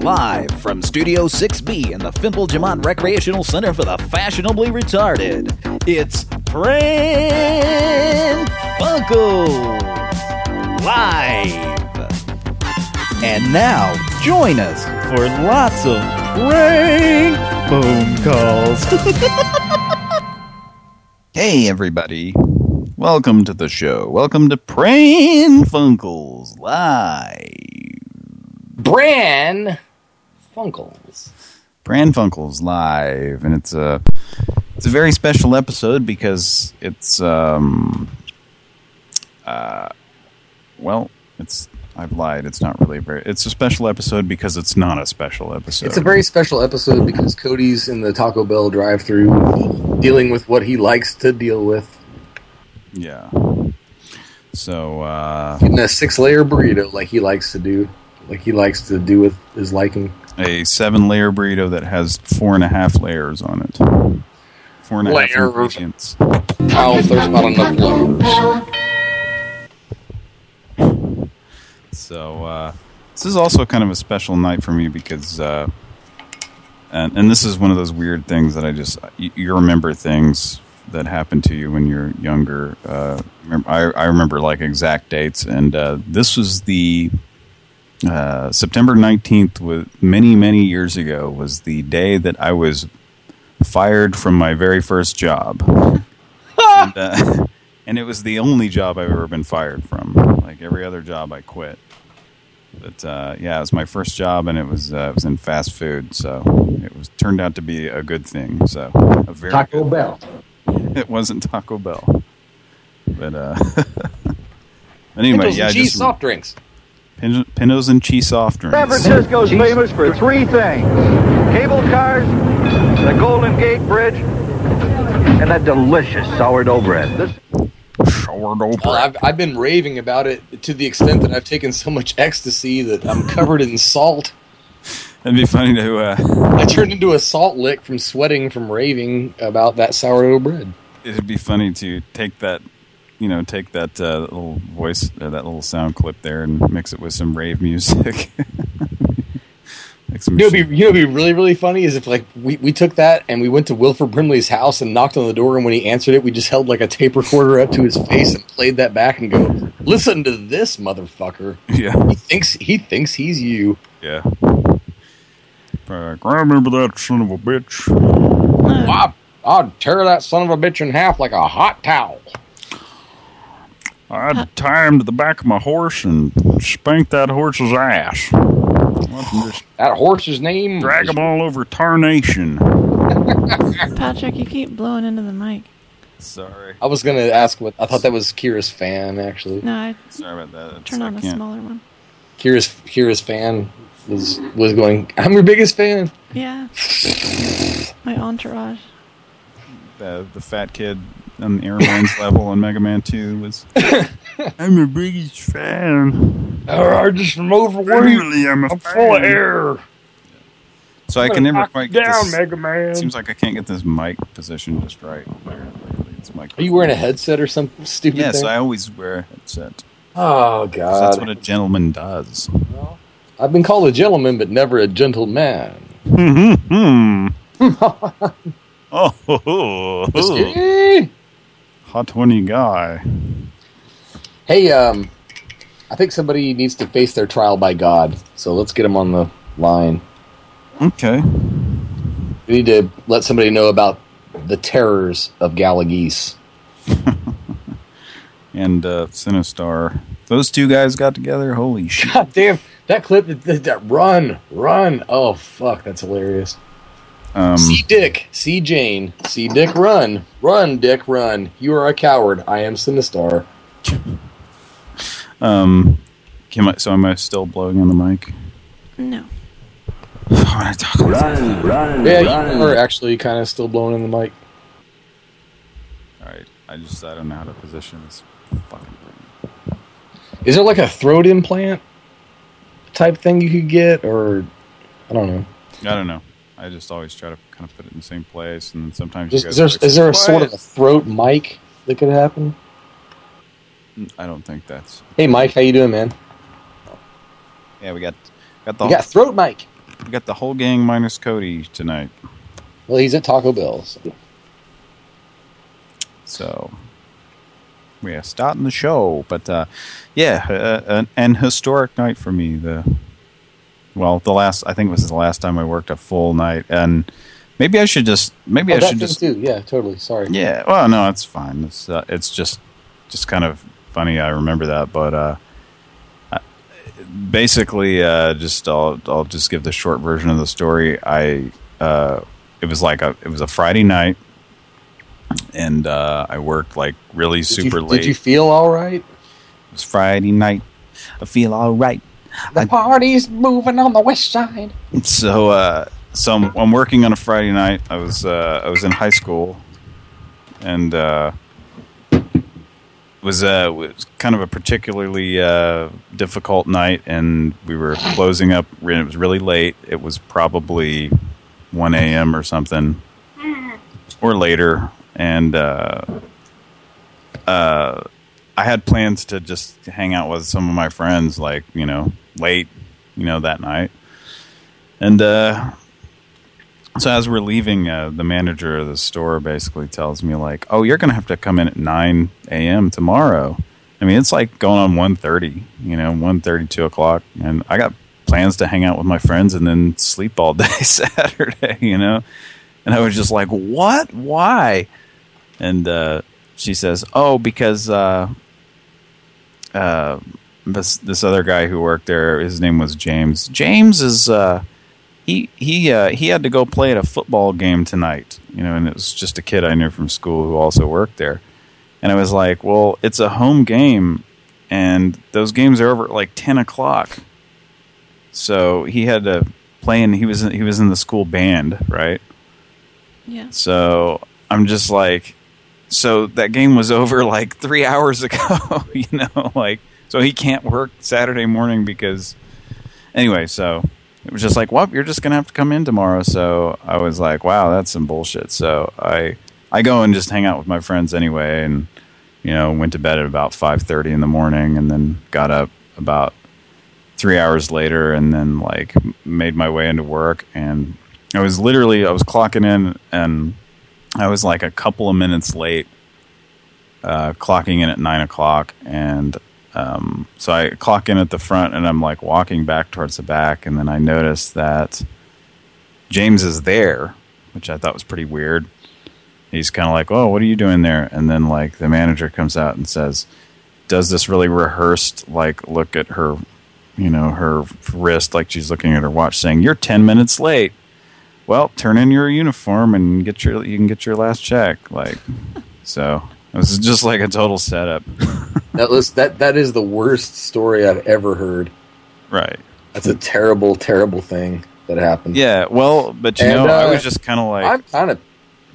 Live from Studio 6B in the Fimple Jamont Recreational Center for the Fashionably Retarded, it's Pran Funkels Live. And now, join us for lots of prank phone calls. Hey, everybody. Welcome to the show. Welcome to Pran Funkels Live. Bran Funkels. Pran Funkels Live. And it's a, it's a very special episode because it's, um, uh, well, it's, I've lied. It's not really very, it's a special episode because it's not a special episode. It's a very special episode because Cody's in the Taco Bell drive-through dealing with what he likes to deal with. Yeah. So, uh, Getting a six-layer burrito like he likes to do. Like he likes to do with his liking. A seven layer burrito that has four and a half layers on it. Four and a half Layers. ingredients. How if there's not enough layers? So uh, this is also kind of a special night for me because, uh, and and this is one of those weird things that I just you, you remember things that happened to you when you're younger. Uh, I I remember like exact dates, and uh, this was the uh, September nineteenth. Was many many years ago was the day that I was fired from my very first job. and, uh, and it was the only job I've ever been fired from. Like every other job, I quit. But uh, yeah, it was my first job, and it was uh, it was in fast food, so it was turned out to be a good thing. So a very Taco good- Bell. It wasn't Taco Bell, but uh, anyway, yeah, and cheese just soft drinks. Pin Pintos and cheese soft drinks. San drinks. Francisco's famous for three things. Cable cars, the Golden Gate Bridge, and that delicious sourdough bread. This Sourdough Well, bread. I've, I've been raving about it to the extent that I've taken so much ecstasy that I'm covered in salt. It'd be funny to uh, I turned into a salt lick from sweating from raving about that sourdough bread. it'd be funny to take that, you know, take that uh, little voice, uh, that little sound clip there, and mix it with some rave music. You know, be, you know, be really, really funny is if like we, we took that and we went to Wilford Brimley's house and knocked on the door, and when he answered it, we just held like a tape recorder up to his face and played that back and go, "Listen to this motherfucker. yeah, He thinks he thinks he's you." yeah. Uh, I remember that son of a bitch. I, I'd tear that son of a bitch in half like a hot towel. I had tie him to the back of my horse and spank that horse's ass. That horse's name. drag him all over tarnation. Patrick, you keep blowing into the mic. Sorry. I was gonna ask what I thought that was Kira's fan actually. No, I Sorry about that. It's- turn on a smaller one. Kira's Kira's fan was was going. I'm your biggest fan. Yeah. My entourage. The, the fat kid on the airlines level on Mega Man 2 was... I'm your biggest fan. I just from overweight. Really, I'm full of air. So I can never quite get down, this... Mega Man. Seems like I can't get this mic position just right. It's mic- Are you wearing a headset or some stupid Yes, thing? I always wear a headset. Oh 'Cause That's what a gentleman does. I've been called a gentleman, but never a gentleman. Hmm. oh, ho, ho, ho. Hot horny guy. Hey, um, I think somebody needs to face their trial by God. So let's get them on the line. Okay. We need to let somebody know about the terrors of Galageese. And uh, Sinistar. Those two guys got together. Holy shit! God damn, that clip, that, that run, run. Oh, fuck, that's hilarious. Um, see Dick, see Jane, see Dick run. Run, Dick, run. You are a coward. I am Sinistar. um, can I, so am I still blowing on the mic? No. when I talk about Run, run, Yeah, run. you are actually kind of still blowing in the mic. All right, I just I don't know how to position this fucking thing. Is there like a throat implant type thing you could get, or I don't know? I don't know. I just always try to kind of put it in the same place, and then sometimes Is, you is there are is there a like, sort of a throat mic that could happen? I don't think that's. Hey, Mike, how you doing, man? Yeah, we got got the You got throat mic. We got the whole gang minus Cody tonight. Well, he's at Taco Bell. So. So we are starting the show, but uh, yeah, uh, an, an historic night for me. The well, the last I think it was the last time I worked a full night, and maybe I should just maybe Oh, I should just too. Yeah, totally. Sorry. yeah. Well, no, it's fine. It's uh, it's just just kind of funny. I remember that, but uh, I- basically, uh, just I'll I'll just give the short version of the story. I uh, it was like a it was a Friday night, and uh, I worked like really Did super you, late. Did you feel all right? It was Friday night. I feel all right. The party's moving on the west side. So, uh, so I'm, I'm working on a Friday night. I was uh, I was in high school, and uh, it was uh, was kind of a particularly uh, difficult night, and we were closing up. It was really late. It was probably 1 a.m. or something, or later, and uh, uh, I had plans to just hang out with some of my friends, like you know, late, you know, that night. And uh, so as we're leaving, uh, the manager of the store basically tells me like, "Oh, you're gonna have to come in at 9 a.m. tomorrow." I mean, it's like going on 1.30, you know, 1.30, 2 o'clock, and I got plans to hang out with my friends and then sleep all day Saturday, you know. And I was just like, "What? Why?" And uh, she says, "Oh, because uh, uh, this this other guy who worked there, his name was James. James is uh, he he uh, he had to go play at a football game tonight, you know, and it was just a kid I knew from school who also worked there. And I was like, well, it's a home game, and those games are over at like ten o'clock. So he had to play, and he was he was in the school band, right? Yeah. So I'm just like, so that game was over like three hours ago, you know, like, so he can't work Saturday morning because, anyway, so it was just like, well, you're just going to have to come in tomorrow. So I was like, wow, that's some bullshit. So I, I go and just hang out with my friends anyway. And, you know, went to bed at about 5.30 in the morning and then got up about three hours later and then like made my way into work. And I was literally, I was clocking in and I was like a couple of minutes late, uh, clocking in at nine o'clock, and um, so I clock in at the front, and I'm like walking back towards the back, and then I notice that James is there, which I thought was pretty weird. He's kind of like, "Oh, what are you doing there?" And then like the manager comes out and says, "Does this really rehearsed like look at her, you know, her wrist like she's looking at her watch, saying you're ten minutes late." well, turn in your uniform and get your you can get your last check. Like, so it was just like a total setup, That was that. That is the worst story I've ever heard. right? That's a terrible, terrible thing that happened. Yeah. Well, but you And, know, I uh, was just kind of like, I'm kind of.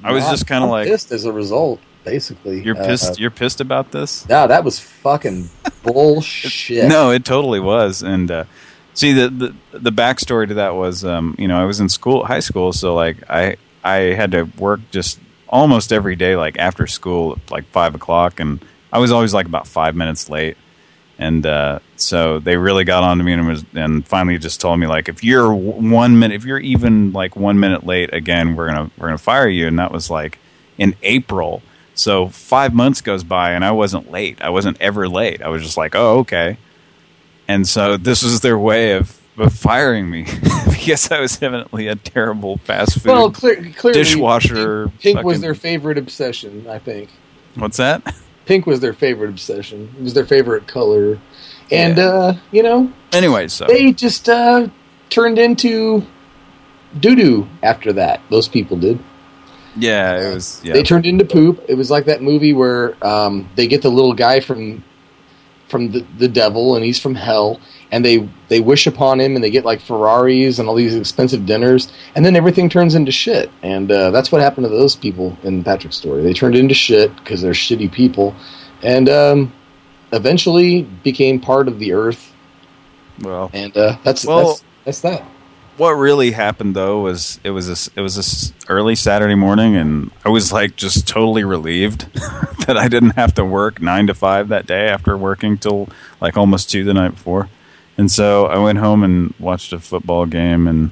I was just kinda like- pissed as a result. Basically, you're Uh, pissed. you're pissed about this? no, that was fucking bullshit. No, it totally was. And uh, see, the, the the backstory to that was, um, you know, I was in school, high school, so like I I had to work just almost every day, like after school, like five o'clock, and I was always like about five minutes late. And uh, so they really got on to me and was and finally just told me like if you're one minute if you're even like one minute late again we're gonna we're gonna fire you. And that was like in April. So five months goes by and I wasn't late. I wasn't ever late. I was just like oh okay. And so this was their way of, of firing me because I was evidently a terrible fast food Well, clear, clearly, dishwasher. Pink was fucking- their favorite obsession. I think What's that? pink was their favorite obsession. It was their favorite color, and Yeah. uh, you know Anyway, so they just uh, turned into doo doo after that. Those people did. yeah, it was yeah. They turned into poop. It was like that movie where um, they get the little guy from from the, the devil, and he's from hell, and they they wish upon him, and they get like Ferraris and all these expensive dinners, and then everything turns into shit. And uh, that's what happened to those people in Patrick's story. They turned into shit because they're shitty people, and um, eventually became part of the earth. well, And uh, that's Well- that's that's that. what really happened though was it was a, it was this early Saturday morning, and I was like just totally relieved that I didn't have to work nine to five that day after working till like almost two the night before. And so I went home and watched a football game, and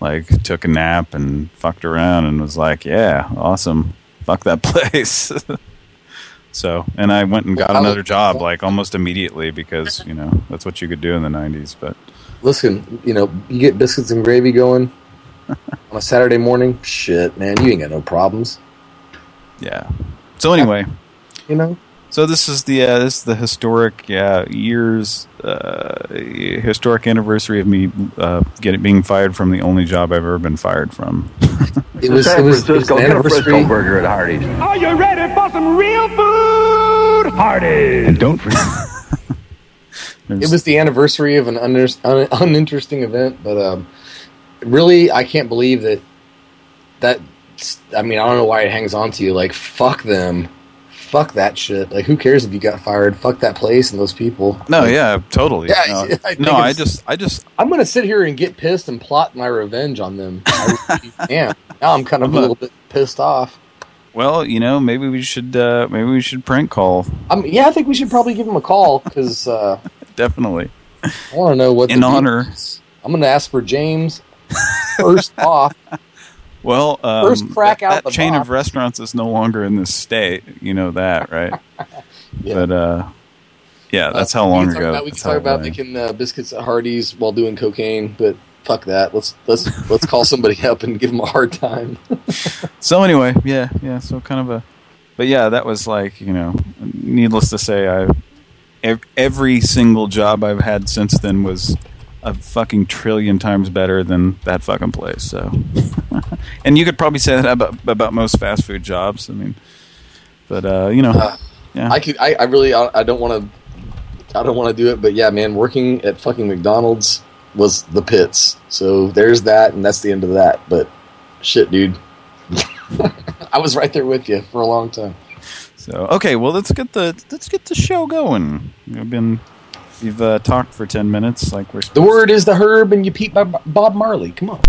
like took a nap and fucked around and was like, yeah, awesome. Fuck that place. so, and I went and got Well, another job like almost immediately because, you know, that's what you could do in the 90s. But Listen, you know, you get biscuits and gravy going on a Saturday morning. Shit, man, you ain't got no problems. yeah. So anyway, You know, so this is the uh, this is the historic yeah years uh, historic anniversary of me uh, getting being fired from the only job I've ever been fired from. it was San it was, it was Francisco, an get a anniversary. Frisco burger at Hardee's. Are you ready for some real food? Hardy. And don't forget. It was the anniversary of an un- un- uninteresting event, but um, really, I can't believe that. That I mean, I don't know why it hangs on to you. Like, fuck them, fuck that shit. Like, who cares if you got fired? Fuck that place and those people. no, yeah, totally. Yeah, no, I no, I just I just I'm gonna sit here and get pissed and plot my revenge on them. I am. Now I'm kind of a I'm a- little bit pissed off. well, you know, maybe we should uh, maybe we should prank call. I'm, yeah, I think we should probably give them a call because uh, Definitely. I want to know what In the honor. I'm gonna ask for James first off. Well, um, First crack that, out that the chain box. of restaurants is no longer in this state. You know that, right? Yeah. But uh, yeah, that's how Uh, long we can talk ago. About, we can talk about making uh, biscuits at Hardee's while doing cocaine, but fuck that. Let's let's let's call somebody up and give them a hard time. So anyway, yeah, yeah. So kind of a, but yeah, that was like you know, needless to say, I every single job I've had since then was a fucking trillion times better than that fucking place. So, and you could probably say that about about most fast food jobs. I mean, but uh, you know, Uh, yeah, I could. I, I really. I, I don't want to. I don't want to do it, but yeah, man, working at fucking McDonald's was the pits. So there's that, and that's the end of that. But shit, dude, I was right there with you for a long time. So okay, well let's get the let's get the show going. We've been we've uh, talked for ten minutes, like we're The supposed word is the herb, and you peep by Bob Marley. Come on.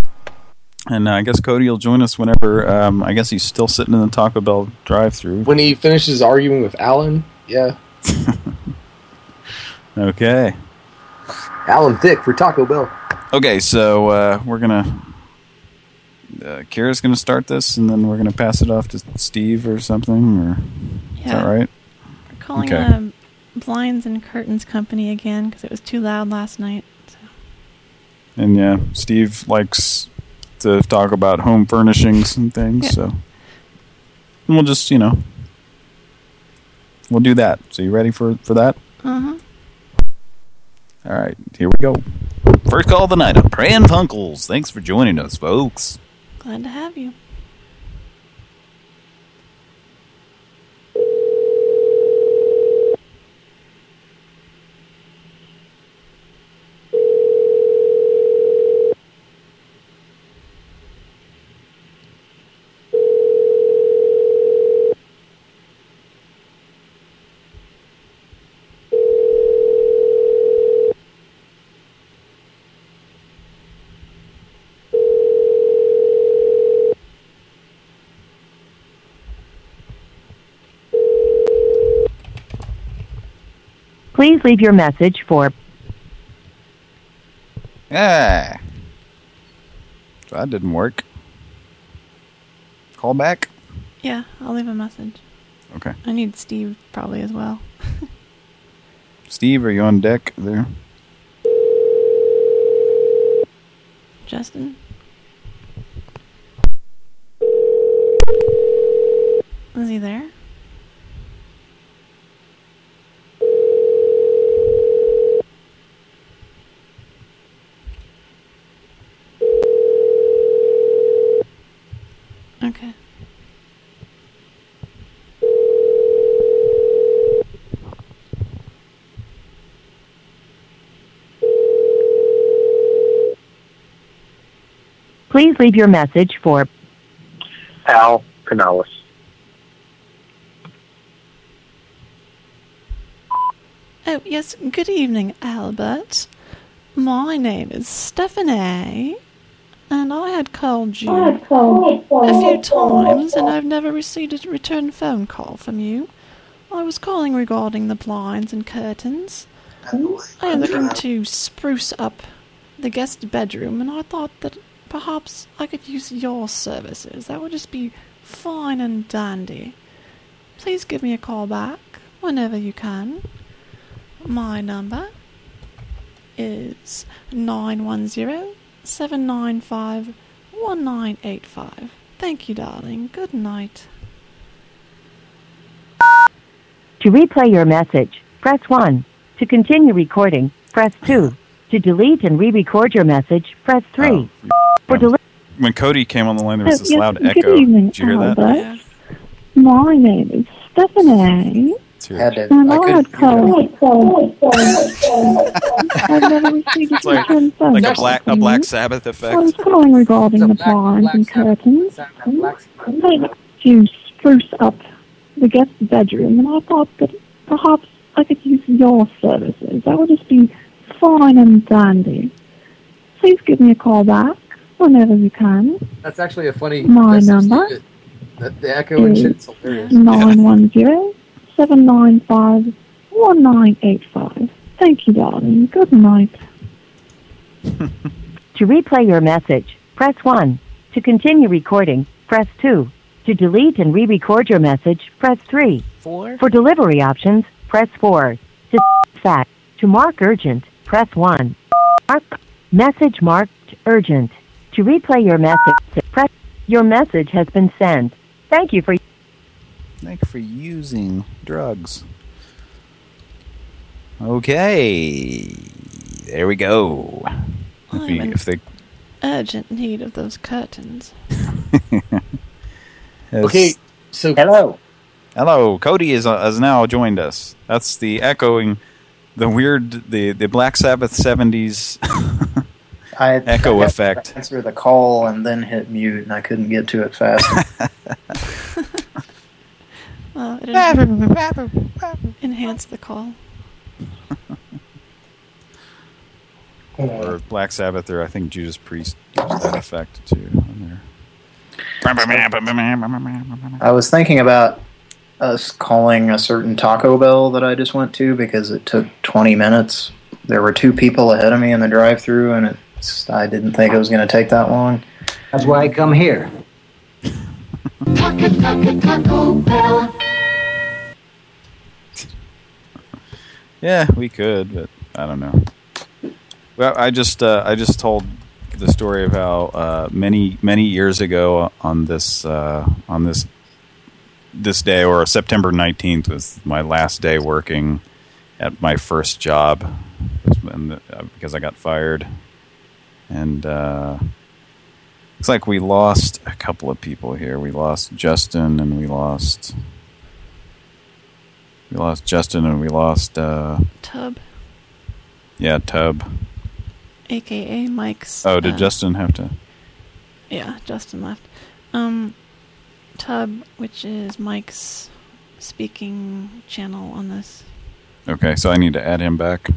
And uh, I guess Cody will join us whenever. Um, I guess he's still sitting in the Taco Bell drive-through. When he finishes arguing with Alan, yeah, Okay. Alan Thicke for Taco Bell. Okay, so uh, we're gonna. Uh, Kira's gonna start this, and then we're gonna pass it off to Steve or something. Or is that Yeah. right? We're calling Okay. Blinds and Curtains Company again because it was too loud last night. So. And yeah, Steve likes to talk about home furnishings and things. Yeah. So and we'll just, you know, we'll do that. So you ready for for that? Uh-huh. All right, here we go. First call of the night on Pran Funkels. Thanks for joining us, folks. Glad to have you. Please leave your message for Ah. So that didn't work. Call back? Yeah, I'll leave a message. Okay. I need Steve probably as well. Steve, are you on deck there? Justin? Is he there? Okay. please leave your message for Al Canales. Oh, yes, good evening, Albert. My name is Stephanie, and I had called you a few times, and I've never received a return phone call from you. I was calling regarding the blinds and curtains. I am looking to spruce up the guest bedroom, and I thought that perhaps I could use your services. That would just be fine and dandy. Please give me a call back whenever you can. My number is 910 795 1985. Thank you, darling. Good night. To replay your message, press 1. To continue recording, press 2. To delete and re-record your message, press 3. Oh, For deli- when Cody came on the line, there was this Yes, loud echo. evening, Did you hear that? Albert. Yeah. My name is Stephanie, Oh, Let's hear Had it. to, and I I had couldn't. called. I've never received a like- return phone Like a black a Black you. Sabbath I was effect. calling regarding It's a the blinds and curtains. Black Sabbath. I like to spruce up the guest bedroom, and I thought that perhaps I could use your services. That would just be fine and dandy. Please give me a call back whenever you can. That's actually a funny. My number The, the, the echo and shit's hilarious. Nine one zero seven nine five one nine eight five. Thank you, darling. Good night. To replay your message, press 1. To continue recording, press 2. To delete and re-record your message, press 3. Four? For delivery options, press 4. To fax, to mark urgent, press 1. Mark, message marked urgent. To replay your message, press your message has been sent. Thank you for Thank you for using drugs. Okay, there we go. If, I'm we, in if they urgent need of those curtains. has- Okay, so Hello. hello, Cody is uh, has now joined us. That's the echoing, the weird, the the Black Sabbath seventies I echo I had effect. to answer the call and then hit mute, and I couldn't get to it fast. Uh, well, it enhanced the call. or Black Sabbath, or I think Judas Priest uses that effect too. on there. I was thinking about us calling a certain Taco Bell that I just went to because it took 20 minutes. There were two people ahead of me in the drive-through, and it's, I didn't think it was going to take that long. That's why I come here. Yeah, we could, but I don't know. Well, I just uh, I just told the story of how uh, many many years ago on this uh, on this this day or September nineteenth was my last day working at my first job uh, because I got fired, and uh, looks like we lost a couple of people here. We lost Justin and we lost. We lost Justin and we lost, uh, Tub, yeah, Tub. aka Mike's. Oh, did uh, Justin have to? Yeah, Justin left. Um, Tub, which is Mike's speaking channel on this. Okay, so I need to add him back,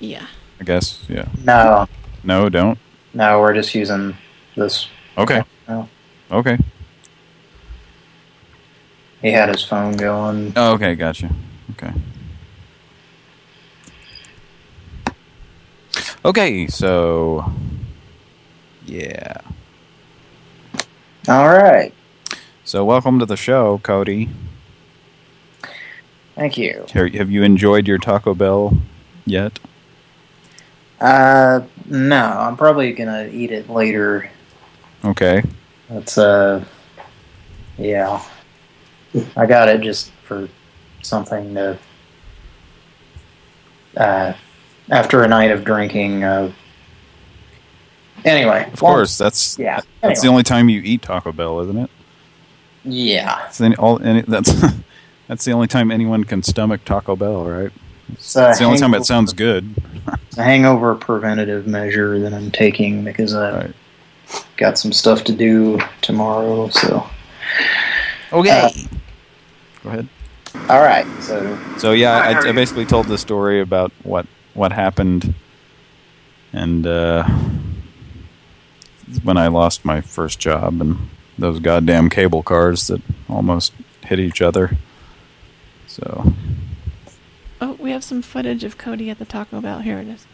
Yeah. I guess. Yeah. No, No, don't. No, we're just using this. Okay. Okay. He had his phone going. Oh, okay, gotcha. Okay. Okay, so yeah. All right. So welcome to the show, Cody. Thank you. Have have you enjoyed your Taco Bell yet? Uh, no, I'm probably gonna eat it later. Okay. That's uh, yeah. I got it just for something to. Uh, after a night of drinking. Uh, anyway, Of course, that's yeah. that's the only time you eat Taco Bell, isn't it? Yeah. That's any, all, any, that's that's the only time anyone can stomach Taco Bell, right? It's, it's the only time it sounds good. It's a hangover preventative measure that I'm taking because I got some stuff to do tomorrow. So Okay. Go ahead. all right. So So yeah, I, I basically told the story about what what happened, and uh, when I lost my first job and those goddamn cable cars that almost hit each other. So Oh, we have some footage of Cody at the Taco Bell. Here it is.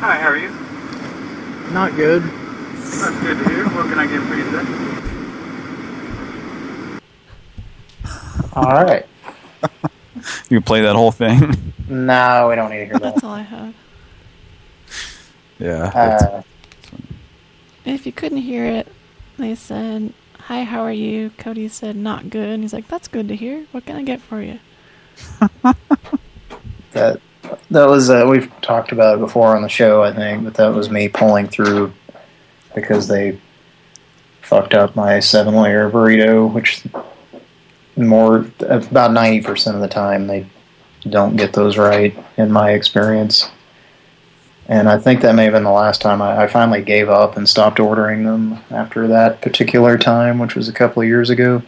Hi, how are you? Not good. That's good to hear. What can I get for you today? All right. You play that whole thing? No, we don't need to hear that. That's all I have. Yeah. Uh, If you couldn't hear it, they said, Hi, how are you? Cody said, Not good. And he's like, That's good to hear. What can I get for you? that that was uh, we've talked about it before on the show, I think, but that was me pulling through because they fucked up my seven layer burrito, which more about ninety percent of the time they don't get those right in my experience. And I think that may have been the last time I, I finally gave up and stopped ordering them after that particular time, which was a couple of years ago.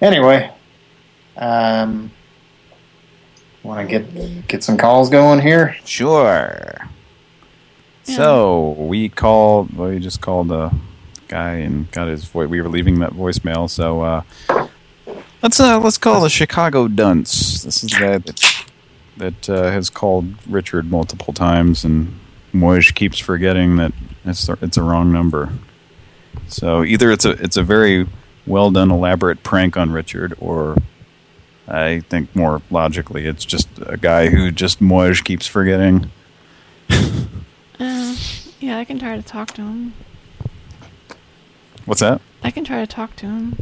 Anyway, um, want to get get some calls going here? Sure. So we called. Well, we just called a guy and got his voice. We were leaving that voicemail. So uh, let's uh, let's call the Chicago Dunce. This is the guy that that uh, has called Richard multiple times, and Moish keeps forgetting that it's the, it's a wrong number. So either it's a it's a very well done, elaborate prank on Richard, or I think more logically, it's just a guy who just Moish keeps forgetting. Uh, yeah, I can try to talk to him. What's that? I can try to talk to him.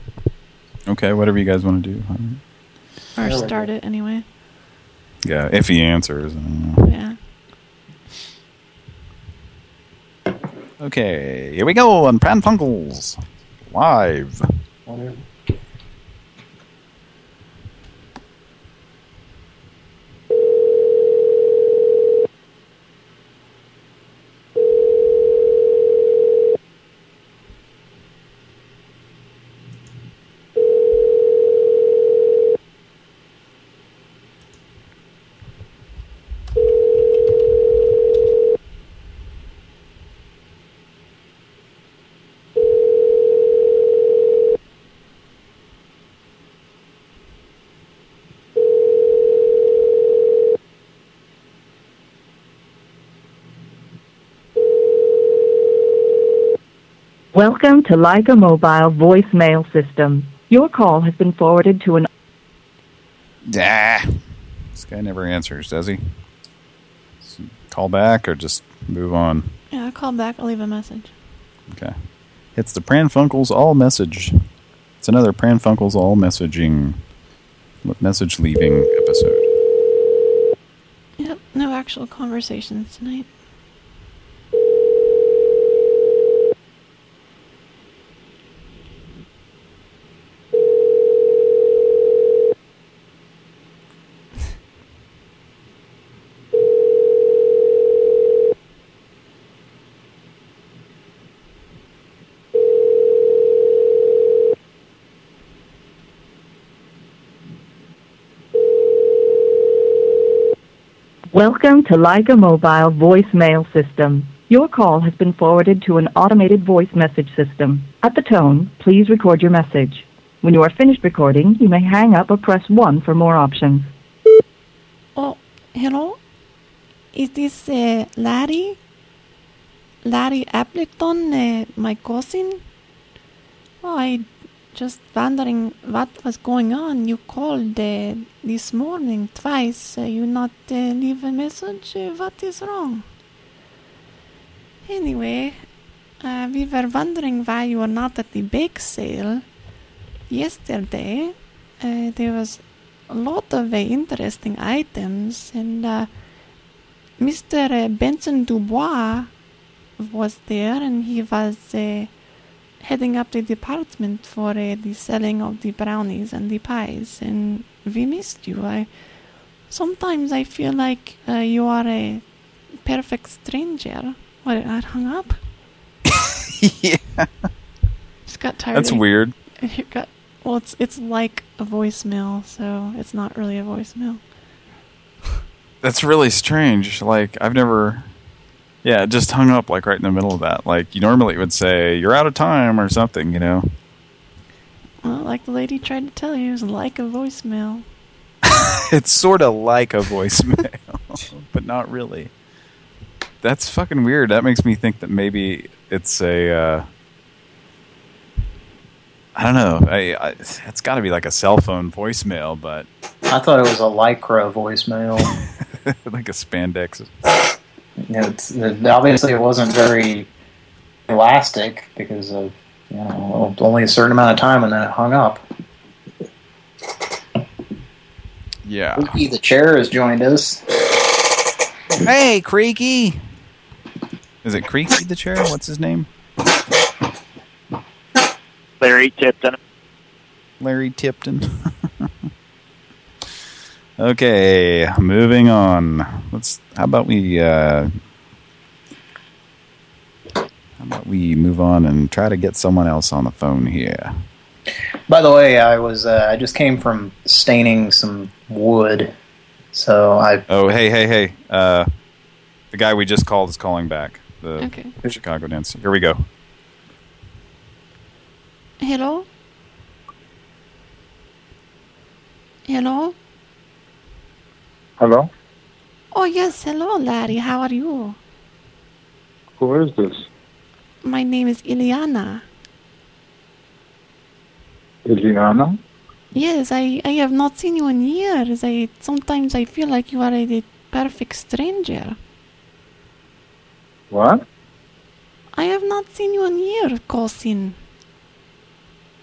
Okay, whatever you guys want to do. Or start it anyway. Yeah, if he answers. I don't know. Yeah. Okay, here we go on Pran Funkels live. Welcome to Lyca Mobile voicemail system. Your call has been forwarded to an Ah, this guy never answers, does he? So call back or just move on? Yeah, I'll call back. I'll leave a message. Okay. It's the Pran Funkels all message. It's another Pran Funkels all messaging, message leaving episode. Yep, no actual conversations tonight. Welcome to Lyca Mobile voicemail system. Your call has been forwarded to an automated voice message system. At the tone, please record your message. When you are finished recording, you may hang up or press 1 for more options. Oh, hello? Is this uh, Larry? Larry Appleton, uh, my cousin? Oh, I just wondering what was going on. You called uh, this morning twice. Uh, you not uh, leave a message? Uh, what is wrong? Anyway, uh, we were wondering why you were not at the bake sale yesterday. Uh, there was a lot of interesting items, and Mr. Benson Dubois was there, and he was heading up the department for uh, the selling of the brownies and the pies, and we missed you. I sometimes I feel like uh, you are a perfect stranger. What? I hung up. yeah. Just got tired. That's weird. It got well. It's it's like a voicemail, so it's not really a voicemail. That's really strange. Like, I've never... Yeah, it just hung up, like, right in the middle of that. Like, you normally would say, you're out of time or something, you know? Well, like the lady tried to tell you, it was like a voicemail. it's sort of like a voicemail, but not really. that's fucking weird. That makes me think that maybe it's a. Uh, I don't know. I, I it's got to be like a cell phone voicemail, but I thought it was a lycra voicemail. like a spandex. Yeah, it's, it, obviously it wasn't very elastic because of you know only a certain amount of time and then it hung up. Yeah. Creaky the chair has joined us. Hey, Creaky. Is it Creaky the chair? What's his name? Larry Tipton. Larry Tipton. okay, moving on. Let's. How about we? Uh, how about we move on and try to get someone else on the phone here? By the way, I was uh, I just came from staining some wood, so I. Oh, hey, hey, hey! Uh, the guy we just called is calling back. The Okay. Chicago dancer. Here we go. Hello? Hello? Hello? Oh, yes. Hello, Larry. How are you? Who is this? My name is Iliana. Iliana? Yes, I, I have not seen you in years. I Sometimes I feel like you are a, perfect stranger. What? I have not seen you in years, cousin.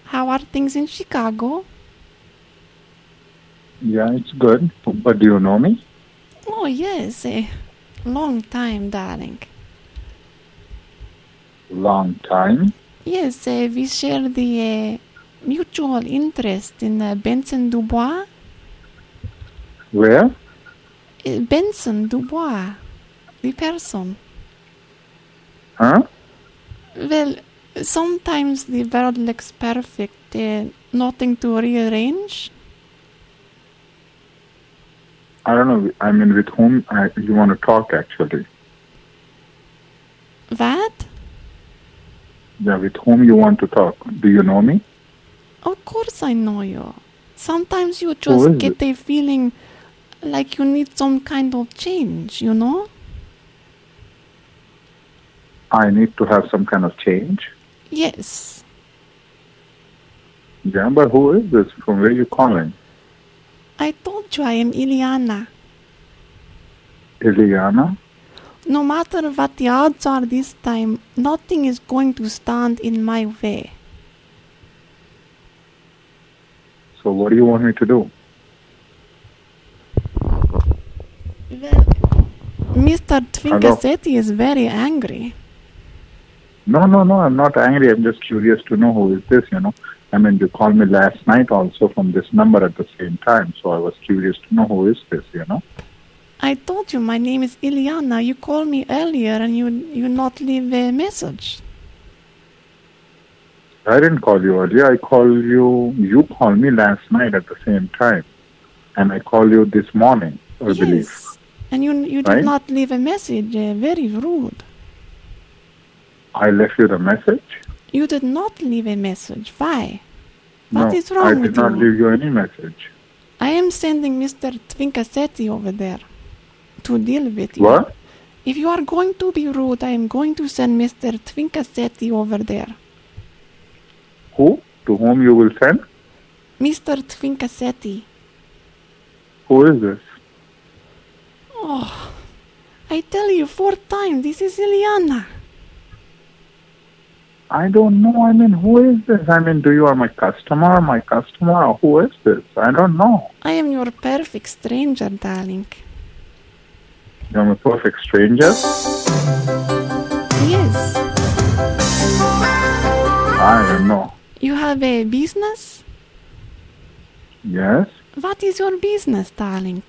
How are things in Chicago? Yeah, it's good. But do you know me? Oh, yes. A long time, darling. Long time. Yes, uh, we share the uh, mutual interest in uh, Benson Dubois. Where? Uh, Benson Dubois, the person. Huh? Well, sometimes the world looks perfect, uh, nothing to rearrange. I don't know. I mean, with whom I, you want to talk, actually? What? Yeah, with whom you want to talk? Do you know me? Of course I know you. Sometimes you just get a feeling like you need some kind of change, you know? I need to have some kind of change. Yes. Yeah, but who is this? From where you calling? I told you I am Iliana. Iliana? No matter what the odds are this time, nothing is going to stand in my way. So what do you want me to do? Well, Mr. Twinkacetti is very angry. No, no, no, I'm not angry. I'm just curious to know who is this, you know. I mean, you called me last night also from this number at the same time, so I was curious to know who is this, you know. I told you my name is Iliana. You called me earlier and you you not leave a message. I didn't call you earlier. I called you. You called me last night at the same time, and I called you this morning. I believe. Yes. And you you did Right? not leave a message. Uh, very rude. I left you the message. You did not leave a message. Why? What no, is wrong I with did not you? leave you any message. I am sending Mr. Twinkacetti over there to deal with you. What? If you are going to be rude, I am going to send Mr. Twinkacetti over there. Who? To whom you will send? Mr. Twinkacetti. Who is this? Oh, I tell you four times, this is Iliana. I don't know. I mean, who is this? I mean, do you are my customer? My customer? Or who is this? I don't know. I am your perfect stranger, darling. You're a perfect stranger. Yes. I don't know. You have a business? Yes. What is your business, darling?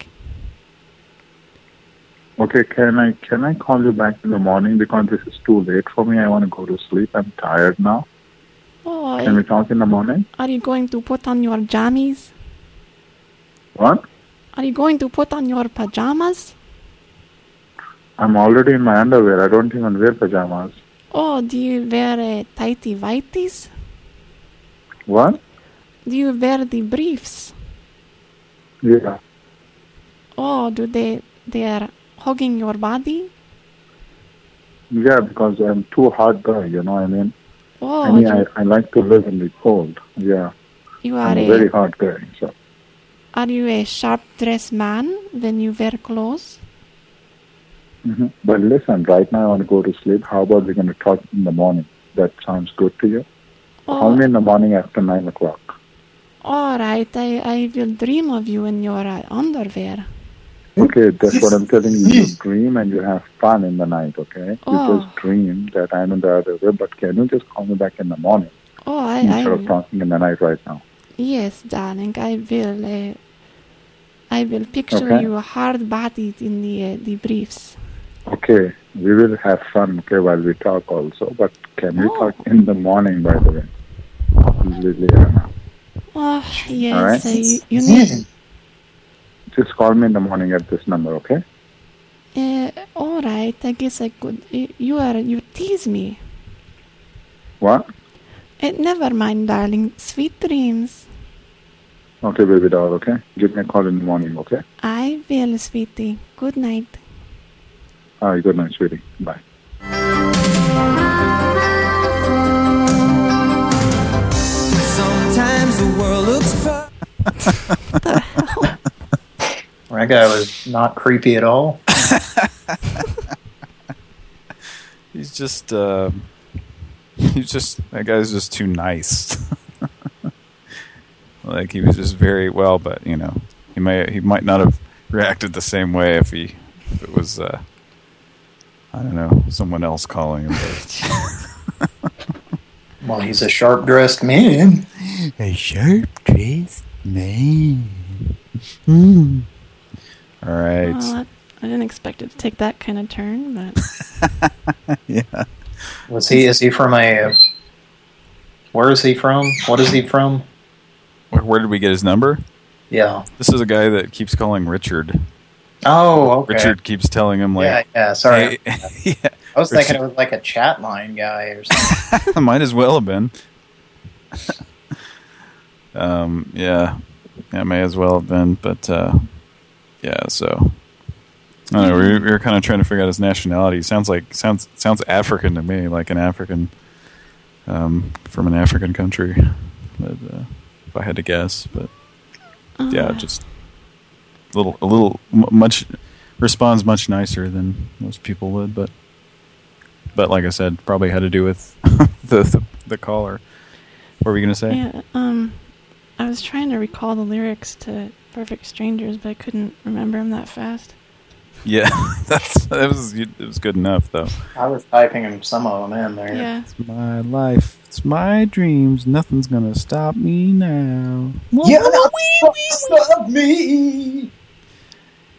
Okay. Can I can I call you back in the morning because this is too late for me. I want to go to sleep. I'm tired now. Oh, Can we talk in the morning? are you going to put on your jammies? What? Are you going to put on your pajamas? I'm already in my underwear. I don't even wear pajamas. Oh, do you wear a tighty whities? What? Do you wear the briefs? Yeah. Oh, do they they are hugging your body? Yeah, because I'm too hot guy, you know what I mean? Oh, I mean, I, I like to live in the cold. Yeah. you are I'm a very hot guy. So, are you a sharp dressed man when you wear clothes? hmm But listen, right now I want to go to sleep. How about we're going to talk in the morning? That sounds good to you? Call Oh, me in the morning after 9 o'clock. all right. I, I will dream of you in your uh, underwear. Okay, that's what I'm telling you. You dream and you have fun in the night, okay? Oh. You just dream that I'm in the other way, but can you just call me back in the morning Oh, I, instead of I talking in the night right now? yes, darling. I will. Uh, I will picture Okay. you hard bodied in the uh, the briefs. Okay, we will have fun, okay, while we talk also, but can we Oh. talk in the morning, by the way? Usually, yeah. Oh, yes. All right. uh, you, you need. Just call me in the morning at this number, okay? Uh, all right. I guess I could. uh, You are. You tease me. What? Uh, never mind, darling. Sweet dreams. Okay, baby doll, okay? Give me a call in the morning, okay? I will, sweetie. Good night. All right, good night, sweetie. Bye. Sometimes the world looks That guy was not creepy at all. He's just, uh, he's just, that guy's just too nice. like he was just very well, but you know, he may, he might not have reacted the same way if he, if it was, uh, I don't know, someone else calling him. Well, he's a sharp dressed man. A sharp dressed man. Hmm. All right. Well, I, I didn't expect it to take that kind of turn, but yeah. Was he? Is he from a? Uh, where is he from? What is he from? Where, where did we get his number? Yeah. This is a guy that keeps calling Richard. Oh, okay. Richard keeps telling him like, yeah, yeah. Sorry, Hey, I was Or thinking it was like a chat line guy or something. Might as well have been. um, yeah, yeah, may as well have been. But uh, yeah, so I don't know. We, we were kind of trying to figure out his nationality. Sounds like sounds sounds African to me, like an African um, from an African country. But uh, if I had to guess, but yeah, Uh. just a little a little much responds much nicer than most people would, but. But like I said, probably had to do with the, the the caller. What were we gonna say? yeah. Um, I was trying to recall the lyrics to "Perfect Strangers," but I couldn't remember them that fast. Yeah, that's that was it was good enough though. I was typing him some of them in there. Yeah. It's my life, it's my dreams. Nothing's gonna stop me now. Yeah, stop me.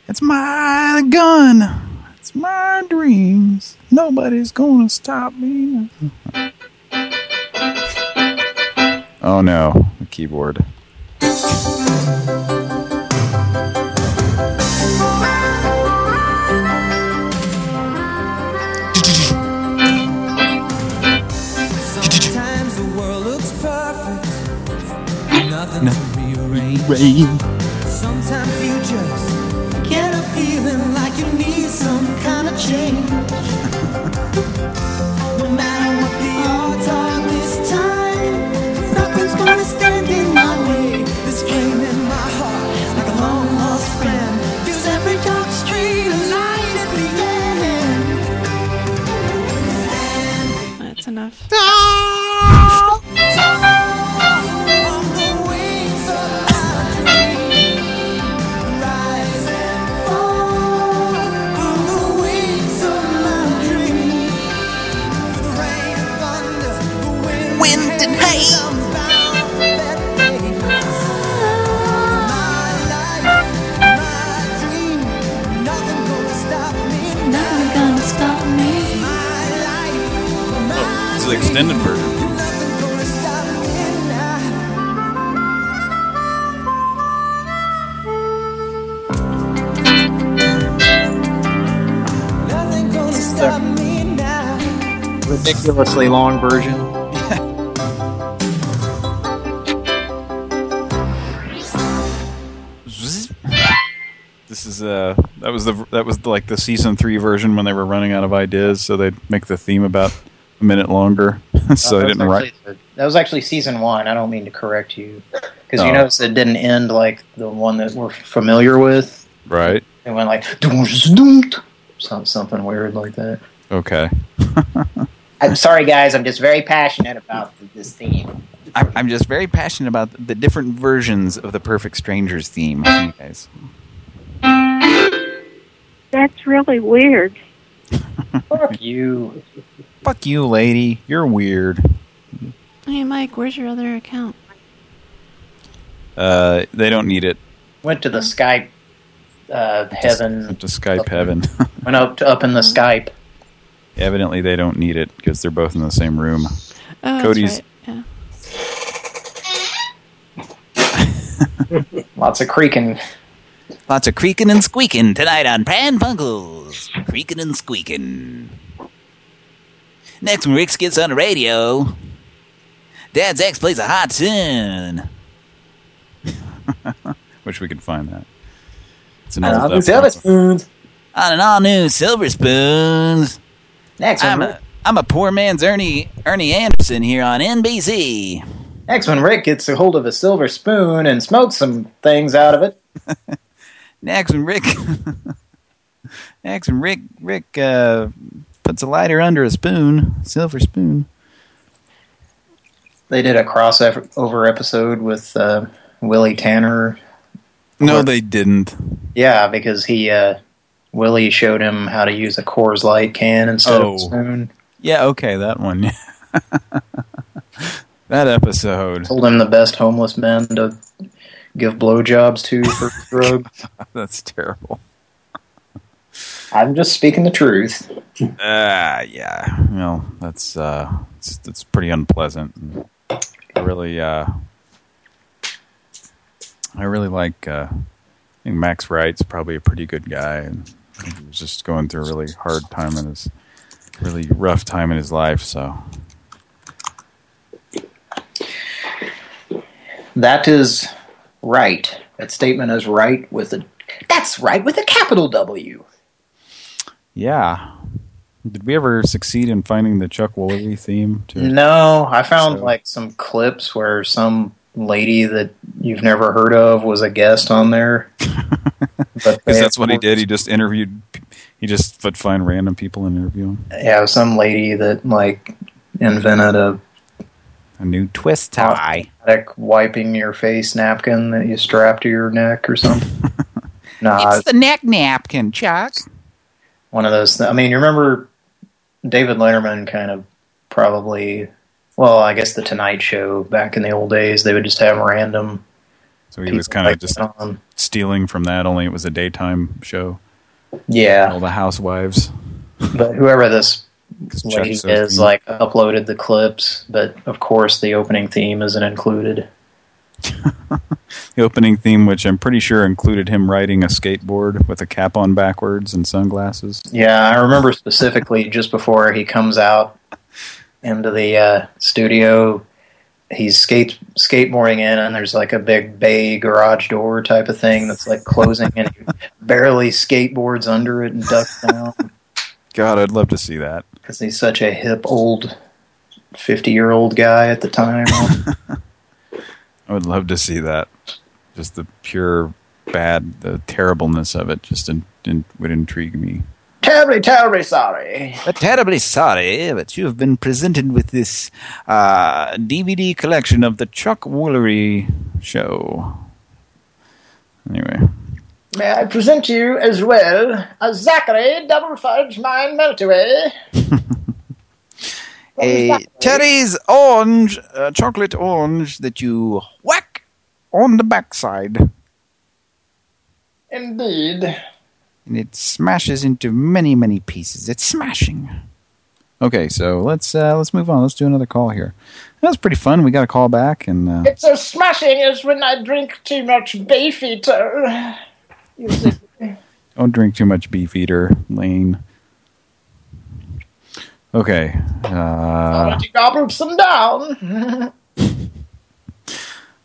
It's my gun. It's my dreams. Nobody's gonna stop me. now. Oh no, the keyboard. Rearrange. Sometimes you just get a feeling like you need some kind of change. no matter what the odds are this time, nothing's gonna stand in my way. This flame in my heart, like a long lost friend, fills every dark street a light at the end. That's enough. Wind extended version. Nothing gonna stop me now. Ridiculously long version. This is uh, that was the that was like the season three version when they were running out of ideas, so they'd make the theme about a minute longer. so Uh, they that didn't was write. actually the- that was actually season one. I don't mean to correct you. Because Oh. you notice it didn't end like the one that we're familiar with. Right. It went like... Something weird like that. Okay. I'm sorry, guys. I'm just very passionate about this theme. I'm, I'm just very passionate about the different versions of the Perfect Strangers theme. You guys. That's really weird. Fuck you. Fuck you, lady. You're weird. Hey, Mike, where's your other account? Uh, they don't need it. Went to the Skype uh, heaven. Went to Skype heaven. Went up to, up in the Skype. Evidently, they don't need it because they're both in the same room. Oh, Cody's right. Yeah. Lots of creaking. Lots of creaking and squeaking tonight on Pran Funkels. Creaking and squeaking. Next when Rick gets on the radio, Dad's ex plays a hot tune. Wish we could find that. It's an On the uh, Silver Spoons. On an all new Silver Spoons. Next I'm one. a, I'm a poor man's Ernie Ernie Anderson here on NBC. Next when Rick gets a hold of a silver spoon and smokes some things out of it. Next when Rick Next when Rick Rick uh, puts a lighter under a spoon, silver spoon. They did a crossover episode with uh, Willie Tanner. No, they didn't. Yeah, because he uh, Willie showed him how to use a Coors Light can instead of Oh. a spoon. Yeah, okay, that one. that episode. Told him the best homeless men to give blowjobs to for drugs. That's terrible. I'm just speaking the truth. Ah, yeah. Well, that's uh, it's, it's pretty unpleasant. I really, uh, I really like. Uh, I think Max Wright's probably a pretty good guy, and he was just going through a really hard time in his, really rough time in his life. So That is right. That statement is right with a. That's right with a capital W. yeah. Did we ever succeed in finding the Chuck Woolery theme? To No, I found So- like some clips where some lady that you've never heard of was a guest on there. Because that's what he did. He just interviewed. He just would find random people and interview them. Yeah, some lady that like invented a A new twist tie. automatic wiping your face napkin that you strap to your neck or something. nah, It's the neck napkin, Chuck. One of those. Th I mean, you remember David Letterman kind of probably. Well, I guess the Tonight Show back in the old days, they would just have random. So he was kind of just on. stealing from that. Only it was a daytime show. Yeah. All the housewives. But whoever this lady is, like, uploaded the clips. But of course, the opening theme isn't included. The opening theme, which I'm pretty sure included him riding a skateboard with a cap on backwards and sunglasses. Yeah, I remember specifically just before he comes out into the uh, studio, he's skate skateboarding in, and there's like a big bay garage door type of thing that's like closing, and he barely skateboards under it and ducks down God, I'd love to see that. because he's such a hip old fifty year old guy at the time. I would love to see that. Just the pure bad, the terribleness of it just in, in, would intrigue me. terribly, terribly sorry. But terribly sorry, but you have been presented with this uh, DVD collection of the Chuck Woolery show. Anyway, May I present to you as well a Zachary Double Fudge Mine Meltaway. a Terry's orange, uh, chocolate orange that you whack on the backside. Indeed. And it smashes into many, many pieces. It's smashing. Okay, so let's uh, let's move on. Let's do another call here. That was pretty fun. We got a call back, and uh, It's as smashing as when I drink too much Beefeater. You see. don't drink too much beef eater, Lane. Okay. Uh, Already gobbled some down.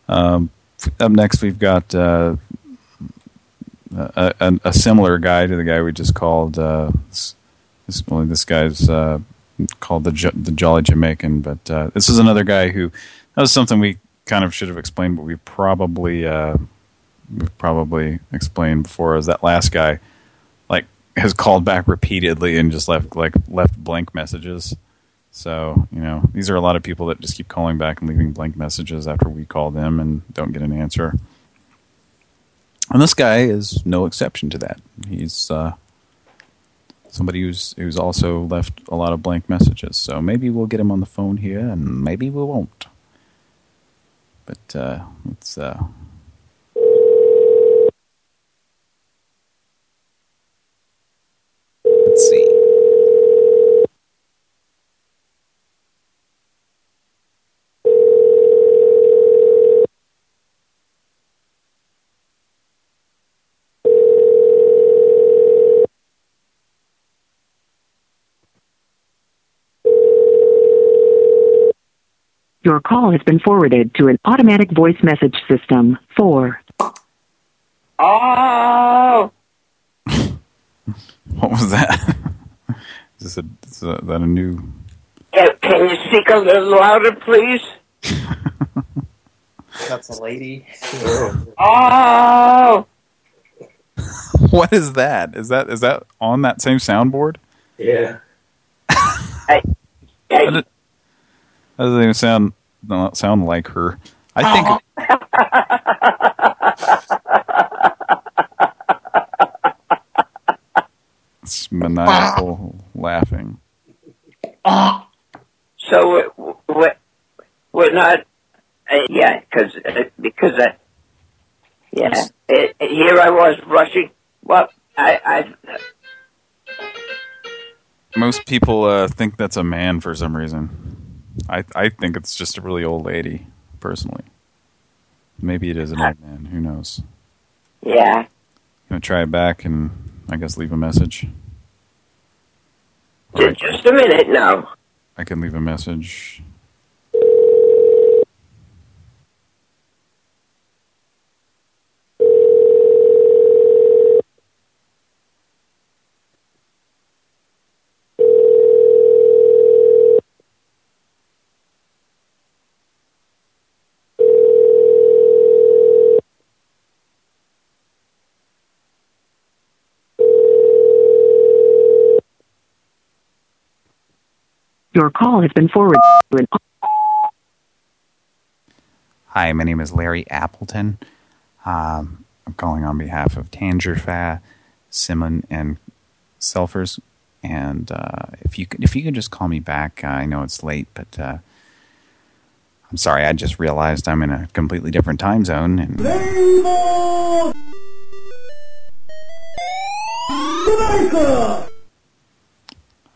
um, up next, we've got uh, a, a, a similar guy to the guy we just called. Uh, this, this, well, this guy's uh, called the Jo- the Jolly Jamaican, but uh, this is another guy who that was something we kind of should have explained, but we probably uh, we've probably explained before. Is that last guy like has called back repeatedly and just left like left blank messages. So you know these are a lot of people that just keep calling back and leaving blank messages after we call them and don't get an answer. And this guy is no exception to that. He's uh, somebody who's who's also left a lot of blank messages. So maybe we'll get him on the phone here, and maybe we won't. But uh, let's. Uh, let's see. Your call has been forwarded to an automatic voice message system. 4. Oh! What was that? is, this a, is that a new? Can, can you speak a little louder, please? That's a lady. Oh! What is that? Is that is that on that same soundboard? Yeah. That doesn't even sound not sound like her. I think it's maniacal laughing. So we're, we're, not, uh, yeah, cause, uh, because, uh, yeah, it, here I was rushing. Well, I, I, Most people uh, think that's a man for some reason. I I think it's just a really old lady, personally. Maybe it is an old man. Who knows? yeah. Gonna try it back and I guess leave a message. Ju- Just a minute now. I can leave a message. Your call has been forwarded to an Hi, my name is Larry Appleton. Um, I'm calling on behalf of Tangerfa, Simon, and Selfers. And uh, if you could, if you could just call me back, uh, I know it's late, but uh, I'm sorry. I just realized I'm in a completely different time zone. And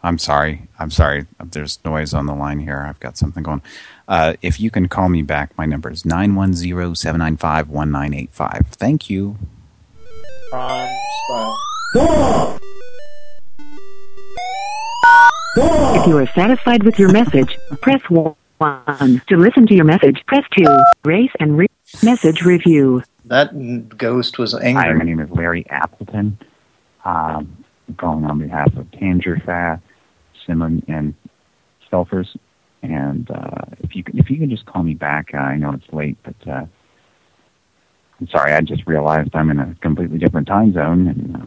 I'm sorry. I'm sorry. There's noise on the line here. I've got something going. Uh, if you can call me back, my number is 910-795-1985. Thank you. If you are satisfied with your message, press 1. To listen to your message, press 2. Race and re message review. That ghost was angry. Hi, my name is Larry Appleton. Um, calling on behalf of Tangerfa, Simon, and Selfers. And uh, if you can, if you can just call me back, uh, I know it's late, but uh, I'm sorry. I just realized I'm in a completely different time zone. And, uh,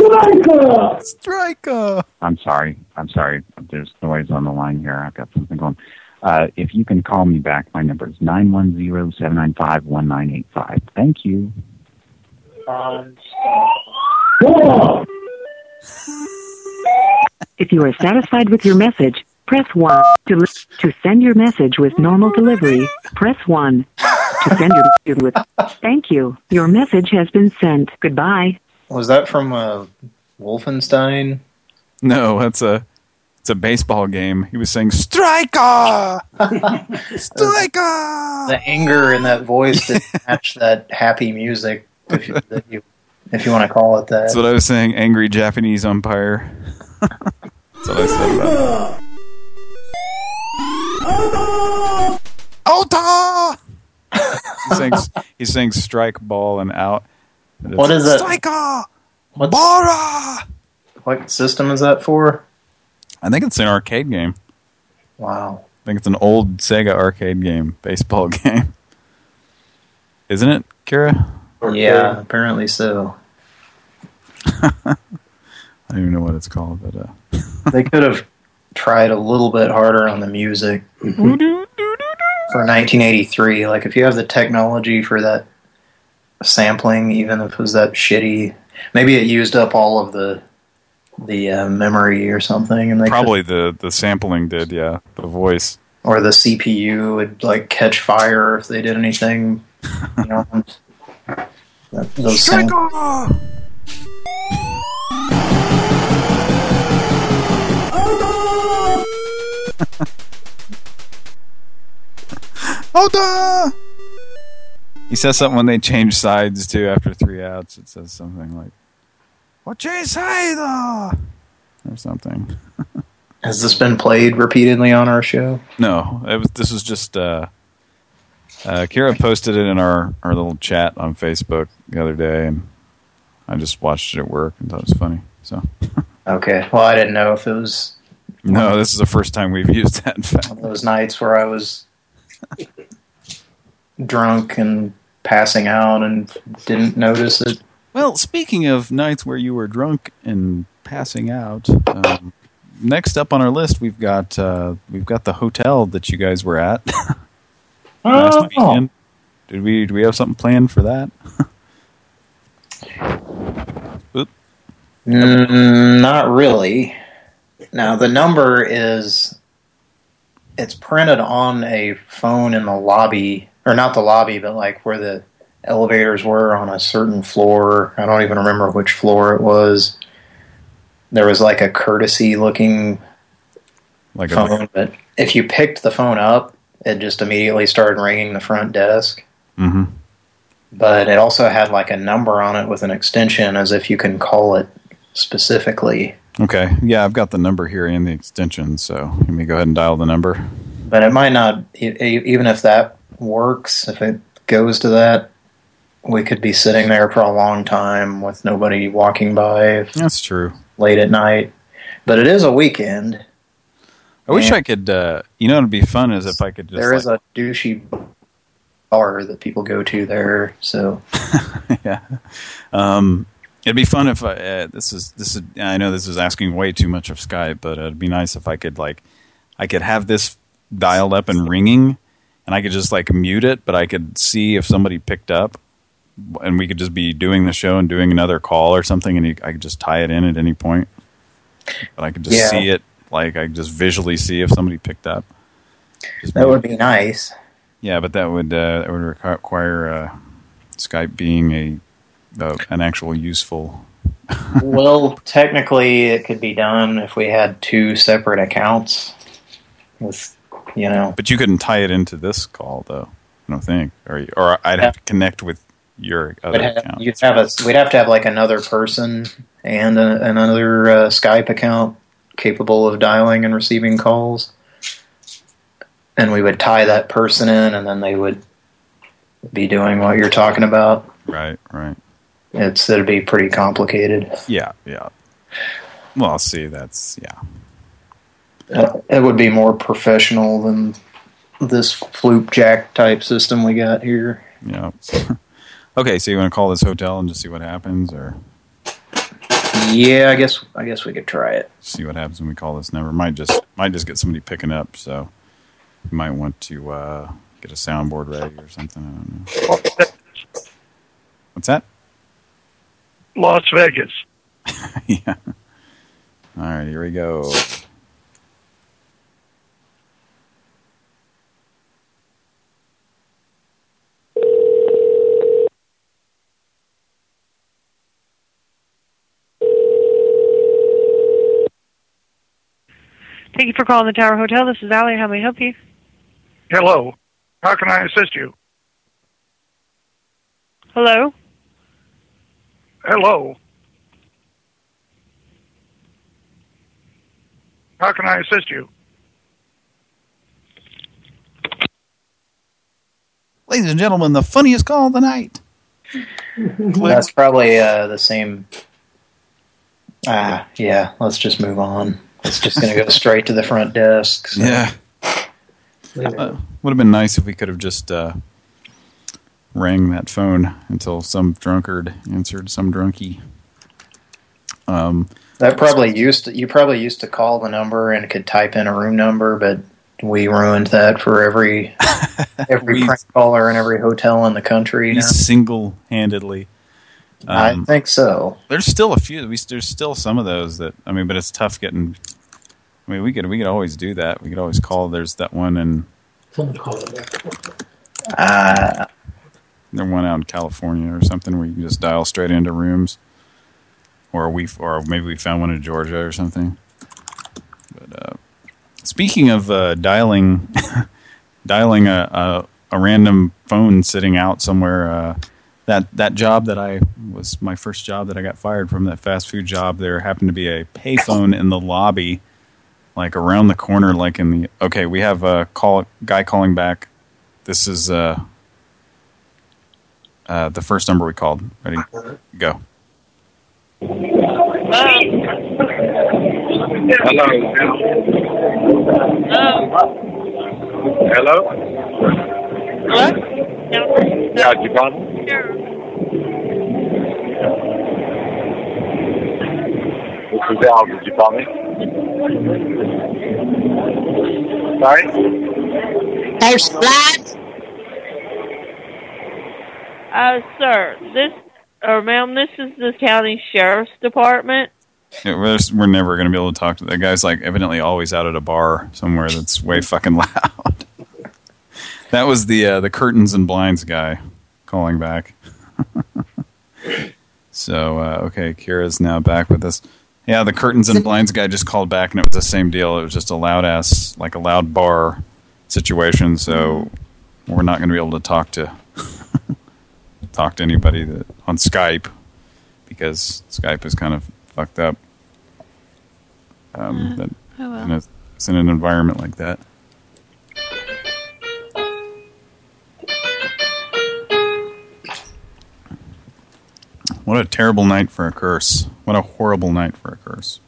Striker! Striker! I'm sorry. I'm sorry. There's noise on the line here. I've got something going. Uh, if you can call me back, my number is 910-795-1985. Thank you. If you are satisfied with your message, press 1. To, li- to send your message with normal delivery, press 1. To send your message with thank you. Your message has been sent. Goodbye. Was that from uh, Wolfenstein? No, that's a it's a baseball game. He was saying striker, striker. The anger in that voice didn't match that happy music, that you, if you want to call it that. That's what I was saying. Angry Japanese umpire. That's what I said about it. Ota! he sings he sings strike ball and out. And What it's, is it? Striker! What's- Bora! What system is that for? I think it's an arcade game. Wow. I think it's an old Sega arcade game, baseball game. Isn't it, Kira? Yeah, apparently so. I don't even know what it's called, but uh, they could have tried a little bit harder on the music for 1983. Like, if you have the technology for that sampling, even if it was that shitty, maybe it used up all of the the uh, memory or something, and they could- probably the the sampling did, yeah, the voice. or the CPU would like catch fire if they did anything. You know, that- those sam- Oda! He says something when they change sides too after three outs. It says something like, "What you say, though?" or something. Has this been played repeatedly on our show? No, it was. This was just. Uh, uh, Kira posted it in our our little chat on Facebook the other day, and I just watched it at work and thought it was funny. So Okay. Well, I didn't know if it was no, this is the first time we've used that. In fact, one of those nights where I was drunk and passing out and didn't notice it. Well, speaking of nights where you were drunk and passing out, um, next up on our list we've got uh, we've got the hotel that you guys were at last Oh. weekend. Did we do we have something planned for that? Oop. Mm, not really. Now the number is it's printed on a phone in the lobby, or not the lobby, but like where the elevators were on a certain floor. I don't even remember which floor it was. There was like a courtesy looking Like a phone, but if you picked the phone up, it just immediately started ringing the front desk. hmm But it also had like a number on it with an extension as if you can call it specifically. Okay, yeah, I've got the number here and the extension, so let me go ahead and dial the number. But it might not, even if that works, if it goes to that, we could be sitting there for a long time with nobody walking by That's true. late at night. But it is a weekend. I wish I could. Uh, you know, it'd be fun is if I could just. There is like, a douchey bar that people go to there, so yeah. Um, it'd be fun if I. Uh, this is this is. I know this is asking way too much of Skype, but it'd be nice if I could like, I could have this dialed up and ringing, and I could just like mute it, but I could see if somebody picked up, and we could just be doing the show and doing another call or something, and you, I could just tie it in at any point. But I could just Yeah. see it, like I just visually see if somebody picked up. Just that would be nice. yeah, but that would uh, that would require uh, Skype being a uh, an actual useful. well, technically, it could be done if we had two separate accounts with, you know, But you couldn't tie it into this call, though. I don't think, or or I'd have to connect with your other have, account. you'd have a, we'd have to have like another person and a, another uh, Skype account capable of dialing and receiving calls. And we would tie that person in, and then they would be doing what you're talking about. Right, right. It's it'd be pretty complicated. Yeah, yeah. Well, I'll see. That's yeah. Uh, it would be more professional than this floop jack type system we got here. Yeah. okay, so you want to call this hotel and just see what happens, or Yeah, I guess I guess we could try it. see what happens when we call this number? Might just might just get somebody picking up. So you might want to uh, get a soundboard ready or something. I don't know. What's that? Las Vegas. yeah. All right, here we go. Thank you for calling the Tower Hotel. This is Allie. How may I help you? Hello. How can I assist you? Hello? Hello. How can I assist you? Ladies ladies and gentlemen, the funniest call of the night. That's probably uh, the same. Ah, yeah. Let's just move on. It's just going to go straight to the front desk. so- Yeah. Uh, would have been nice if we could have just uh, rang that phone until some drunkard answered, some drunkie. Um, That probably used to, you probably used to call the number and could type in a room number, but we ruined that for every every prank caller in every hotel in the country. we now. single-handedly. I um, think so. There's still a few. We, there's still some of those that I mean, but it's tough getting. I mean, we could we could always do that. We could always call. There's that one in. Uh, There's one out in California or something where you can just dial straight into rooms, or we or maybe we found one in Georgia or something. But uh, speaking of uh, dialing, dialing a, a a random phone sitting out somewhere. Uh, that that job that I was my first job that I got fired from that fast food job. There happened to be a payphone in the lobby, like around the corner, like in the. Okay, we have a call guy calling back. This is uh, uh, the first number we called. Ready? Go. Hello. Hello. What? Yeah, did you call me? This is Al. Did you call me? Sorry? There's blood. Uh, sir, this, or ma'am, this is the county sheriff's department. Yeah, we're, just- we're never going to be able to talk to that guy's like evidently always out at a bar somewhere that's way fucking loud. that was the uh, the curtains and blinds guy calling back. so uh, okay, Kira's now back with us. Yeah, the curtains and blinds guy just called back and it was the same deal. It was just a loud ass like a loud bar situation. So we're not going to be able to talk to talk to anybody that on Skype because Skype is kind of fucked up. Um, that oh well. in a- it's in an environment like that. What a terrible night for a curse. What a horrible night for a curse.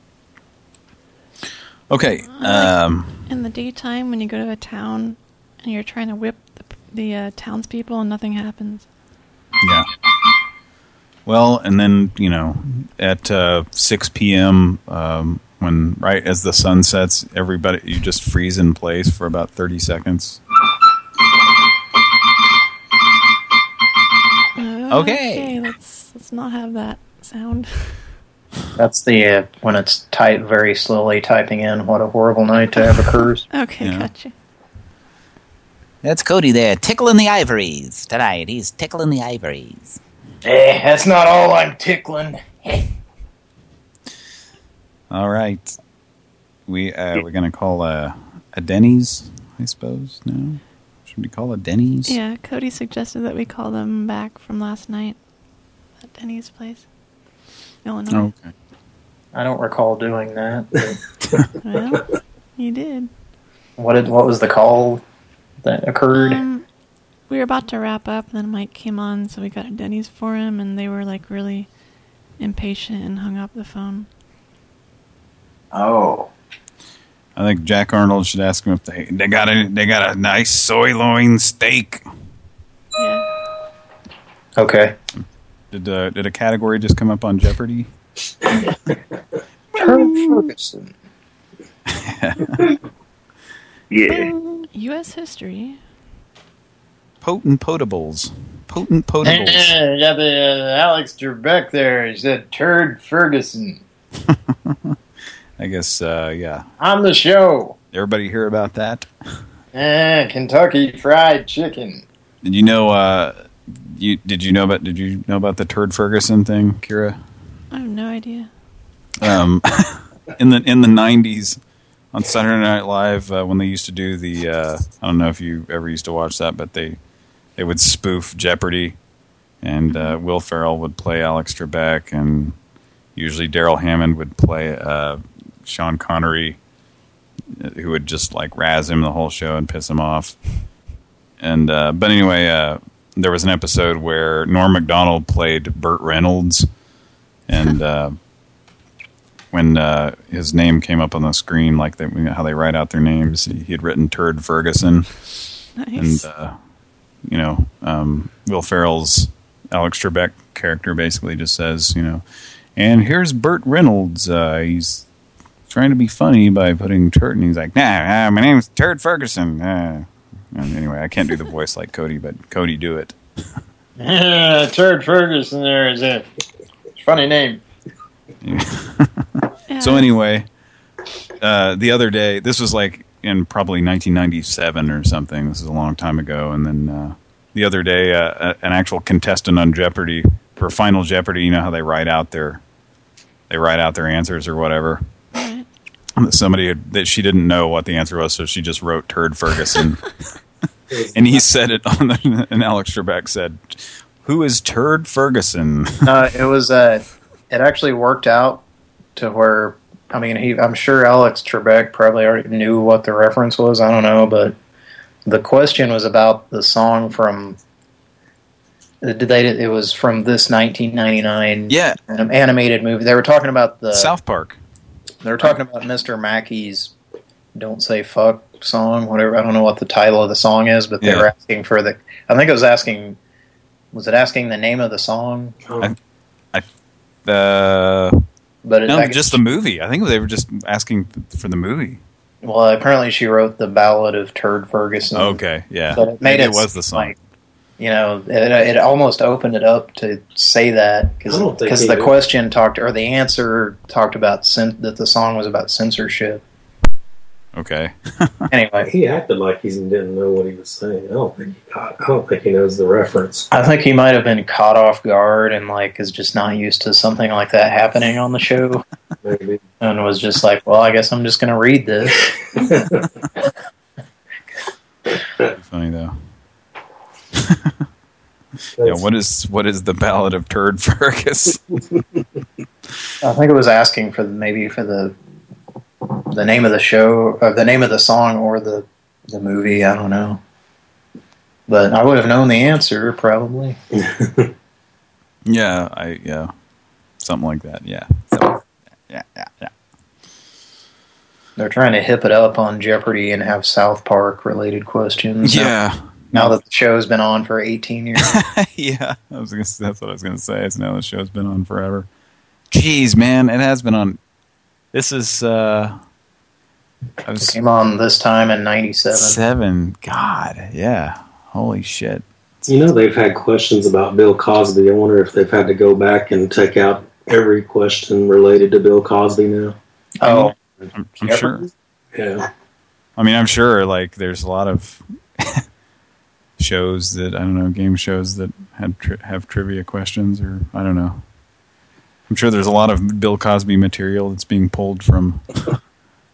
Okay. Um, In the daytime, when you go to a town and you're trying to whip the, the uh, townspeople and nothing happens. yeah. Well, and then, you know, at uh, 6 p.m., um, when right as the sun sets, everybody, you just freeze in place for about 30 seconds. Uh, Okay. Let's let's not have that sound. That's the uh, when it's type very slowly typing in. What a horrible night to have occurs. Okay, Yeah. gotcha. That's Cody there, tickling the ivories. Tonight, he's tickling the ivories. Eh, that's not all I'm tickling. All right. We, uh, we're going to call uh, a Denny's, I suppose, no? Should we call a Denny's? Yeah, Cody suggested that we call them back from last night at Denny's place, Illinois. Okay. I don't recall doing that. Well, you did. what did what was the call that occurred? Um, we were about to wrap up, and then Mike came on, so we got a Denny's for him, and they were like really impatient and hung up the phone. oh, I think Jack Arnold should ask him if they they got a they got a nice soy loin steak. Yeah. okay. Did uh, did a category just come up on Jeopardy? Turd Ferguson. Yeah. U.S. history. Potent potables. Potent potables. you got the uh, Alex Trebek there. He said Turd Ferguson I guess uh, yeah. on the show. Everybody hear about that? Eh, Kentucky Fried Chicken. Did you know uh you did you know about did you know about the Turd Ferguson thing, Kira? I have no idea. um, in the in the '90s on Saturday Night Live uh, when they used to do the uh, I don't know if you ever used to watch that, but they they would spoof Jeopardy, and uh, Will Ferrell would play Alex Trebek, and usually Darrell Hammond would play uh, Sean Connery, who would just like razz him the whole show and piss him off. And uh, but anyway, uh, there was an episode where Norm Macdonald played Burt Reynolds, and uh, when uh, his name came up on the screen, like they, how they write out their names, he, he had written Turd Ferguson, Nice. and uh, you know, um, Will Ferrell's Alex Trebek character basically just says, you know, and here's Burt Reynolds. Uh, he's trying to be funny by putting Turd, and he's like, nah, uh, my name's Turd Ferguson. Uh, and anyway, I can't do the voice like Cody, but Cody do it. Yeah, Turd Ferguson there is it. Funny name. So anyway, uh, the other day, this was like in probably 1997 or something. This is a long time ago. And then uh, the other day, uh, a- an actual contestant on Jeopardy for Final Jeopardy. You know how they write out their they write out their answers or whatever. That Somebody had, that she didn't know what the answer was, so she just wrote "Turd Ferguson," and he said it on the. And Alex Trebek said, "Who is Turd Ferguson?" No, it was. Uh, it actually worked out to where. I mean, he. I'm sure Alex Trebek probably already knew what the reference was. I don't know, but the question was about the song from. Did they? It was from this 1999 yeah animated movie. They were talking about the South Park. They were talking about Mr. Mackey's "Don't Say Fuck" song, whatever. I don't know what the title of the song is, but they Yeah. were asking for the. I think it was asking. Was it asking the name of the song? I, I, uh, But it, no, guess- just the movie. I think they were just asking for the movie. Well, apparently she wrote the Ballad of Turd Ferguson. Okay, yeah. But it made Maybe it, it was the song. Like, you know, it, it almost opened it up to say that because because the did. question talked or the answer talked about cen- that the song was about censorship. Okay. Anyway, He acted like he didn't know what he was saying. I don't think he got, I don't think he knows the reference. I think he might have been caught off guard and like is just not used to something like that happening on the show. Maybe. And was just like, well, I guess I'm just going to read this. Funny though. Yeah, what is what is the Ballad of Turd Fergus? I think it was asking for maybe for the the name of the show, or the name of the song, or the the movie. I don't know, but I would have known the answer probably. yeah, I yeah, something like that. Yeah. So, yeah, yeah, yeah. They're trying to hip it up on Jeopardy and have South Park related questions. Yeah. Now that the show's been on for 18 years. yeah, I was gonna, that's what I was going to say. Is now the show's been on forever. Jeez, man, it has been on. This is uh, I was came on this time in '97. seven. God, yeah, holy shit. You know they've had questions about Bill Cosby. I wonder if they've had to go back and take out every question related to Bill Cosby now. Oh, I'm, I'm sure. Yeah. I mean, I'm sure. Like, there's a lot of shows that I don't know, game shows that had tri have trivia questions, or I don't know. I'm sure there's a lot of Bill Cosby material that's being pulled from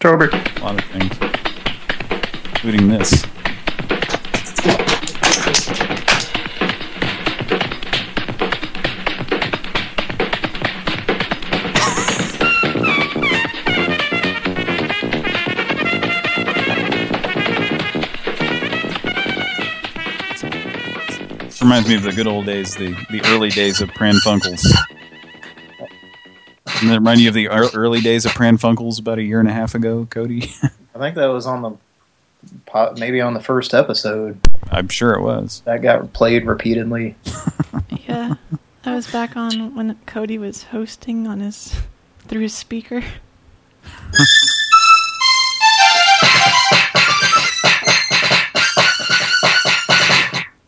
Tober. a lot of things, including this. Reminds me of the good old days, the, the early days of Pran Funkels. Doesn't that remind you of the early days of Pran Funkels about a year and a half ago, Cody? I think that was on the maybe on the first episode. I'm sure it was. That got played repeatedly. Yeah, that was back on when Cody was hosting on his through his speaker.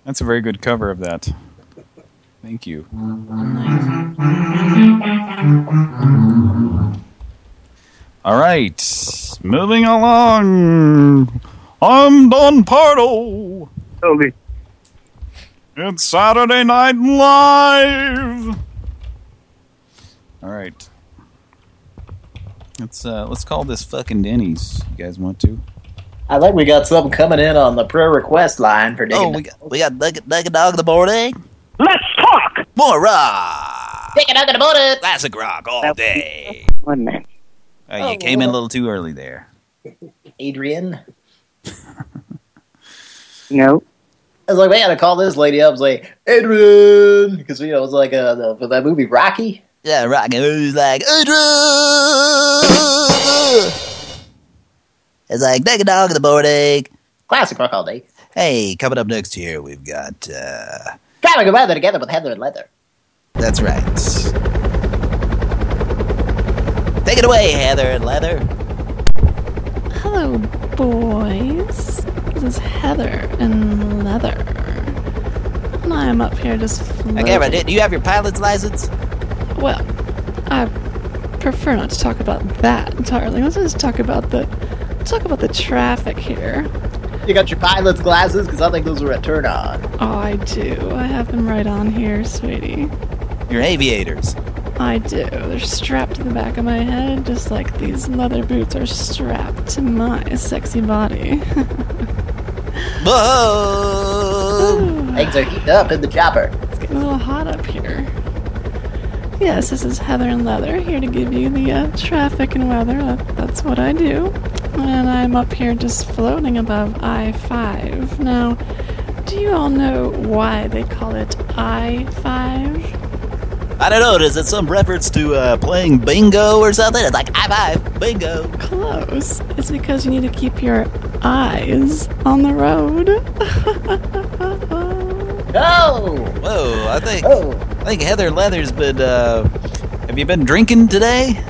That's a very good cover of that. Thank you. All right, moving along. I'm Don Pardo. Toby. It's Saturday Night Live. All right. Let's uh let's call this fucking Denny's. You guys want to? I think we got something coming in on the prayer request line for digging. Oh, we got we got Nugget Nugget Dog in the morning. Let's talk. More rock. Digging Nugget about it. Classic rock all day. One minute. Oh, you came in a little too early there. Adrian. No. I was like, we gotta call this lady up. I was like, Adrian, because you know it was like uh, the, for that movie Rocky. Yeah, Rocky. It was like, Adrian! It's like, take a dog in the morning. Classic rock all day. Hey, coming up next here, we've got, uh, Driving a weather together with Heather and Leather. that's right. Take it away, Heather and Leather. Hello, boys. This is Heather and Leather. And I am up here just floating. Okay, but do you have your pilot's license? Well, I prefer not to talk about that, entirely. Let's just talk about the talk about the traffic here. You got your pilot's glasses? Because I think those are a turn on. Oh, I do. I have them right on here, sweetie. Your aviators. I do. They're strapped to the back of my head, just like these leather boots are strapped to my sexy body. Whoa! Things are heating up in the chopper. It's getting a little hot up here. Yes, this is Heather and Leather here to give you the uh, traffic and weather. That, that's what I do. And I'm up here just floating above I 5. Now, do you all know why they call it I 5? I don't know, is it some reference to uh, playing bingo or something? It's like, I 5, bingo. Close. It's because you need to keep your eyes on the road. oh! Whoa, I think I think Heather Leather's been, uh, have you been drinking today?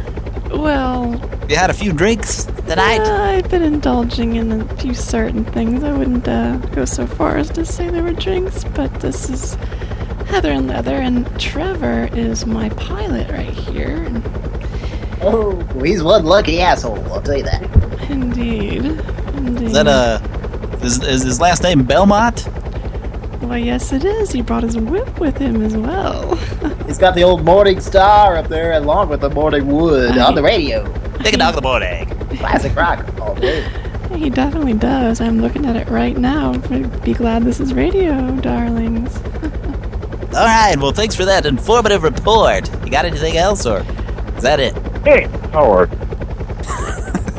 well, You had a few drinks tonight? yeah, I've been indulging in a few certain things. I wouldn't uh, go so far as to say they were drinks, but this is Heather and Leather, and Trevor is my pilot right here. Oh, he's one lucky asshole, I'll tell you that. indeed. Indeed. Is that uh, is, is his last name Belmont? Why, yes, it is. He brought his whip with him as well. He's got the old Morning Star up there along with the Morning Wood on the radio. Take a dog in the morning. Classic rock all day. he definitely does. I'm looking at it right now. Be glad this is radio, darlings. All right, well, thanks for that informative report. You got anything else, or is that it? Hey, Howard.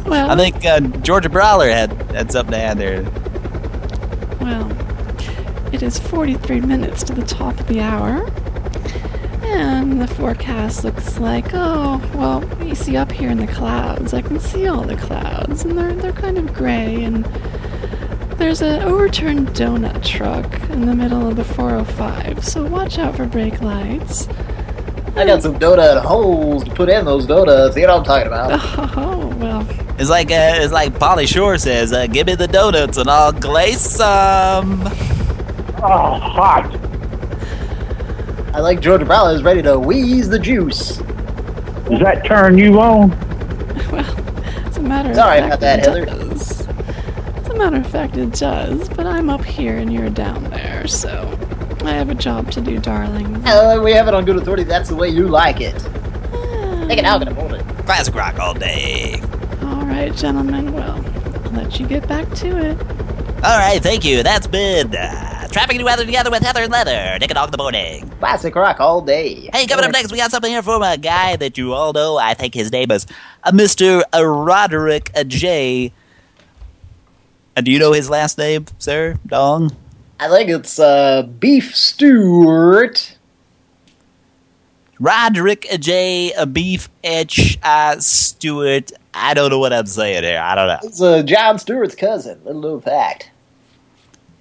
Well, I think uh, Georgia Brawler had, had something to add there. Well, it is 43 minutes to the top of the hour. And the forecast looks like, oh, well, you see up here in the clouds, I can see all the clouds, and they're, they're kind of gray, and there's an overturned donut truck in the middle of the 405, so watch out for brake lights. I got some donut holes to put in those donuts. You know what I'm talking about. Oh, well, It's like uh, it's like Pauly Shore says, uh, "Give me the donuts and I'll glaze some." Oh, hot. I like Georgia Brown is ready to wheeze the juice. Does that turn you on? Well, as a matter Sorry of fact, about that, it Heather. does. As a matter of fact, it does, but I'm up here and you're down there, so I have a job to do, darling. Uh, we have it on good authority. That's the way you like it. Take it out in the morning. Classic rock all day. All right, gentlemen, well, I'll let you get back to it. All right, thank you. That's been uh, Traffic and Weather together with Heather and Leather. Take a dog in the morning. Classic rock all day. Hey, coming up next, we got something here from a guy that you all know. I think his name is uh, Mr. uh, Roderick uh, J. Uh, do you know his last name, sir? Dong? I think it's uh, Beef Stewart. Roderick J. Beef H. I. Stewart. I don't know what I'm saying here. I don't know. It's uh, Jon Stewart's cousin. Little known fact.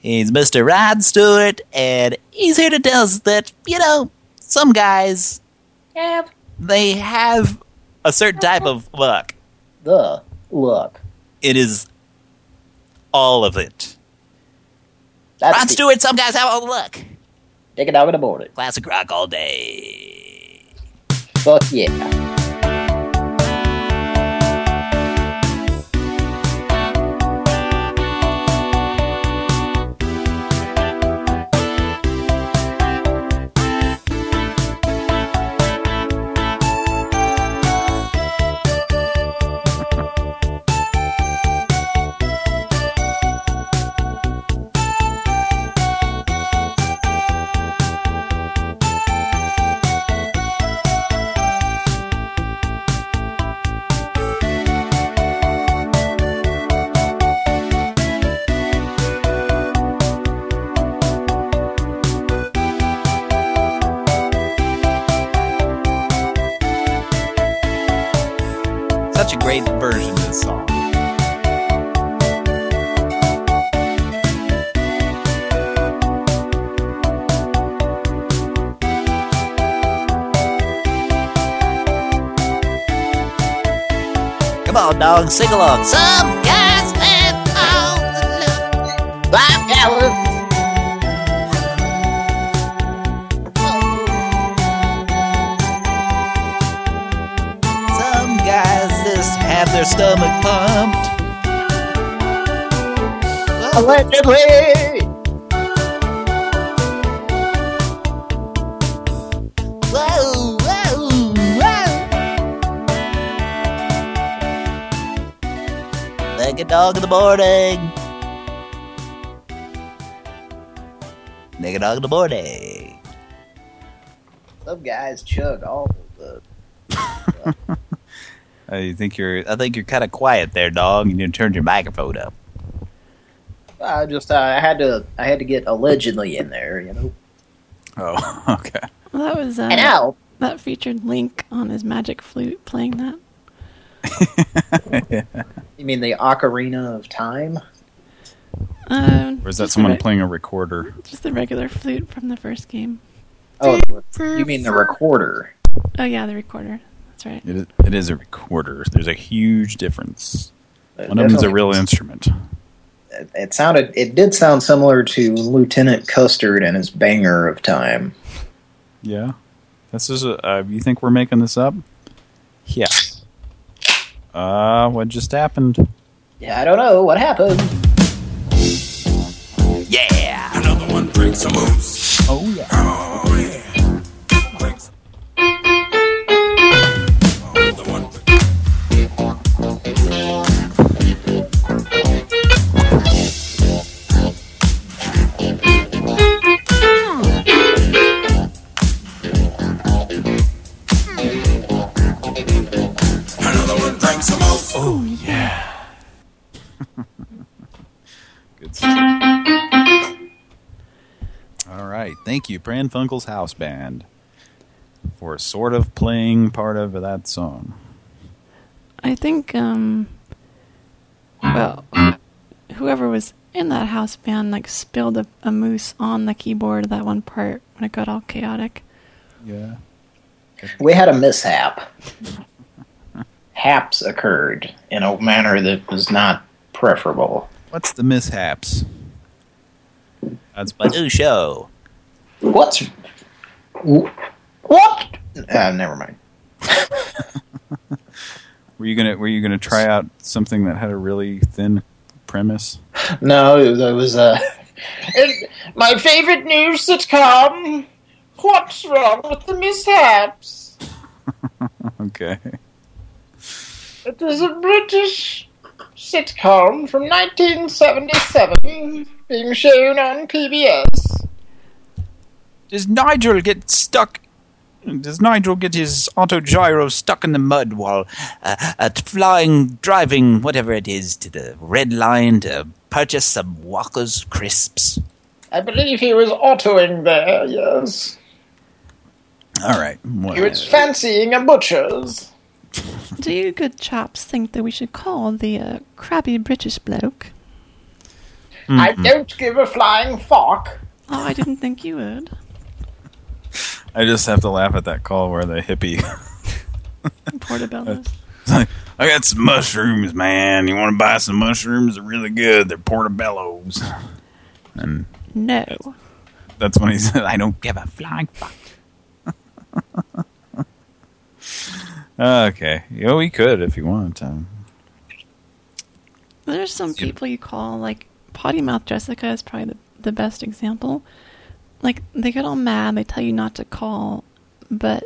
He's Mr. Rod Stewart, and he's here to tell us that, you know, some guys, have they have a certain type of luck. The look. It is all of it. That's Rod the- Stewart, some guys have all the luck. Take it out in the morning. Classic rock all day. Fuck yeah. Dog, sing along. Some guys have all the love. Five gallons. Some guys just have their stomach pumped. Allegedly. Dog in the morning. Like a dog in the morning. Some guys chug all the. I think you're. I think you're kind of quiet there, dog. You need to turn your microphone up. I just uh, I had to I had to get allegedly in there, you know. Oh, okay. Well, that was uh, And Al. that featured Link on his magic flute playing that. You mean the Ocarina of Time? Um, Or is that someone playing a recorder? Just the regular flute from the first game. Oh, you mean the recorder? Oh yeah, the recorder. That's right. It is, it is a recorder. There's a huge difference. Uh, One of them's a definitely. real instrument. It, it sounded it did sound similar to Lieutenant Custard and his banger of time. Yeah. This is a. Uh, you think we're making this up? Yeah. Uh, what just happened? Yeah, I don't know what happened. Yeah. Another one breaks a moose. Yeah. Oh yeah. Oh yeah. Good stuff. All right. Thank you, Pran Funkel's House Band, for sort of playing part of that song. I think, um, well, whoever was in that house band like spilled a, a moose on the keyboard that one part when it got all chaotic. Yeah. We had a mishap. Haps occurred in a manner that was not preferable. What's the mishaps? That's my new show. What's what? Uh, never mind. Were you gonna Were you gonna try out something that had a really thin premise? No, it was, it was uh, it- my favorite new sitcom. What's wrong with the mishaps? okay. It is a British sitcom from 1977 being shown on PBS. Does Nigel get stuck? Does Nigel get his auto gyro stuck in the mud while uh, at flying, driving, whatever it is, to the red line to purchase some Walker's crisps. I believe he was autoing there, yes. All right. He was fancying a butcher's. Do you good chaps think that we should call the uh, crabby British bloke? I don't give a flying fuck. Oh, I didn't think you would. I just have to laugh at that call where the hippie. Portobello's. It's like, I got some mushrooms, man. You want to buy some mushrooms? They're really good. They're portobellos. And No. that's when he said, I don't give a flying fuck. okay. Yeah, we could if you want. Um, There's some people you call like potty mouth Jessica is probably the, the best example. Like they get all mad, they tell you not to call, but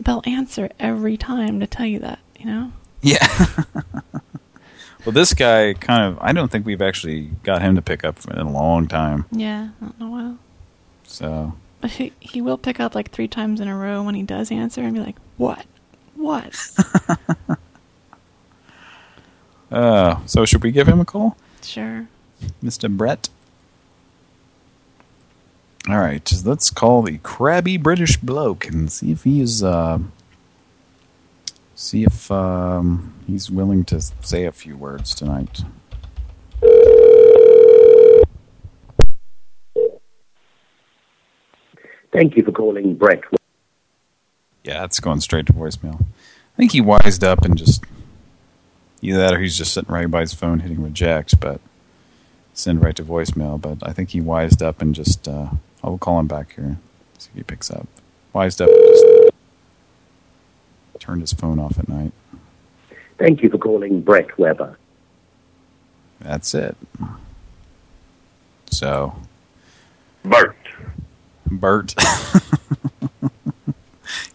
they'll answer every time to tell you that, you know? yeah. well, this guy kind of, I don't think we've actually got him to pick up in a long time. Yeah, not in a while. So, he he will pick up like three times in a row when he does answer and be like, What? What? uh, so should we give him a call? sure. Mr. Brett? All right, let's call the crabby British bloke and see if he is uh, See if um, he's willing to say a few words tonight. Thank you for calling Brett. Yeah, it's going straight to voicemail. I think he wised up and just either that or he's just sitting right by his phone hitting reject, but send right to voicemail. But I think he wised up and just uh, I'll call him back here. See if he picks up. Wised up and just turned his phone off at night. Thank you for calling Brett Weber. That's it. So Bert. Bert.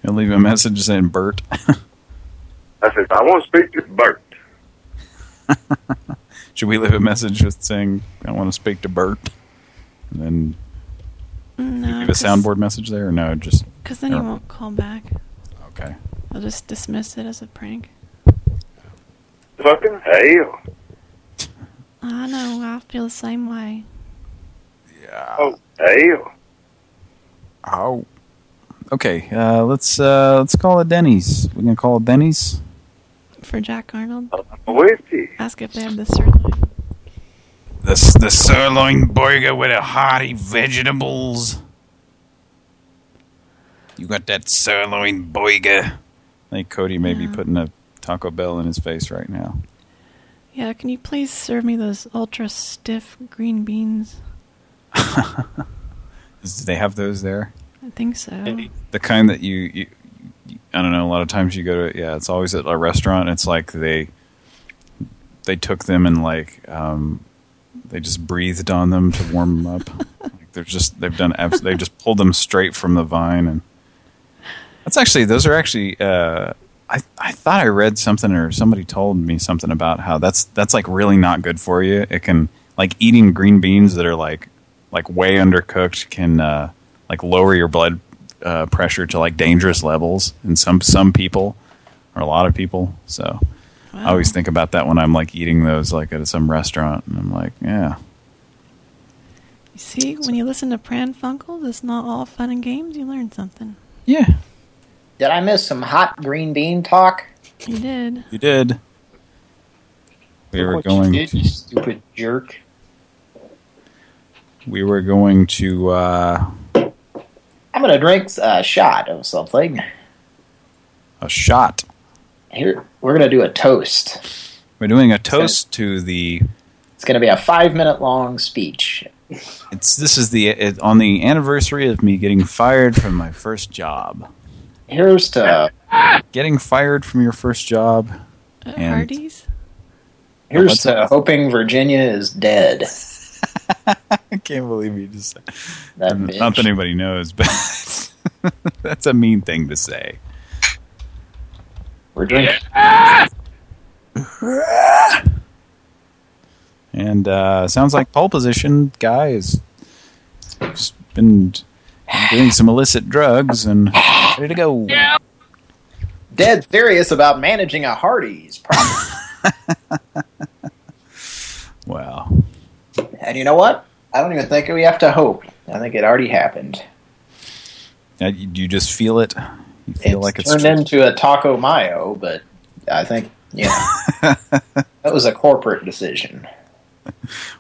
You'll leave a message saying Bert. I said, I want to speak to Bert. Should we leave a message with saying I want to speak to Bert? And then No, leave a soundboard message there or no, just Because then he oh. won't call back. Okay. I'll just dismiss it as a prank. Fucking hell. I know, I feel the same way. Yeah. Oh, hell. Oh. Okay, uh, let's uh, let's call it Denny's. We're gonna call it Denny's. For Jack Arnold. Whiskey. Ask if they have the sirloin. The the sirloin burger with the hearty vegetables. You got that sirloin burger. I think Cody may be putting a Taco Bell in his face right now. Yeah, can you please serve me those ultra stiff green beans? Do they have those there? I think so. The kind that you, you, I don't know. A lot of times you go to, yeah, it's always at a restaurant. It's like they, they took them and like, um, they just breathed on them to warm them up. like they're just, they've done, they've just pulled them straight from the vine, and that's actually, those are actually. Uh, I I thought I read something or somebody told me something about how that's that's like really not good for you. It can like eating green beans that are like like way undercooked can uh, like lower your blood uh, pressure to like dangerous levels in some some people or a lot of people. So I always think about that when I'm like eating those like at some restaurant, and I'm like, yeah, You see, when you listen to Pran Funkels, it's not all fun and games. You learn something. Yeah. Did I miss some hot green bean talk? You did. you did. We were What you going. did, to, you stupid jerk. we were going to. uh I'm gonna drink a uh, shot of something. a shot. Here, we're gonna do a toast. We're doing a toast to the. It's gonna be a five minute long speech. It's this is the it, on the anniversary of me getting fired from my first job. Here's to Getting fired from your first job. At and Hardee's? here's to hoping Virginia is dead. I can't believe you just said That Not that anybody knows, but that's a mean thing to say. We're drinking. And uh, sounds like pole position guy has just been doing some illicit drugs and ready to go. Dead serious about managing a Hardee's. Wow. And you know what? I don't even think we have to hope. I think it already happened. Now, you, just feel it. You feel like it's Turned true. into a taco mayo, but I think, yeah. that was a corporate decision.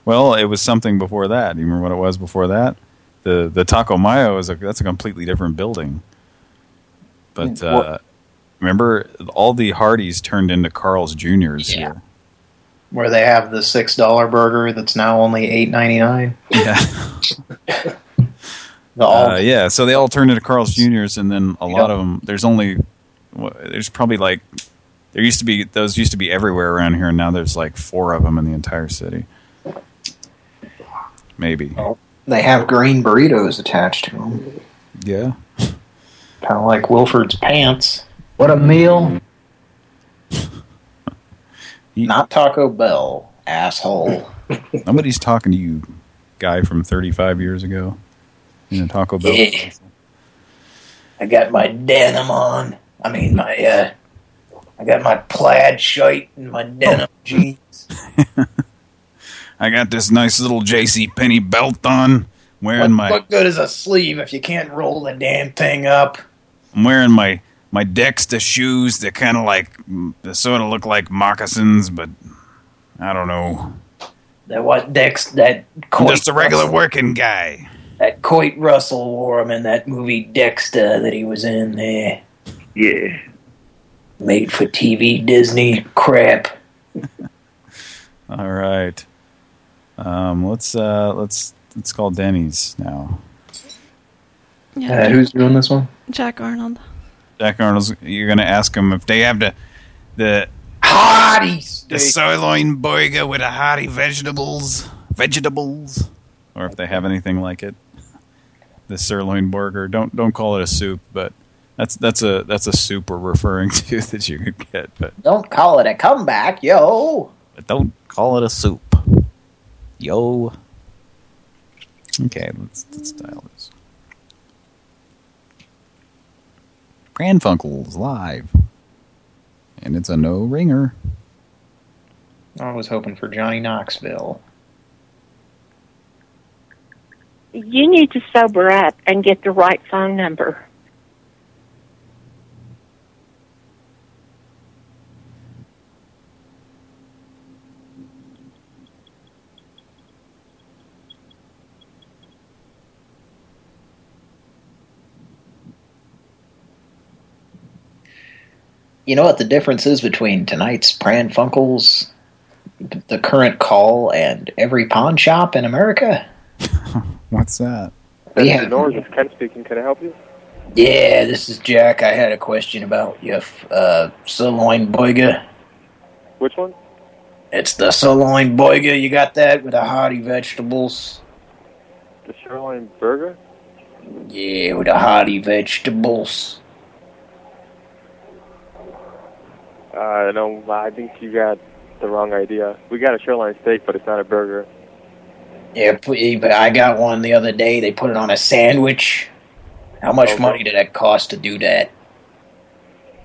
Well, it was something before that. Do you remember what it was before that? The the Taco Mayo is a that's a completely different building. But uh, remember, all the Hardee's turned into Carl's Juniors here. Where they have the six dollar burger that's now only eight ninety nine. Yeah. The all Uh, yeah, so they all turned into Carl's Juniors, and then a lot of them. There's only there's probably like there used to be those used to be everywhere around here, and now there's like four of them in the entire city. Maybe. they have green burritos attached to them. Yeah. Kind of like Wilford's pants. What a meal. Not Taco Bell, asshole. Nobody's talking to you, guy from 35 years ago. In a Taco Bell. Yeah. I got my denim on. I mean, my, uh, I got my plaid shirt and my denim jeans. I got this nice little J.C. Penney belt on. Wearing What, my what good is a sleeve if you can't roll the damn thing up? I'm wearing my my Dexter shoes. They're kind of like they sort of look like moccasins, but I don't know. That what Dex that I'm just a regular Russell- working guy. that Kurt Russell wore him in that movie Dexter that he was in there. Yeah. Made for TV Disney crap. All right. Um, let's uh, let's let's call Denny's now. Yeah, Uh, who's doing this one? Jack Arnold. Jack Arnold's. You're gonna ask him if they have the the Hotties. the sirloin burger with the hearty vegetables, vegetables, or if they have anything like it. The sirloin burger. Don't don't call it a soup, but that's that's a that's a soup we're referring to that you could get, but Don't call it a comeback, yo. but don't call it a soup. Yo. Okay, let's let's dial this. Pran Funkels live, and it's a no ringer. I was hoping for Johnny Knoxville. You need to sober up and get the right phone number. You know what the difference is between tonight's Pran Funkels, the current call, and every pawn shop in America? What's that? We have, Norris, it's Ken speaking. Can I help you? Yeah, this is Jack. I had a question about your uh, sirloin burger. Which one? It's the sirloin burger. You got that with the hearty vegetables? The sirloin Burger? Yeah, with the hearty vegetables. Uh, no, I think you got the wrong idea. We got a Shoreline steak, but it's not a burger. Yeah, but I got one the other day. They put it on a sandwich. How much money did that cost to do that?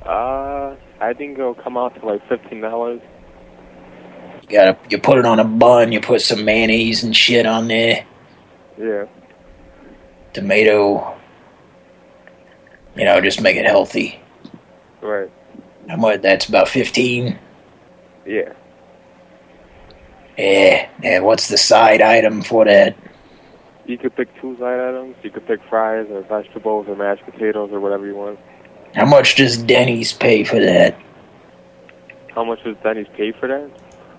Uh, I think it'll come out to like fifteen dollars. You gotta, you put it on a bun. You put some mayonnaise and shit on there. Yeah. Tomato. You know, just make it healthy. Right. How much? That's about fifteen. Yeah. Yeah. Yeah. What's the side item for that? You could pick two side items. You could pick fries or vegetables or mashed potatoes or whatever you want. How much does Denny's pay for that? How much does Denny's pay for that?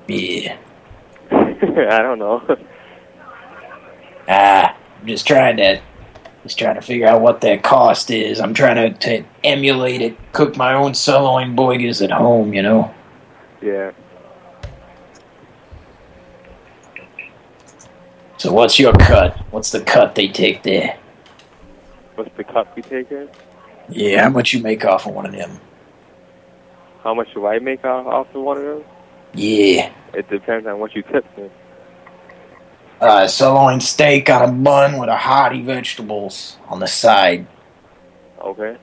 Yeah. I don't know. Ah, I'm just trying to, just trying to figure out what that cost is. I'm trying to, to emulate it, cook my own sirloin burgers at home. You know. yeah. So what's your cut? What's the cut they take there? What's the cut we take here? Yeah, how much you make off of one of them? How much do I make off, off of one of those? Yeah. It depends on what you tip me. Uh, sirloin steak on a bun with a hearty vegetables on the side. Okay.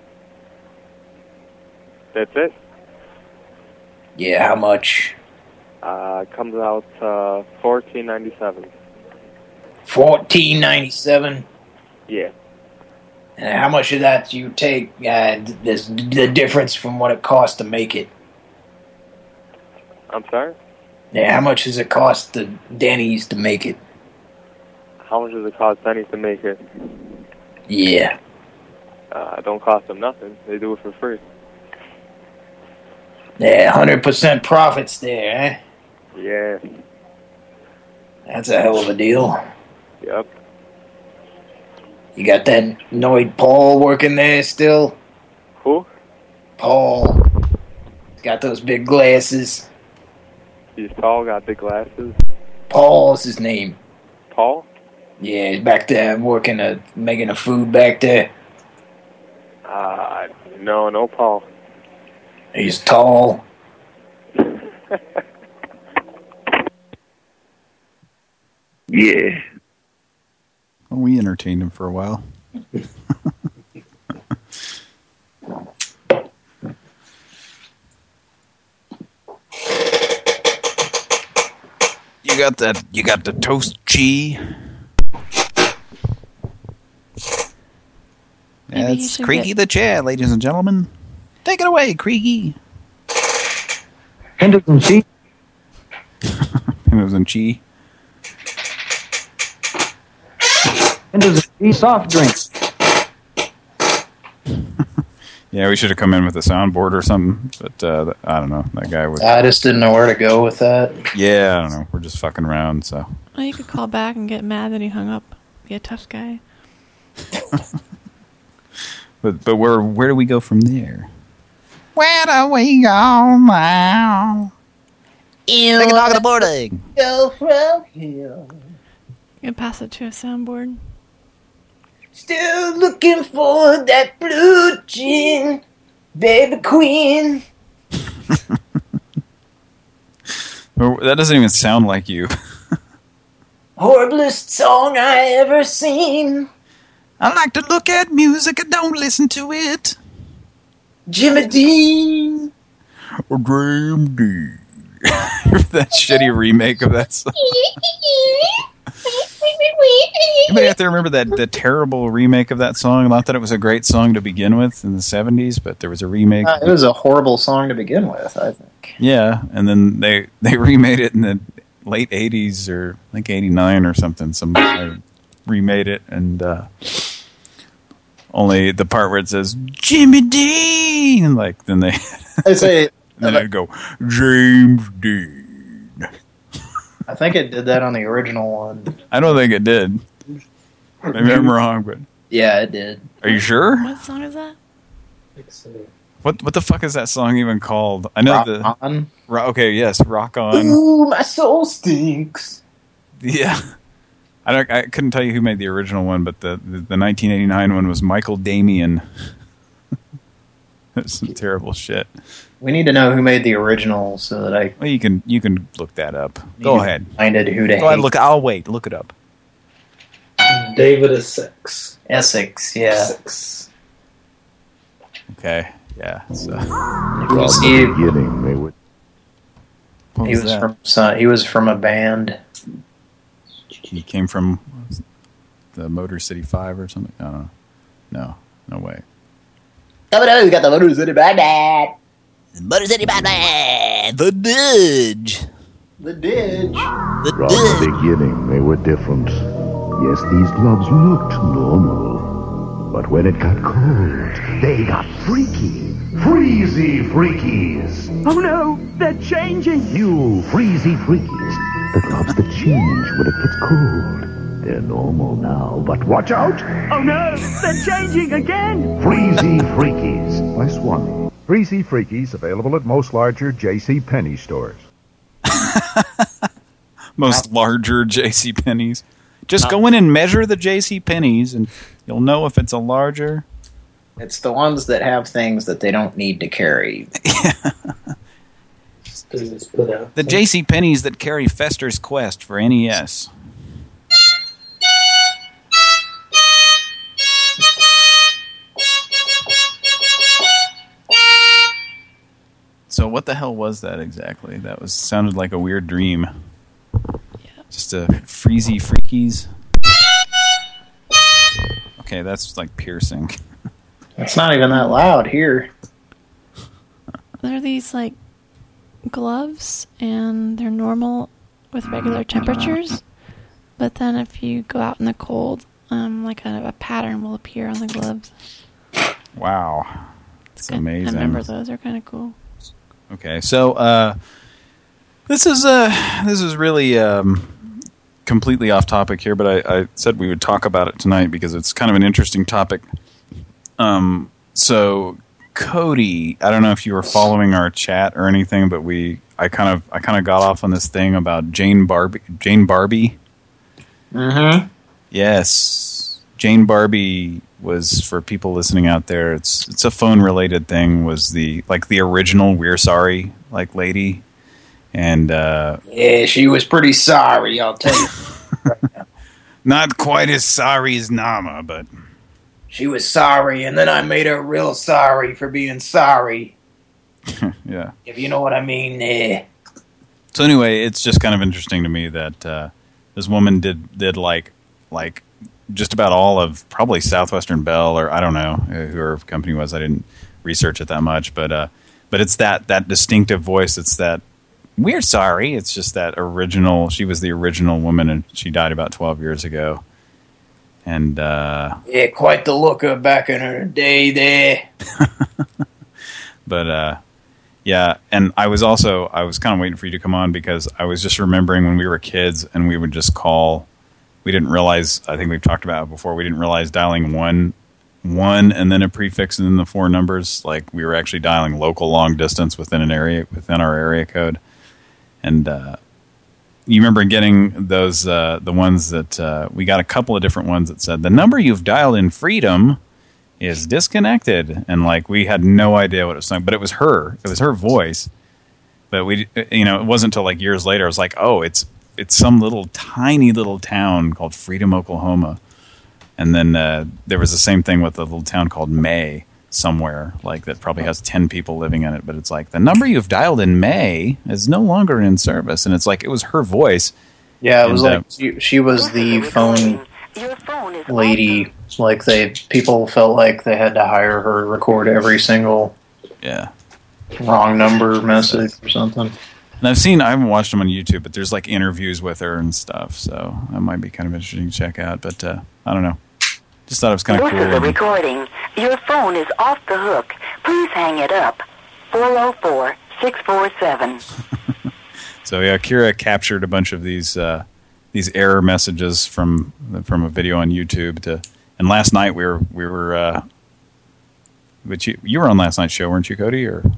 That's it. Yeah, how much? Uh, comes out uh, fourteen ninety seven. Fourteen ninety seven. Yeah. And how much of that do you take? Uh, this the difference from what it costs to make it. I'm sorry. Yeah, how much does it cost the Denny's to make it? How much does it cost Denny's to make it? Yeah. Uh, it don't cost them nothing. They do it for free. Yeah, hundred percent profits there, eh? Yeah. That's a hell of a deal. Yep. You got that Noid Paul working there still? Who? Paul. He's got those big glasses. He's tall, got big glasses. Paul's his name. Paul? Yeah, he's back there working, uh, making the food back there. Uh, no, no Paul. He's tall. Yeah. Well, we entertained him for a while. you got that? You got the toast cheese. Maybe you That's Creaky get- the Chair, ladies and gentlemen. Take it away, Creaky. Henderson cheese. Pintos and Chi. Henderson cheese soft drink. Yeah, we should have come in with a soundboard or something, but uh, I don't know. That guy was. I just didn't know where to go with that. Yeah, I don't know. We're just fucking around, so. Well, you could call back and get mad that he hung up. Be a tough guy. But but where where do we go from there? Where do we go now? Take a dog in the morning. Go from here. You can pass it to a soundboard. Still looking for that blue jean, baby queen. That doesn't even sound like you. Horriblest song I ever seen. I like to look at music and don't listen to it. Jimmy Dean. Or Dream D. that shitty remake of that song. Anybody out there remember that the terrible remake of that song? Not that it was a great song to begin with in the 70s, but there was a remake. Uh, it was a horrible song to begin with, I think. Yeah, and then they they remade it in the late 80s or I think 89 or something. Some guy remade it and uh, only the part where it says Jimmy Dean like then they I say then I'd go James Dean. I think it did that on the original one. I don't think it did. Maybe I'm wrong, but Yeah, it did. are you sure? What song is that? What what the fuck is that song even called? I know Rock the On. Ro- okay, yes, Rock On. Ooh, my soul stinks. Yeah. I don't I couldn't tell you who made the original one, but the the, the 1989 one was Michael Damian. That's some terrible shit. We need to know who made the original so that I Well, you can you can look that up. Go ahead. to find it who to Go ahead. Look. I'll wait. Look it up. David Essex. Essex, yeah. Essex. Okay. Yeah. So He was, he, beginning, they would. What he was was from so- he was from a band. He came from what was it, the Motor City Five or something. I don't know. No. No way. Coming out, we got the Motor City Bad Dad. Motor City Batman. The Dodge. The Ditch. The From Dodge. the beginning, they were different. Yes, these gloves looked normal. But when it got cold, they got freaky. Freezy Freakies. Oh no, they're changing. New Freezy Freakies. The gloves that change when it gets cold. They're normal now, but watch out! Oh no, they're changing again. Freezy Freakies by Swanee. Freezy Freakies available at most larger J.C. Penney stores. Most larger J.C. Penney's. Just go in and measure the J.C. Penney's, and you'll know if it's a larger. It's the ones that have things that they don't need to carry. Just put out. The J.C. Penney's that carry Fester's Quest for NES. So what the hell was that exactly? That was sounded like a weird dream. Just a freezy freakies. Okay, that's like piercing. It's not even that loud here. They're these like gloves, and they're normal with regular temperatures. But then if you go out in the cold, um, like kind of a pattern will appear on the gloves. Wow. It's good. amazing. I remember those. They're kind of cool. Okay, so uh, this is uh, this is really um, completely off topic here, but I, I said we would talk about it tonight because it's kind of an interesting topic. Um, so Cody, I don't know if you were following our chat or anything, but we I kind of I kind of got off on this thing about Jane Barbie. Jane Barbie. Mm-hmm. Yes, Jane Barbie was for people listening out there. It's it's a phone related thing. Was the like the original We're Sorry like lady, and uh, Yeah, she was pretty sorry, I'll tell you. not quite as sorry as Nama, but She was sorry, and then I made her real sorry for being sorry. yeah. If you know what I mean. Eh. So anyway, it's just kind of interesting to me that uh, this woman did did like like just about all of probably Southwestern Bell or I don't know uh, who her company was. I didn't research it that much, but uh, but it's that that distinctive voice. It's that we're sorry. It's just that original. She was the original woman, and she died about 12 years ago. And uh, Yeah, quite the looker back in her day there. but uh, yeah, and I was also I was kind of waiting for you to come on because I was just remembering when we were kids and we would just call. We didn't realize. I think we've talked about it before. We didn't realize dialing one, one, and then a prefix and then the four numbers. Like we were actually dialing local long distance within an area within our area code. And uh, you remember getting those uh, the ones that uh, we got a couple of different ones that said the number you've dialed in freedom is disconnected, and like we had no idea what it was saying, but it was her. It was her voice. But we, you know, it wasn't until like years later. I was like, oh, it's it's some little tiny little town called Freedom, Oklahoma. And then uh, there was the same thing with a little town called May somewhere, like that probably has 10 people living in it. But it's like, the number you've dialed in May is no longer in service. And it's like, it was her voice. Yeah, it was And, uh, like she, she was the phone lady. Like they people felt like they had to hire her to record every single yeah wrong number message or something. And I've seen, I haven't watched them on YouTube, but there's like interviews with her and stuff. So that might be kind of interesting to check out. But uh, I don't know. Just thought it was kind of This is a recording. Your phone is off the hook. Please hang it up. 404-647. So yeah, Kira captured a bunch of these uh, these error messages from from a video on YouTube. To and last night we were we were, uh, but you you were on last night's show, weren't you, Cody? Or do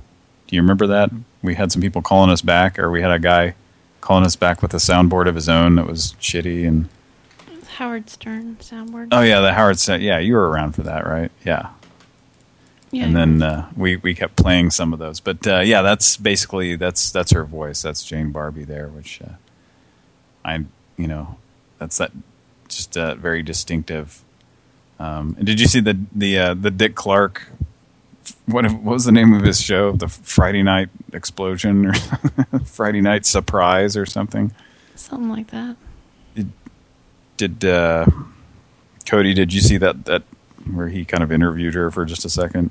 you remember that? We had some people calling us back, or we had a guy calling us back with a soundboard of his own that was shitty. And Howard Stern soundboard. oh yeah, the Howard said, yeah, you were around for that, right? Yeah. Yeah. and then uh, we we kept playing some of those. But uh, yeah, that's basically that's that's her voice. That's Jane Barbie there, which uh, I you know that's that just uh, very distinctive. Um, and did you see the the uh, the Dick Clark? What what was the name of his show? The Friday Night Explosion or Friday Night Surprise or something? Something like that. Did uh, Cody? Did you see that that where he kind of interviewed her for just a second?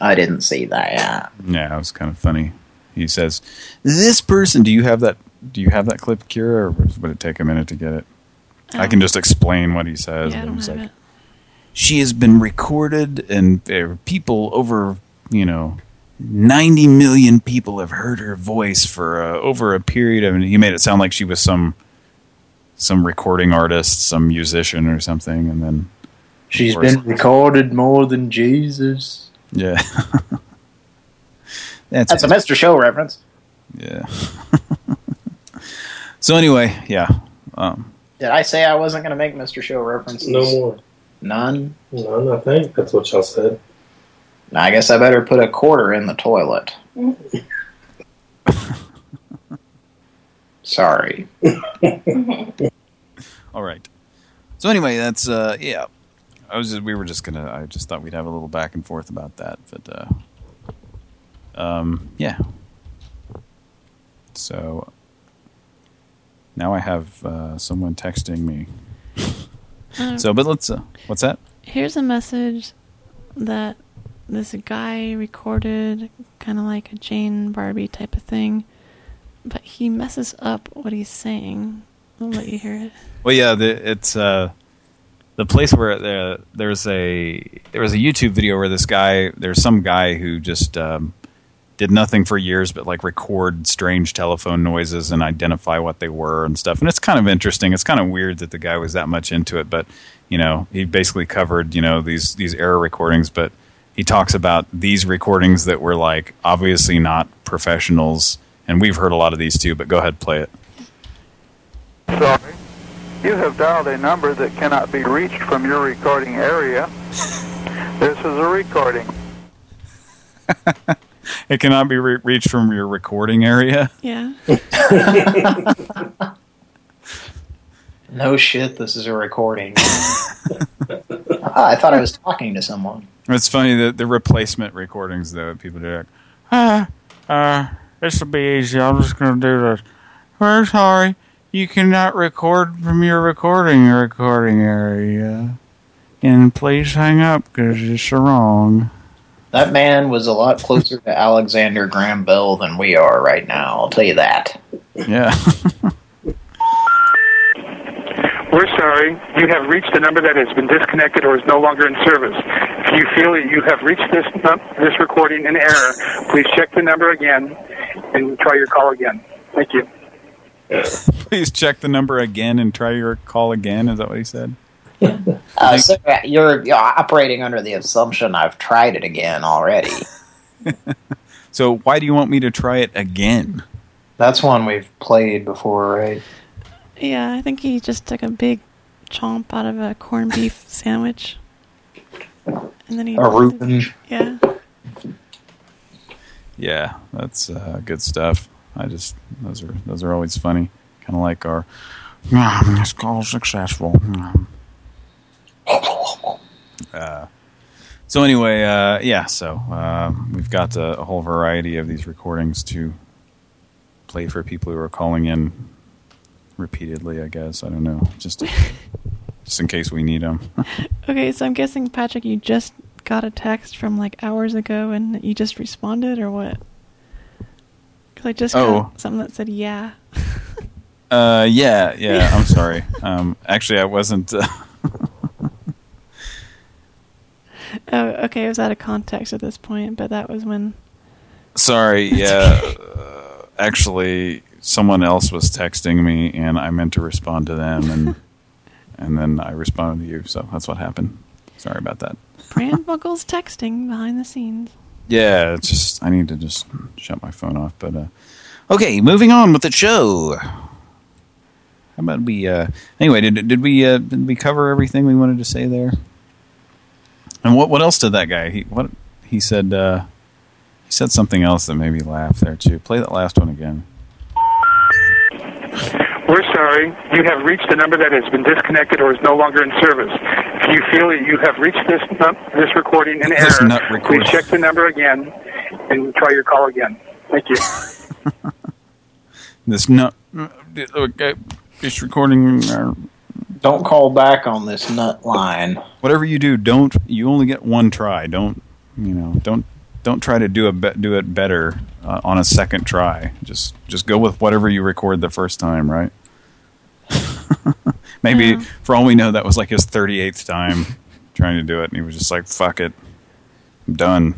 I didn't see that. Yeah. Yeah, it was kind of funny. He says, "This person, do you have that? Do you have that clip, Kira, or would it take a minute to get it?" I can just explain what he says. Yeah, I don't he's have like, it. She has been recorded, and there are people over, you know, 90 million people have heard her voice for uh, over a period of. And he made it sound like she was some some recording artist, some musician or something, and then She's of course- been recorded more than Jesus. yeah. That's, a Mr. Show reference. Yeah. so anyway, yeah. Um, Did I say I wasn't going to make Mr. Show references? No more. None? None, I think. That's what y'all said. I guess I better put a quarter in the toilet. Sorry. all right. So anyway, that's uh yeah. I was just, we were just gonna I just thought we'd have a little back and forth about that, but uh um yeah. So now I have uh someone texting me. Uh, so but let's uh what's that? Here's a message that this guy recorded, kind of like a Jane Barbie type of thing, but he messes up what he's saying. I'll let you hear it. Well, yeah, the, it's uh, the place where the, there's a there was a YouTube video where this guy there's some guy who just um, did nothing for years but like record strange telephone noises and identify what they were and stuff. And it's kind of interesting. It's kind of weird that the guy was that much into it, but you know, he basically covered you know these these error recordings, but he talks about these recordings that were like obviously not professionals. And we've heard a lot of these too, but go ahead, play it. Sorry. You have dialed a number that cannot be reached from your recording area. This is a recording. It cannot be re reached from your recording area. Yeah. No shit, this is a recording. ah, I thought I was talking to someone. It's funny that the replacement recordings though people do like, ah, uh, this will be easy. I'm just gonna do this. We're sorry, you cannot record from your recording recording area, and please hang up because it's wrong. That man was a lot closer to Alexander Graham Bell than we are right now. I'll tell you that. Yeah. We're sorry. You have reached a number that has been disconnected or is no longer in service. If you feel that you have reached this num- this recording in error, please check the number again and try your call again. Thank you. Please check the number again and try your call again. Is that what he said? Uh, so you're, you're operating under the assumption I've tried it again already. So why do you want me to try it again? That's one we've played before, right? Yeah, I think he just took a big chomp out of a corned beef sandwich. And then he... A Reuben. Yeah. Yeah, that's uh, good stuff. I just those are those are always funny. Kind of like our yeah, this call successful. Uh, so anyway, uh, yeah. So uh, we've got a, a whole variety of these recordings to play for people who are calling in repeatedly. I guess I don't know, just just in case we need them. Okay, so I'm guessing, Patrick, you just got a text from like hours ago and you just responded or what? Because I just Oh. got something that said yeah. Uh, yeah, yeah. I'm sorry. Um, actually, I wasn't. Uh, Oh, okay, it was out of context at this point, but that was when. sorry. Yeah. Uh, actually, someone else was texting me, and I meant to respond to them, and and then I responded to you. So that's what happened. Sorry about that. Brand Buckles texting behind the scenes. Yeah, it's just I need to just shut my phone off. But uh, okay, moving on with the show. How about we? Uh, anyway, did did we uh, did we cover everything we wanted to say there? And what what else did that guy? He what he said? Uh, he said something else that made me laugh there too. Play that last one again. We're sorry. You have reached a number that has been disconnected or is no longer in service. If you feel that you have reached this num- this recording in This error, nut recording. please check the number again and try your call again. Thank you. This no, okay, this recording. Uh, Don't call back on this nut line. whatever you do, don't you only get one try. Don't you know? Don't don't try to do a be do it better uh, on a second try. Just just go with whatever you record the first time, right? Maybe Yeah. for all we know, that was like his 38th time trying to do it, and he was just like, "Fuck it, I'm done."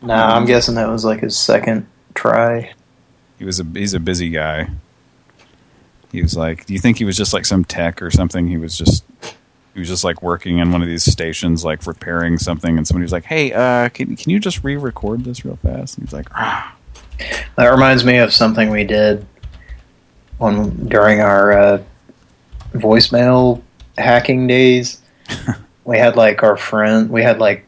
Nah, I'm guessing that was like his second try. He was a he's a busy guy. He was like, do you think he was just like some tech or something? He was just he was just like working in one of these stations, like repairing something, and somebody was like, "Hey, uh, can can you just re-record this real fast?" And he's like, "Ah." That reminds me of something we did on during our uh, voicemail hacking days. we had like our friend, we had like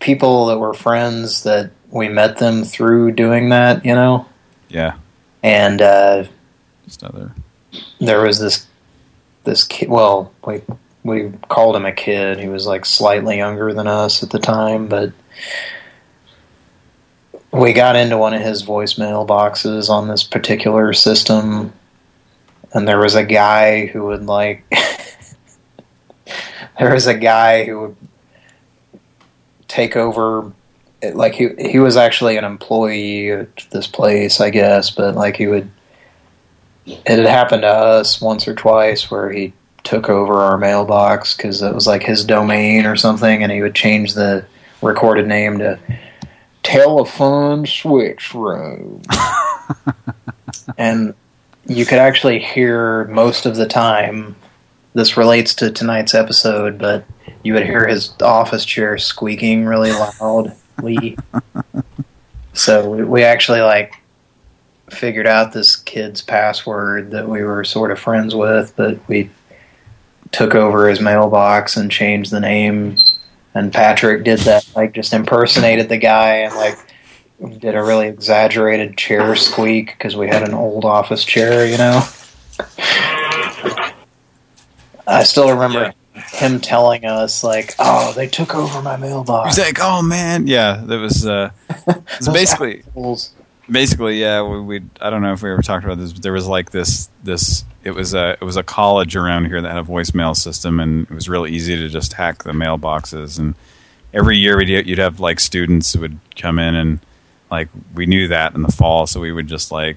people that were friends that we met them through doing that, you know. "Yeah, And uh, just other." there was this this kid. Well, we we called him a kid. He was like slightly younger than us at the time, but we got into one of his voicemail boxes on this particular system, and there was a guy who would like. there was a guy who would take over. Like he he was actually an employee at this place, I guess, but like he would it had happened to us once or twice where he took over our mailbox because it was like his domain or something, and he would change the recorded name to Telephone Switch Room. and you could actually hear most of the time. This relates to tonight's episode, but you would hear his office chair squeaking really loudly. so we, we actually like figured out this kid's password that we were sort of friends with, but we took over his mailbox and changed the name. And Patrick did that, like just impersonated the guy and like did a really exaggerated chair squeak because we had an old office chair, you know. I still remember him telling us like, "Oh, they took over my mailbox." He's like, "Oh man, yeah." That was uh, basically assholes. basically yeah. We, we I don't know if we ever talked about this, but there was like this this it was a it was a college around here that had a voicemail system, and it was really easy to just hack the mailboxes and every year we'd you'd have like students who would come in and like we knew that in the fall, so we would just like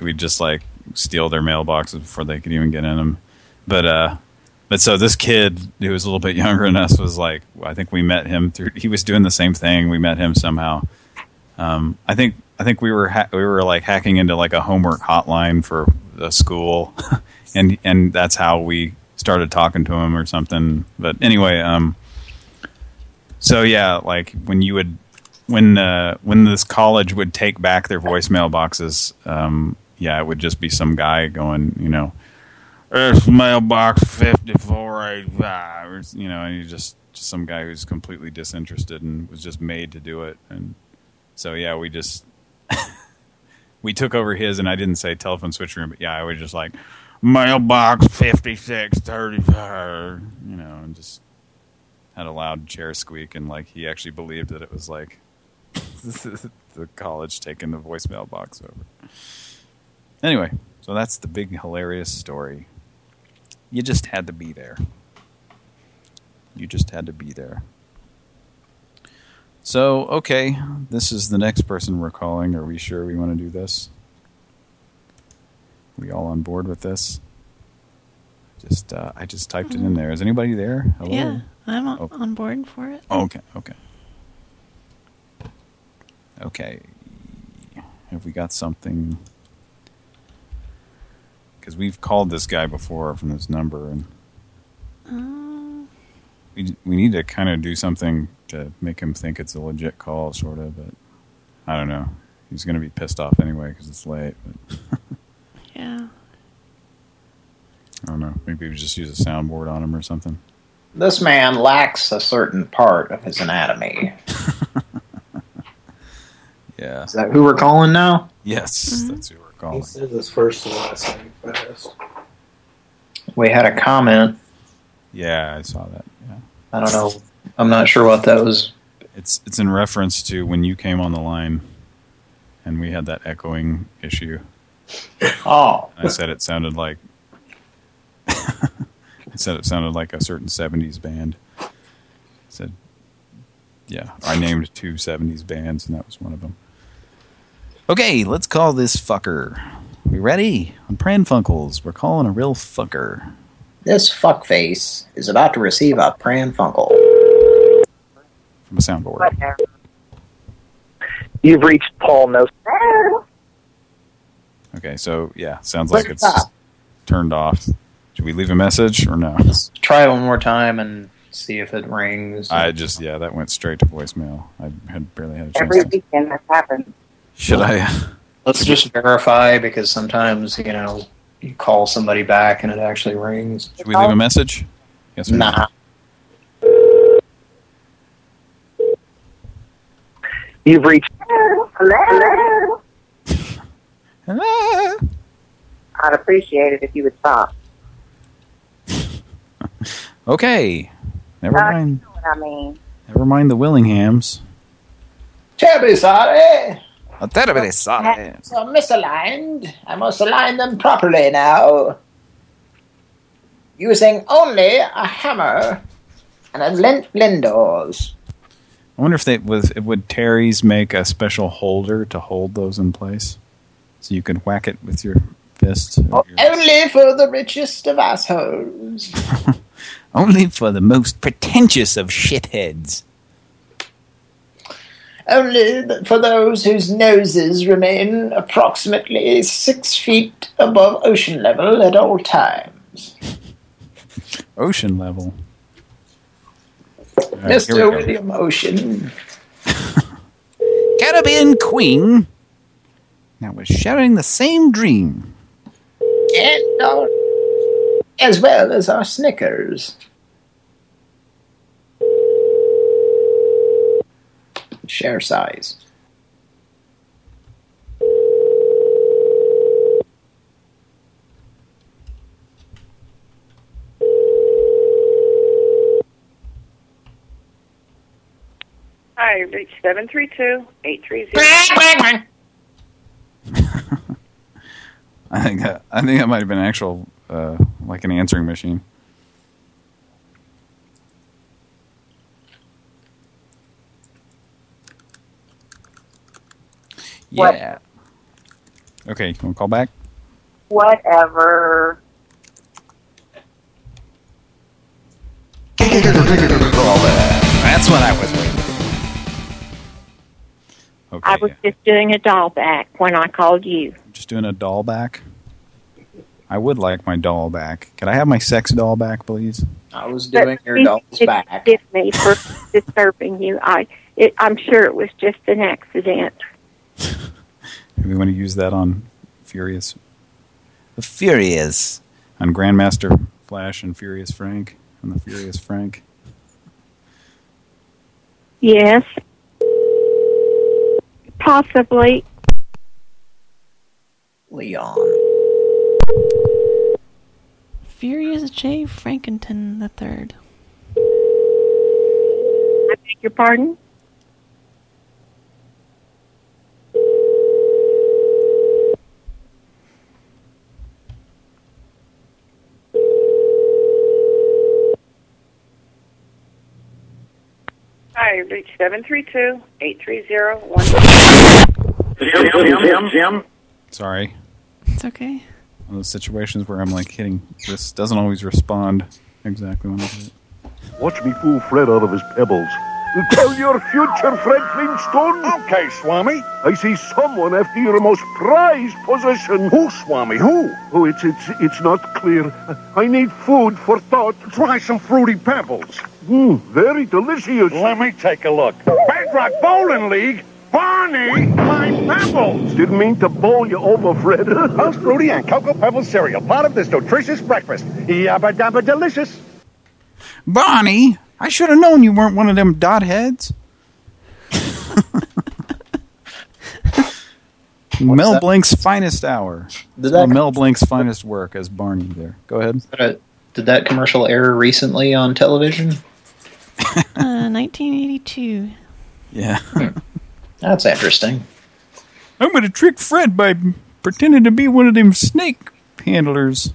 we'd just like steal their mailboxes before they could even get in them. But uh, but so this kid who was a little bit younger than us was like, I think we met him through. He was doing the same thing. We met him somehow. Um, I think I think we were we were like hacking into like a homework hotline for the school, and and that's how we started talking to him or something. But anyway, um, so yeah, like when you would when uh, when this college would take back their voicemail boxes, um, yeah, it would just be some guy going, you know, it's mailbox fifty four eight five, or you know, and he just just some guy who's completely disinterested and was just made to do it, and so yeah, we just we took over his, and I didn't say telephone switch room, but yeah, I was just like mailbox fifty six thirty five, you know, and just had a loud chair squeak, and like he actually believed that it was like the college taking the voicemail box over. Anyway, so that's the big hilarious story. You just had to be there. You just had to be there. So, okay, this is the next person we're calling. Are we sure we want to do this? We all on board with this? Just, uh, I just typed it in there. Is anybody there? Hello? Yeah, I'm on, Oh. on board for it. Okay, okay. Okay. Have we got something? Because we've called this guy before from this number, and Um, we we need to kind of do something to make him think it's a legit call, sort of. But I don't know. He's going to be pissed off anyway because it's late. But yeah. I don't know. Maybe we just use a soundboard on him or something. This man lacks a certain part of his anatomy. Yeah. Is that who we're calling now? Yes, mm-hmm. that's who we're calling. He calling. says his first and last name fast. We had a comment. Yeah, I saw that. Yeah. I don't know. I'm not sure what that was. It's it's in reference to when you came on the line, and we had that echoing issue. Oh. I said it sounded like. I said it sounded like a certain '70s band. I said, yeah, I named two '70s bands, and that was one of them. Okay, let's call this fucker. We ready? On Pran Funkels, we're calling a real fucker. This fuckface is about to receive a Pran Funkel. From a soundboard. You've reached Paul No. Okay, so yeah, sounds like it's turned off. Should we leave a message or no? Let's Try it one more time and see if it rings. I just yeah, that went straight to voicemail. I had barely had a chance. Every To, weekend that happens. Should I? Let's just verify because sometimes, you know, you call somebody back and it actually rings. Should we leave a message? Yes or no? Nah. You've reached. Hello? Hello? I'd appreciate it if you would stop. Okay. Never Uh, mind. You know what I mean? Never mind the Willinghams. Terribly sorry. A terribly sorry. So misaligned. I must align them properly now. Using only a hammer and a lint blenders. I wonder if they was would Terry's make a special holder to hold those in place, so you can whack it with your fist. or your- oh, Only for the richest of assholes. Only for the most pretentious of shitheads. Only for those whose noses remain approximately six feet above ocean level at all times. ocean level. Right, Mr. William Ocean. Caribbean Queen. Now we're sharing the same dream. And our, as well as our Snickers. Share size. Hi, reach 732-830. I think that I think that might have been actual, uh, like an answering machine. Yeah. Okay, you want to call back? Whatever. That's what I was waiting Okay, I was just doing a doll back when I called you. just doing a doll back. I would like my doll back. Can I have my sex doll back, please? I was But doing your please doll's back. Forgive me for disturbing you. I, it, I'm sure it was just an accident. We want to use that on Furious. The Furious. On Grandmaster Flash and Furious Frank. On the Furious Frank. Yes. Possibly. Leon. Furious J. Frankenton the Third. I beg your pardon? Hi, reach 732-830-1... Jim, Jim, Jim, Jim. Sorry. It's okay. One of those situations where I'm like hitting this doesn't always respond exactly when I hit it. Watch me fool Fred out of his pebbles. Tell your future, Fred Flintstone. Okay, Swami. I see someone after your most prized possession. Who, Swami? Who? Oh, it's it's it's not clear. I need food for thought. Try some fruity pebbles. Hmm, very delicious. Let me take a look. Bedrock Bowling League. Barney, my pebbles. Didn't mean to bowl you over, Fred. House fruity and cocoa pebbles cereal, part of this nutritious breakfast. Yabba dabba delicious. Bonnie, I should have known you weren't one of them dot heads. Mel that? Blanc's finest hour. Did Well, that- Mel Blanc's finest work as Barney there. Go ahead. Uh, Did that commercial air recently on television? Uh, 1982. Yeah. That's interesting. I'm going to trick Fred by pretending to be one of them snake handlers.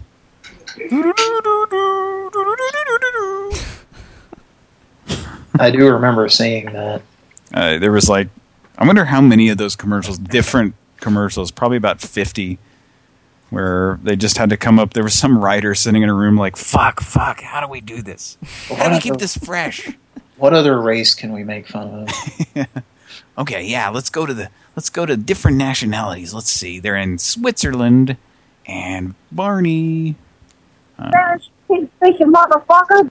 I do remember seeing that. Uh, there was like, I wonder how many of those commercials, different commercials, probably about 50, where they just had to come up. There was some writer sitting in a room like, fuck, fuck, how do we do this? How do we keep this fresh? What other race can we make fun of? Okay, yeah, let's go to the let's go to different nationalities. Let's see. They're in Switzerland and Barney. Uh, Fishing motherfucker.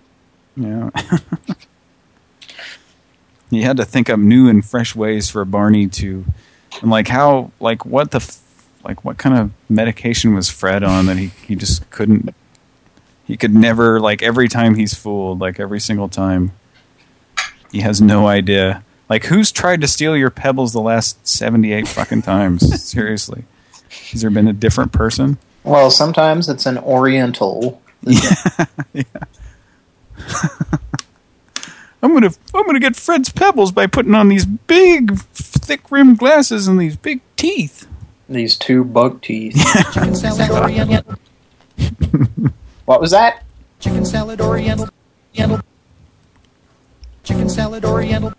yeah. you had to think up new and fresh ways for Barney to and like how like what the f- like what kind of medication was Fred on that he he just couldn't he could never like every time he's fooled like every single time. He has no idea. Like who's tried to steal your pebbles the last 78 fucking times? Seriously. Has there been a different person? Well, sometimes it's an Oriental. I'm gonna I'm gonna get Fred's pebbles by putting on these big thick rimmed glasses and these big teeth These two bug teeth. Chicken salad oriental. what was that? Chicken salad oriental. Oriental. Chicken salad oriental.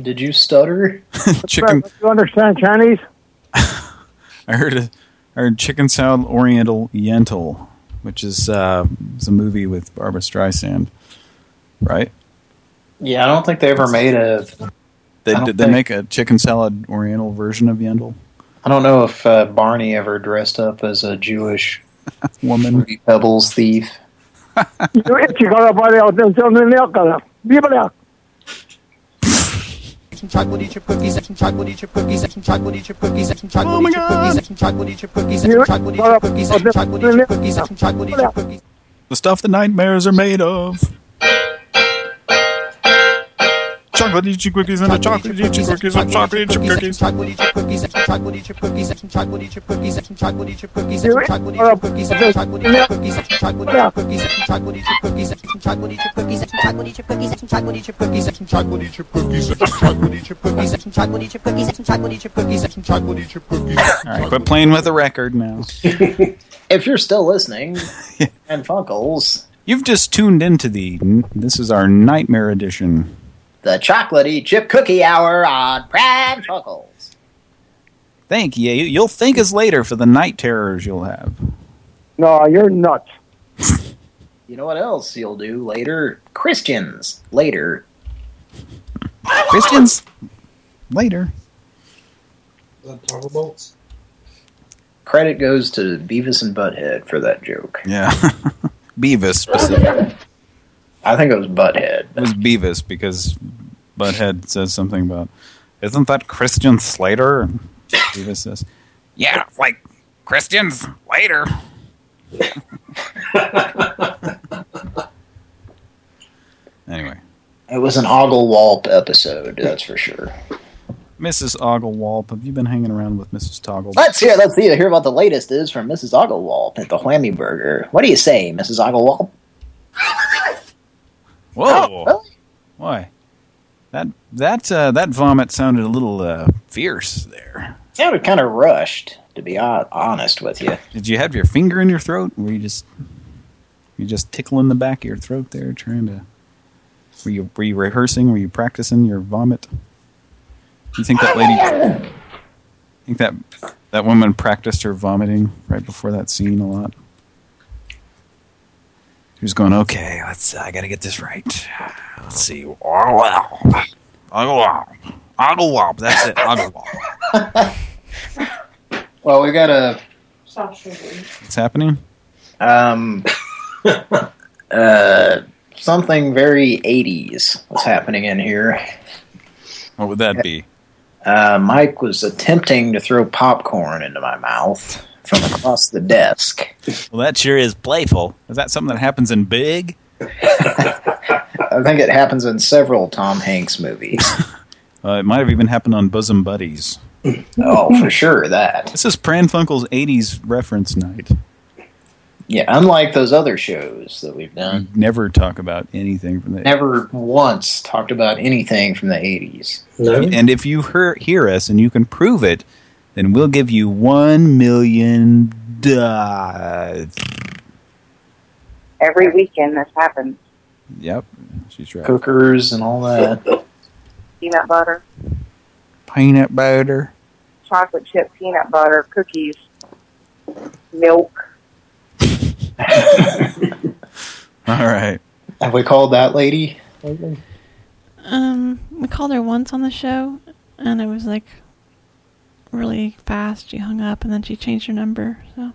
Did you stutter? chicken You understand Chinese? I heard a, I heard Chicken Salad Oriental Yentl, which is uh, is a movie with Barbra Streisand, right? Yeah, I don't think they ever made a... They, did they make a chicken salad oriental version of Yentl? I don't know if uh, Barney ever dressed up as a Jewish woman. Pebbles thief. The stuff the nightmares are made of chocolate chip cookies and chocolate chip cookies and chocolate chip cookies Alright, quit playing with a record now. if you're still listening, and Funkles... You've just tuned into the... This is our nightmare edition the chocolatey chip cookie hour on Pran Funkels. Thank you- you'll think us later for the night terrors you'll have. No, you're nuts. You know what else you'll do later? Christians later. Christians later. Toggle bolts. Credit goes to Beavis and Butthead for that joke. Yeah. Beavis specifically. I think it was Butthead. It was Beavis because Butthead says something about, isn't that Christian Slater? And Beavis says, yeah, like Christians later. anyway, It was an Ogglewalp episode, that's for sure. Mrs. Ogglewalp, have you been hanging around with Mrs. Toggle? Let's hear, let's see, hear what the latest is from Mrs. Ogglewalp at the Whammy Burger. What do you say, Mrs. Ogglewalp? Whoa! Really? Why? That that uh, that vomit sounded a little uh, fierce there. Sounded kind of rushed, to be honest with you. Did you have your finger in your throat? Were you just you just tickling the back of your throat there, trying to? Were you were you rehearsing? Were you practicing your vomit? You think that lady? think that that woman practiced her vomiting right before that scene a lot? She was going, okay, let's. I got to get this right. Let's see. Wow, wow, oh wow. That's it. Oh. Well, we got a What's happening? um uh something very 80s was happening in here. What would that be? Uh, Mike was attempting to throw popcorn into my mouth from across the desk. Well, that sure is playful. Is that something that happens in Big? I think it happens in several Tom Hanks movies. Uh, it might have even happened on Bosom Buddies. Oh, for sure, that. This is Pran Funkel's 80s reference night. Yeah, unlike those other shows that we've done. Never talk about anything from the Never once talked about anything from the 80s. And if you hear, hear us and you can prove it, then we'll give you one million dollars. Every weekend this happens. Yep, she's right. Cookers and all that. Peanut butter, Peanut butter. chocolate chip peanut butter, cookies, milk. All right. Have we called that lady? Um, we called her once on the show, and it was like really fast. She hung up, and then she changed her number. So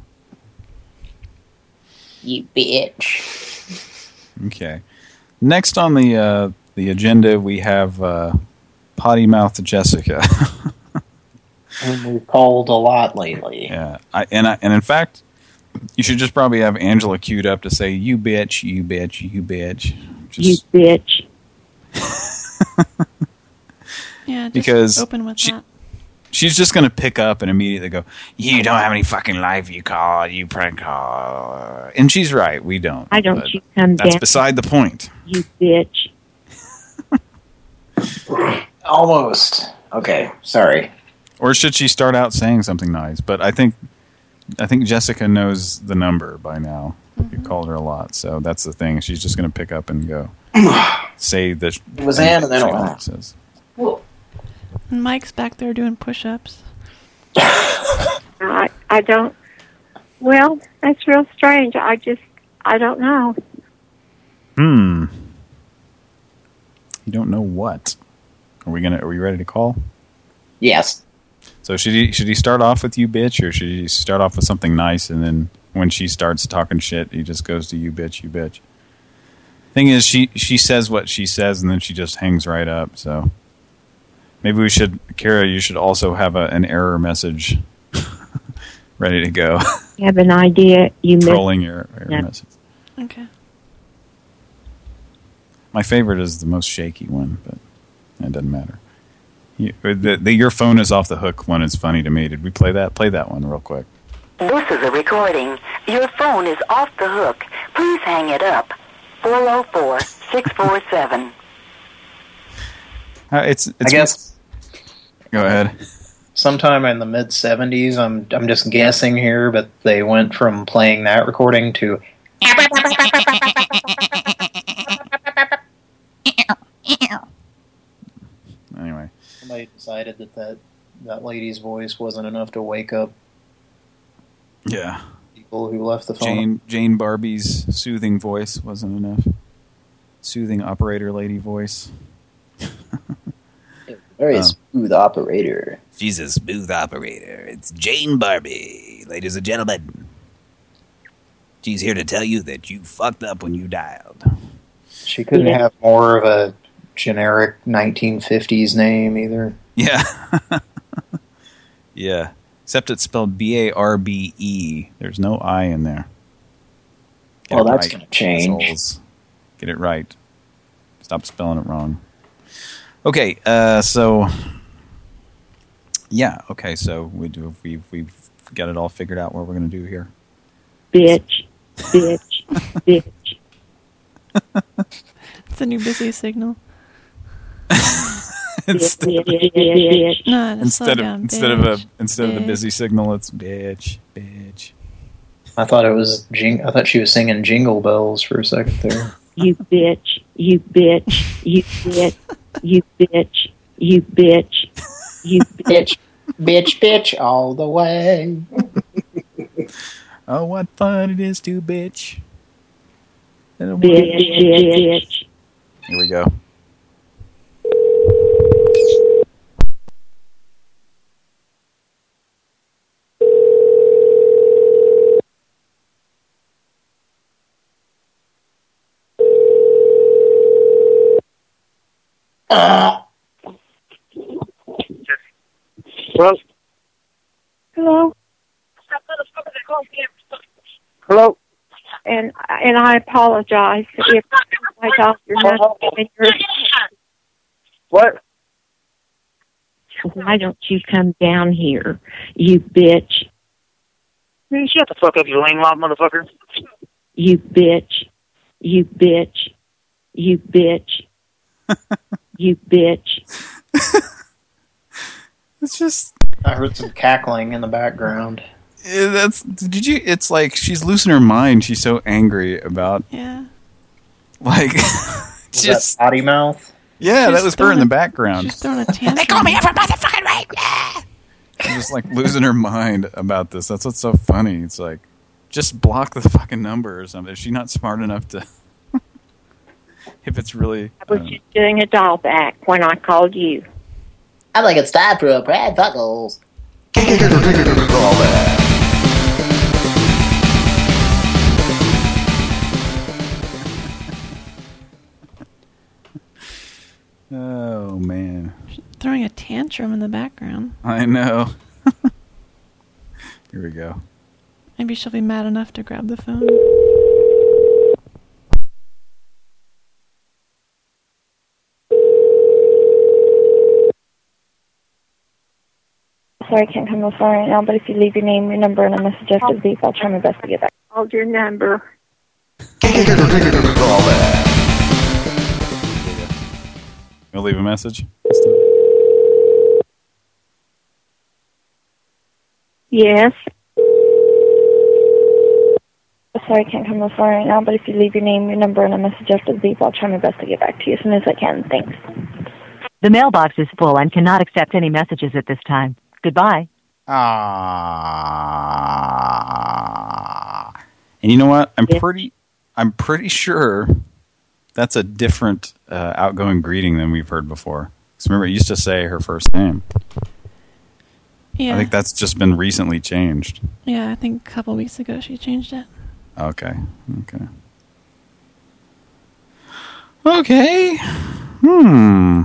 You bitch. Okay. Next on the uh, the agenda, we have uh, Potty Mouth Jessica. Whom we've called a lot lately. yeah, I, and I, and in fact, you should just probably have Angela queued up to say "you bitch, you bitch, you bitch." Just You bitch. yeah, just Because open with she- that. She's just going to pick up and immediately go, "You don't have any fucking life, you call, you prank call," and she's right. We don't. I don't but you come That's down. beside the point. You bitch. Almost. Okay, sorry. Or should she start out saying something nice? But I think I think Jessica knows the number by now. You mm-hmm. called her a lot, so that's the thing. She's just going to pick up and go say the. It was Anne and then it she went. Says. And Mike's back there doing push-ups. I I don't. Well, that's real strange. I just I don't know. Hmm. You don't know what? Are we gonna? Are we ready to call? Yes. So should he should he start off with you bitch, or should he start off with something nice, and then when she starts talking shit, he just goes to you bitch, you bitch. Thing is, she she says what she says, and then she just hangs right up. So maybe we should, Kara, you should also have a, an error message ready to go, You have an idea. You miss. trolling your error Yeah. message. Okay. My favorite is the most shaky one, but it doesn't matter. You, the, the, your phone is off the hook one is funny to me. Did we play that? Play that one real quick. This is a recording. Your phone is off the hook. Please hang it up. 404-647. Uh, it's, it's I guess Go ahead. sometime in the mid 70s, I'm I'm just guessing here, but they went from playing that recording to Anyway, somebody decided that that that lady's voice wasn't enough to wake up Yeah. people who left the phone. Jane Jane Barbe's soothing voice wasn't enough. Soothing operator lady voice. Very Oh. smooth operator. She's a smooth operator. It's Jane Barbe, ladies and gentlemen. She's here to tell you that you fucked up when you dialed. She couldn't Yeah. have more of a generic 1950s name either. Yeah. yeah. Except it's spelled B-A-R-B-E. There's no I in there. Get Well, that's right, gonna change. assholes. Get it right. Stop spelling it wrong. Okay, uh, so... Yeah, okay, so we do, we've, we've got it all figured out what we're going to do here. bitch, bitch, bitch. It's a new busy signal. instead, bitch. No, just slow instead of down, instead of a bitch, instead of the busy signal, it's bitch, bitch. I thought it was jing I thought she was singing Jingle Bells for a second there. You bitch, you bitch, you bitch, you bitch, you bitch, you bitch, bitch, bitch, all the way. Oh, what fun it is to bitch. bitch, bitch, bitch. Here we go. Hello? Hello? Hello? And and I apologize if I got your number your What? Why don't you come down here, you bitch, Man, shut the fuck up, you lame lob motherfucker. you bitch, you bitch, you bitch, you bitch. It's just I heard some cackling in the background. Yeah, that's did you it's like she's losing her mind she's so angry about Yeah. like Was just that potty mouth? yeah She's that was her in throwing the background She's throwing a tantrum. They call me every motherfucking way. she's just like losing her mind about this that's what's so funny it's like just block the fucking number or something is she not smart enough to if it's really I was uh, just doing a dial back when I called you. I think it's time for a Brad Buckles. oh man Throwing a tantrum in the background. I know here we go Maybe she'll be mad enough to grab the phone. Sorry, I can't come to the phone right now, but if you leave your name, your number, and a message after the beep, I'll try my best to get back. Hold your number. you'll leave a message Yes. Sorry, I can't come to the phone right now, but if you leave your name, your number, and a message after the beep, I'll try my best to get back to you as soon as I can. Thanks. The mailbox is full and cannot accept any messages at this time. Goodbye. Ah. And you know what? I'm pretty I'm pretty sure that's a different uh, outgoing greeting than we've heard before. Because remember, it used to say her first name. Yeah. I think that's just been recently changed. Yeah, I think a couple weeks ago she changed it. Okay. Okay. Okay. Hmm.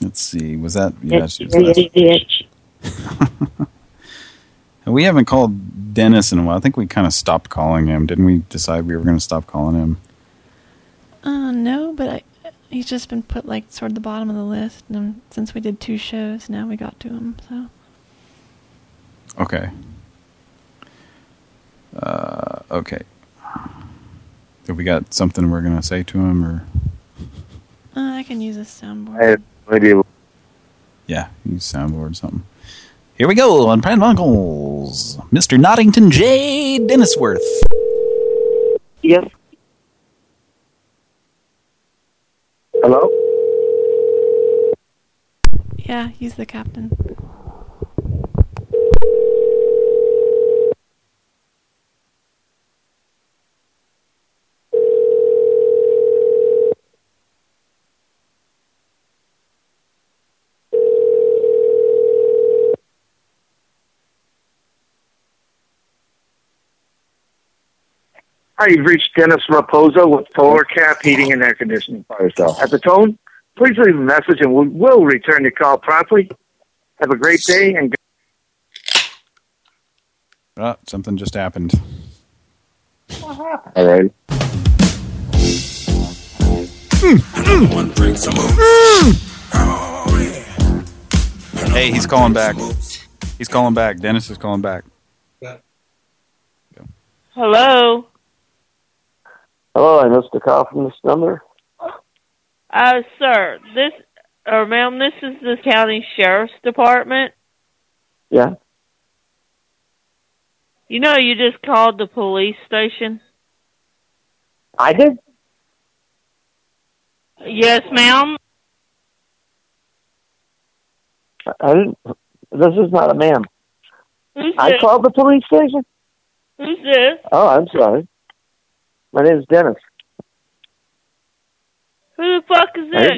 Let's see. Was that? Yeah, she was last- We haven't called Dennis in a while. I think we kind of stopped calling him. Didn't we decide we were going to stop calling him? Uh, no, but I, he's just been put like toward the bottom of the list, and since we did two shows, now we got to him. So Okay. Uh, okay. Have we got something we're going to say to him, or uh, I can use a soundboard. Maybe? Yeah, use soundboard or something. Here we go on Pran Funkels. Mr. Nottington J. Dennisworth. Yes. Hello? Yeah, he's the captain. Hi, you've reached Dennis Raposo with Polar Cap Heating and Air Conditioning. At the tone, please leave a message and we will return your call promptly. Have a great day and Oh, something just happened. What happened? All right. One drink some Hey, he's calling back. He's calling back. Dennis is calling back. Hello. Hello, I missed a call from this number. Uh, sir, this, or ma'am, this is the county sheriff's department. Yeah. You know, you just called the police station. I did? Yes, ma'am. I didn't. This is not a ma'am. Who's I called the police station? Who's this? Oh, I'm sorry. My name's Dennis. Who the fuck is this?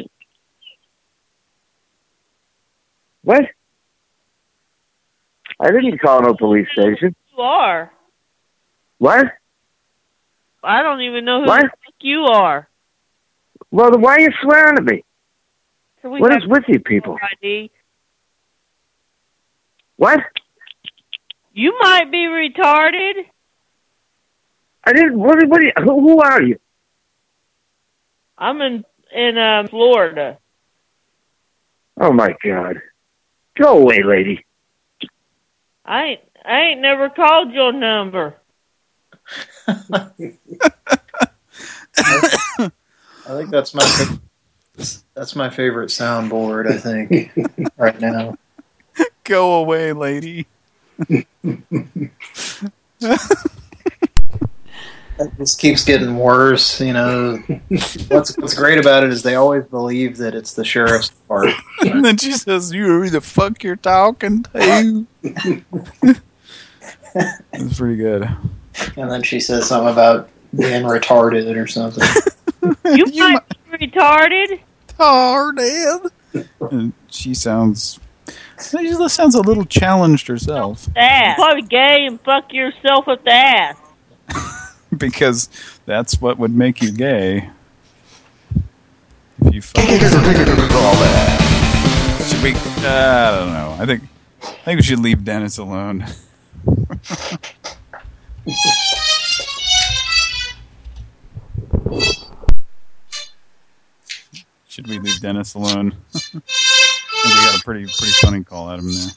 What? I didn't call no police station. You are. What? I don't even know who What? the fuck you are. Well, then why are you swearing at me? We What with you people? ID. What? You might be retarded. I didn't. What? What? Are you, who, who are you? I'm in in uh, Florida. Oh my God! Go away, lady. I ain't I ain't never called your number. I think that's my that's my favorite soundboard. I think right now. Go away, lady. This keeps getting worse. You know, what's what's great about it is they always believe that it's the sheriff's department. and then she says, "You who the fuck you're talking to?" That's pretty good. And then she says something about being retarded or something. You, might be retarded. Retarded. And she sounds. She just sounds a little challenged herself Ass. Probably gay and fuck yourself with the ass. because that's what would make you gay. If you. Should we? Uh, I don't know. I think. I think we should leave Dennis alone. Should we leave Dennis alone? We got a pretty pretty funny call at him there.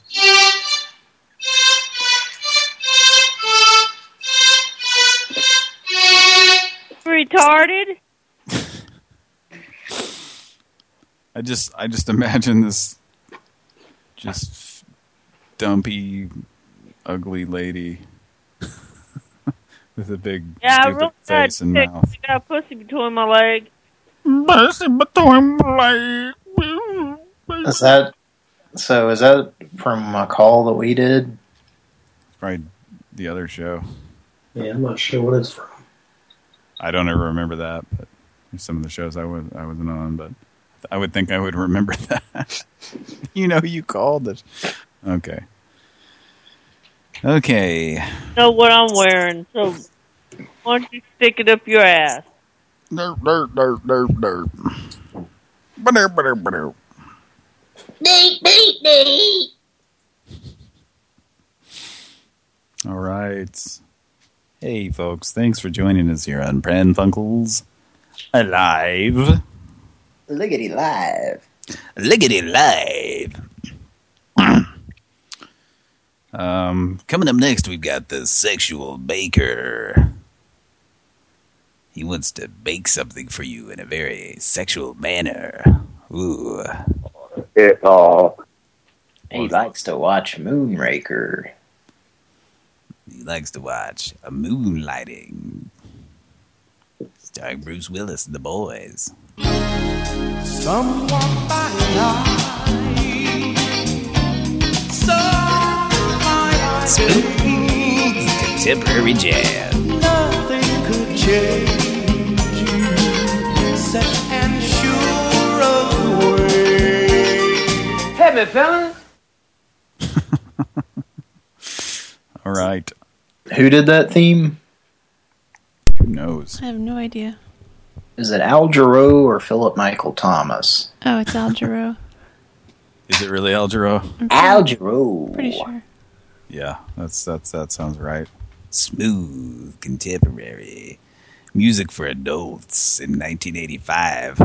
Retarded. I just I just imagine this just dumpy, ugly lady with a big Yeah, I stupid really got face and sick. mouth. I got a pussy between my legs. Pussy between my leg. Is that so? Is that from a call that we did? Probably the other show. Yeah, I'm not sure what it's from. I don't ever remember that, but some of the shows I was I wasn't on, but I would think I would remember that. you know, you called it. Okay. Okay. Know what I'm wearing, so why don't you stick it up your ass? Derp, derp, derp, derp, derp. Ba-derp, ba-derp, ba-derp. Deep, deep, deep. All right. Hey, folks. Thanks for joining us here on Pran Funkels Alive. Liggity live. Liggity live. um, coming up next, we've got the sexual baker. He wants to bake something for you in a very sexual manner. Ooh. It, oh, He likes to watch Moonraker. He likes to watch a Moonlighting. Starring Bruce Willis and the boys. Someone by night. Spooky contemporary jazz. Nothing could change Hey, me fella. All right. Who did that theme? Who knows? I have no idea. Is it Al Jarreau or Philip Michael Thomas? Oh, it's Al Jarreau. Is it really Al Jarreau? Al Jarreau. Pretty sure. Yeah, that's that's that sounds right. Smooth contemporary music for adults in 1985.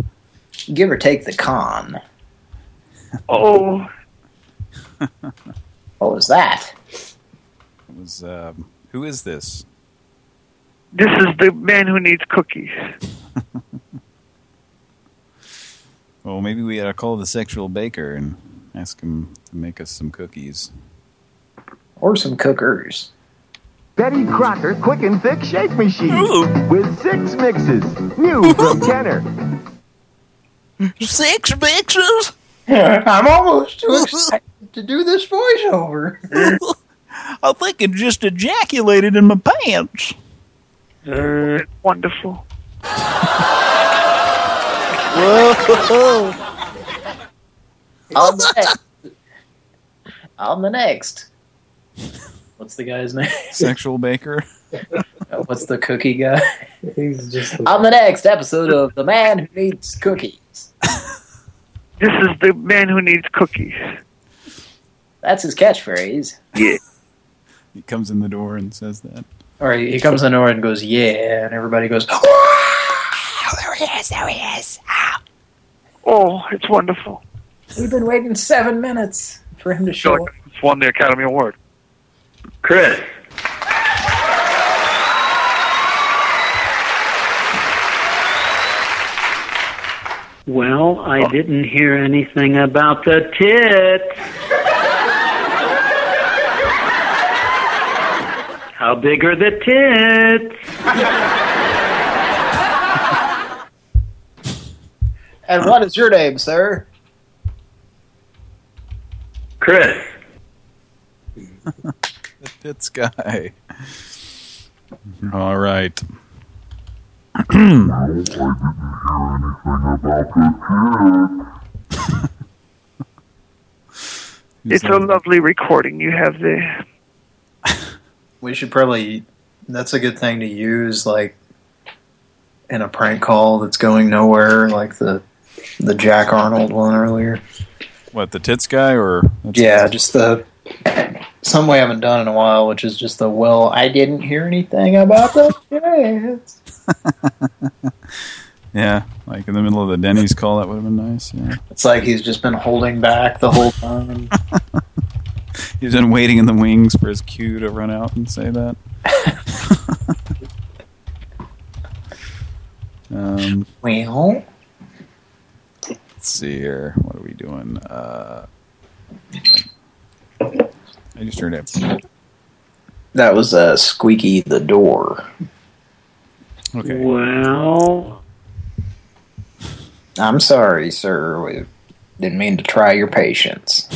Give or take the con. Oh, What was that? It was um, who is this? this is the man who needs cookies. Well, maybe we ought to call the sexual baker and ask him to make us some cookies. Or some cookers. Betty Crocker Quick and Thick Shake Machine with six mixes. New from Kenner. Six mixes? I'm almost too excited to do this voiceover. I think it just ejaculated in my pants. Uh, wonderful. Whoa! On the next. On the next. What's the guy's name? Sexual baker. Uh, What's the cookie guy? He's just On the next episode of The Man Who Needs Cookies. This is the man who needs cookies. That's his catchphrase. Yeah. He comes in the door and says that. Or he, he comes in the door and goes, yeah, and everybody goes, Oh, there he is, there he is. Oh, it's wonderful. we've been waiting seven minutes for him to show up. it's won the Academy Award. Chris. Well, I oh. didn't hear anything about the tits. How big are the tits? And what is your name, sir? Chris. The Pitts guy. All right. It's a lovely recording you have there. We should probably, that's a good thing to use, like, in a prank call that's going nowhere, like the the Jack Arnold one earlier. What the tits guy or? Yeah, just the some we haven't done in a while, which is just the well, I didn't hear anything about the tits. Yeah, like in the middle of the Denny's call, that would have been nice. Yeah, It's like he's just been holding back the whole time. he's been waiting in the wings for his cue to run out and say that. um, well, let's see here. What are we doing? Uh, I just heard it. That was uh, Squeaky the Door. Okay. Well, I'm sorry, sir. We didn't mean to try your patience.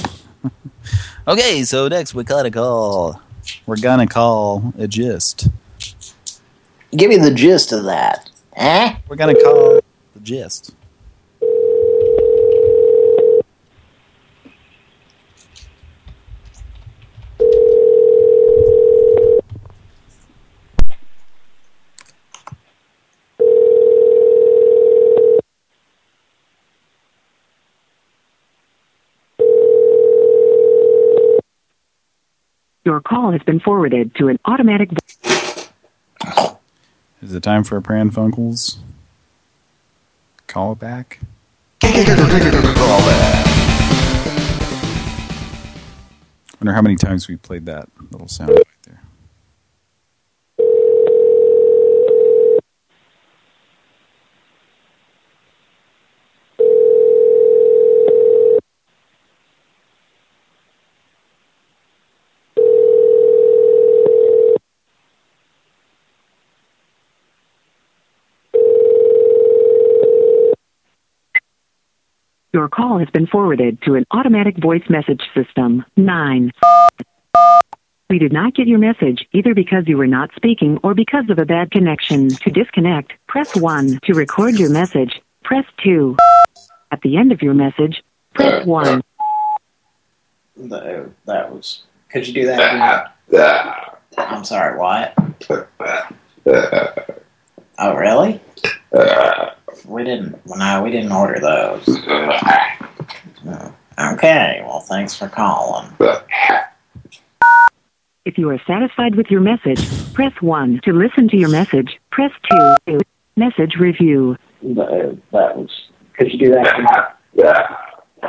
Okay, so next we gotta call. We're gonna call a gist. Give me the gist of that. Eh? We're gonna call the gist. Your call has been forwarded to an automatic. Is it time for a Pran Funkels? Call back? wonder how many times we played that little sound call has been forwarded to an automatic voice message system. Nine We did not get your message, either because you were not speaking or because of a bad connection. To disconnect, press 1. To record your message, press 2. At the end of your message, press uh, 1. That, that was. Could you do that? again? I'm sorry. What? Oh, really? Uh. We didn't. No, we didn't order those. Okay. Well, thanks for calling. If you are satisfied with your message, press 1. To listen to your message, press 2. Message review. That, that was. Could you do that? Yeah.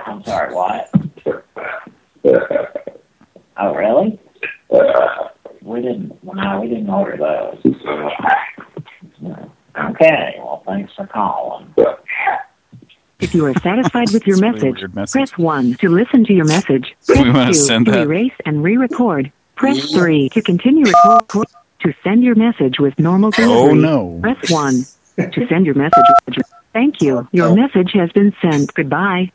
I'm sorry. What? Oh, really? We didn't. No, we didn't order those. No. Okay. Well, thanks for calling. If you are satisfied with your That's really message, message. press 1. To listen to your message, We press wanna 2. send To that. erase and re-record, press 3. To continue record, to send your message with normal oh, delivery, Oh, no. press 1. to send your message, thank you. Your oh. message has been sent. Goodbye.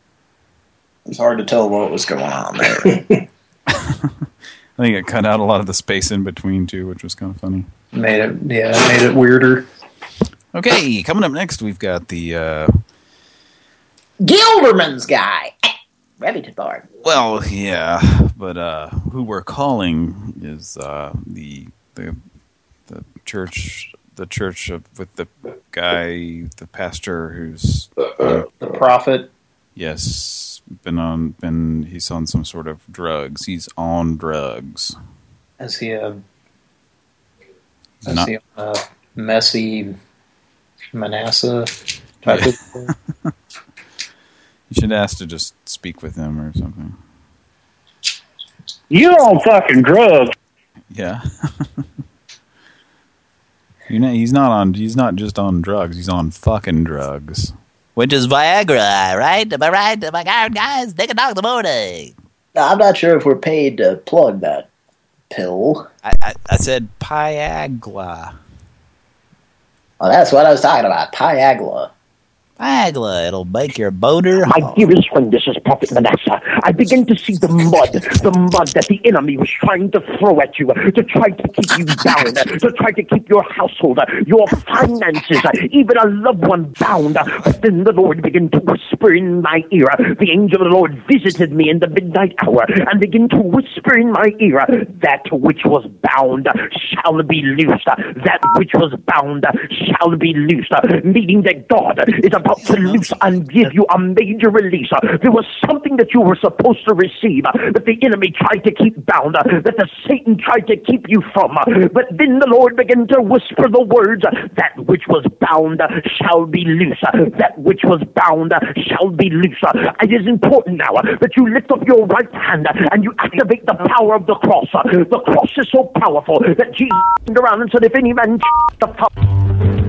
It's hard to tell what was going on there. I think it cut out a lot of the space in between too, which was kind of funny. made it. Yeah, made it weirder. Okay, coming up next, we've got the uh, Gilderman's guy. Remington Bar. well, yeah, but uh, who we're calling is uh, the the the church, the church of, with the guy, the pastor who's The prophet. yes, been on, been he's on some sort of drugs. He's on drugs. Is he a? Is Not- he a messy Manasseh type of thing? You should ask to just speak with him or something. You on fucking drugs. Yeah. you know, he's not on. He's not just on drugs. He's on fucking drugs. Which is Viagra, right? Am I right? Am I right, guys? Take a dog in the morning. I'm not sure if we're paid to plug that pill. I, I, I said Piagla. Oh, that's what I was talking about. Piagla. Viagra, it'll make your boner My oh. dearest friend, this is Prophet Manasseh. I begin to see the mud, the mud that the enemy was trying to throw at you, to try to keep you bound, to try to keep your household, your finances, even a loved one bound. But then the Lord began to whisper in my ear. The angel of the Lord visited me in the midnight hour and began to whisper in my ear, that which was bound shall be loosed. That which was bound shall be loosed. Meaning that God is about to loose and give you a major release. Uh, there was something that you were supposed to receive uh, that the enemy tried to keep bound, uh, that the Satan tried to keep you from. But then the Lord began to whisper the words, that which was bound shall be loose. That which was bound shall be loose. It is important now that you lift up your right hand and you activate the power of the cross. The cross is so powerful that Jesus turned around and said, if any man the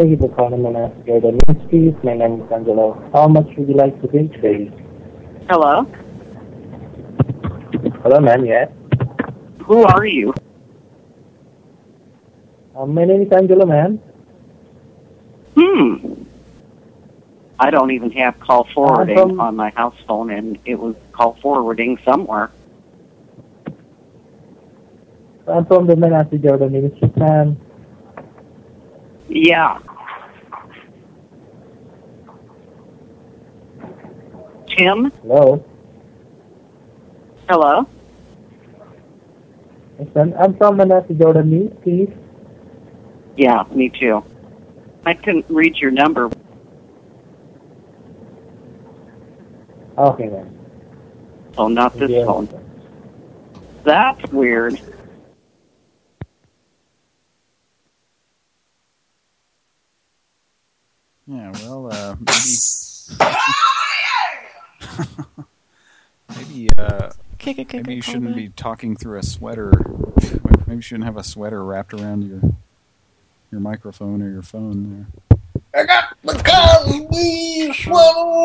Thank you for calling Manasseh Jordan Ministries. My name is Angelo. How much would you like to drink today? Hello? Hello, ma'am. Yes. Who are you? Um, my name is Angelo, ma'am. Hmm. I don't even have call forwarding from- on my house phone, and it was call forwarding somewhere. I'm from the Manasseh Jordan Ministries, ma'am. Yeah. Tim? Hello. Hello? Yes. I'm from Manasseh Jordan Ministries. Yeah, me too. I couldn't read your number. Okay, then. Oh, not this Yeah. phone. That's weird. Yeah, well, uh, maybe. maybe uh, kick, kick, maybe you shouldn't be talking through a sweater. Maybe you shouldn't have a sweater wrapped around your your microphone or your phone there. I got the cosby sweater.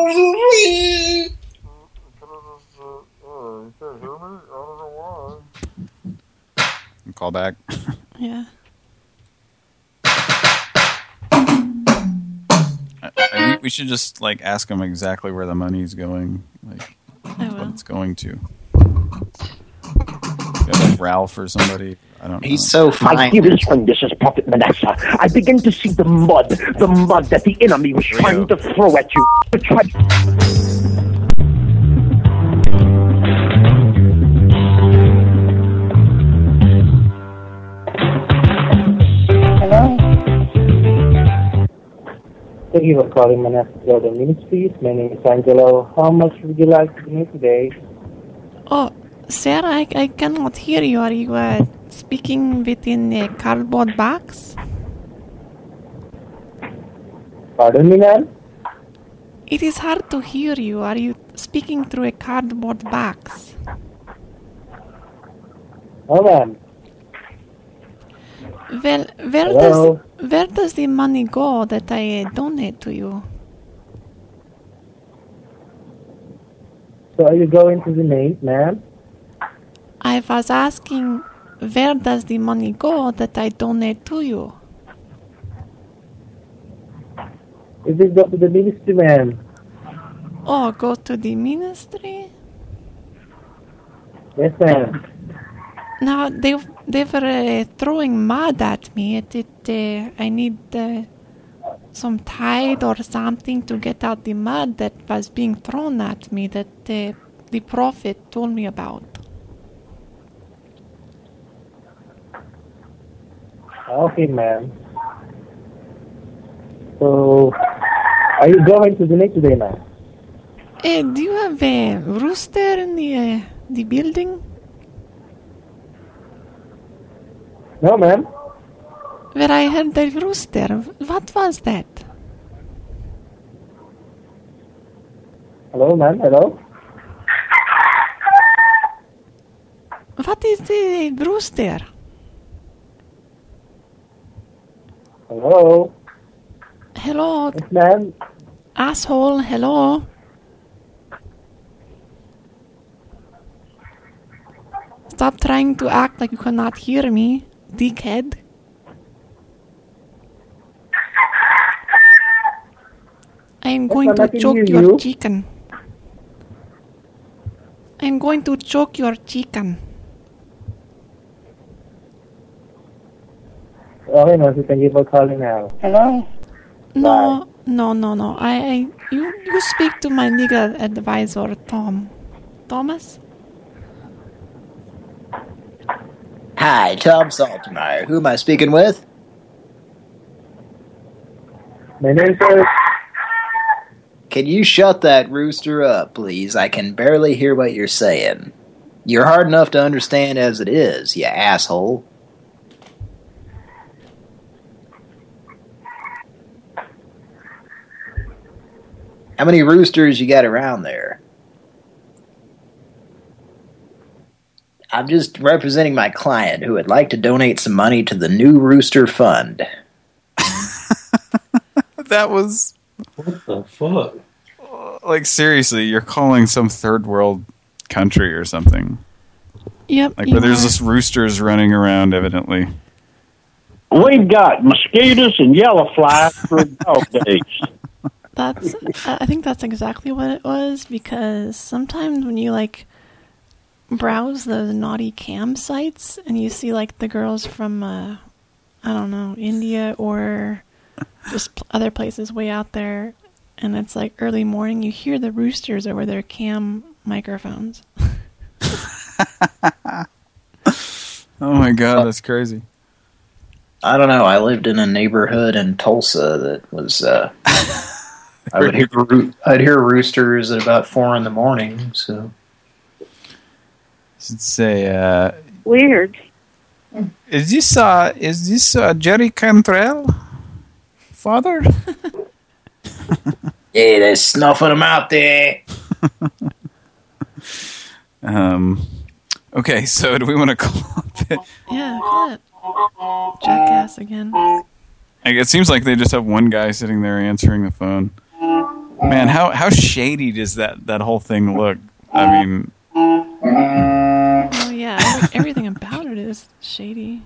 Call back. yeah. I, I, we- we should just like ask him exactly where the money's going, like what it's going to. Yeah, like Ralph or somebody. I don't know. He's so My dearest friend, this is Prophet Manasseh. I begin to see the mud, the mud that the enemy was trying to throw at you. Thank you for calling Manasseh Jordan Ministries. My name is Angelo. How much would you like to donate today? Oh, sir, I, I cannot hear you. Are you uh, speaking within a cardboard box? Pardon me, ma'am? It is hard to hear you. Are you speaking through a cardboard box? Oh, ma'am. Well, where Hello? does where does the money go that I donate to you? So are you going to donate, ma'am? I was asking, where does the money go that I donate to you? It go to the ministry, ma'am. Oh, go to the ministry. Yes, ma'am. Now they they were uh, throwing mud at me. It, it uh, I need uh, some tide or something to get out the mud that was being thrown at me that uh, the prophet told me about. Okay, ma'am. So, are you going to donate today, ma'am? Uh, do you have a rooster in the uh, the building? No, ma'am. Where I heard the rooster. What was that? Hello, ma'am. Hello. What is the rooster? Hello. Hello, Yes, ma'am. asshole. Hello. Stop trying to act like you cannot hear me, dickhead. I am going to choke your you. chicken. I am going to choke your chicken. Okay, ma'am. So thank you for calling now. Hello. No, no, no, no. I, I, you, you speak to my legal advisor, Tom. Thomas. Hi, Tom Saltmeyer. Who am I speaking with? My name is Can you shut that rooster up, please? I can barely hear what you're saying. You're hard enough to understand as it is, you asshole. How many roosters you got around there? I'm just representing my client who would like to donate some money to the New Rooster Fund. that was What the fuck? like seriously. You're calling some third world country or something. Yep. Like where there's are. just roosters running around, evidently. We've got mosquitoes and yellow flies for dog days. That's. I I think that's exactly what it was because sometimes when you like browse those naughty cam sites and you see like the girls from uh, I don't know India or just pl- other places way out there, and it's like early morning, you hear the roosters over their cam microphones. Oh my god, that's crazy. I don't know. I lived in a neighborhood in Tulsa that was. Uh, I would hear roo- I'd hear roosters at about four in the morning. So Should say, uh, Weird. is this uh, is this uh, Jerry Cantrell, father? yeah, they're snuffing them out there. Um, okay, so do we want to call it? Yeah, call it jackass again. It seems like they just have one guy sitting there answering the phone. Man, how how shady does that that whole thing look? I mean, Oh yeah, everything about it is shady.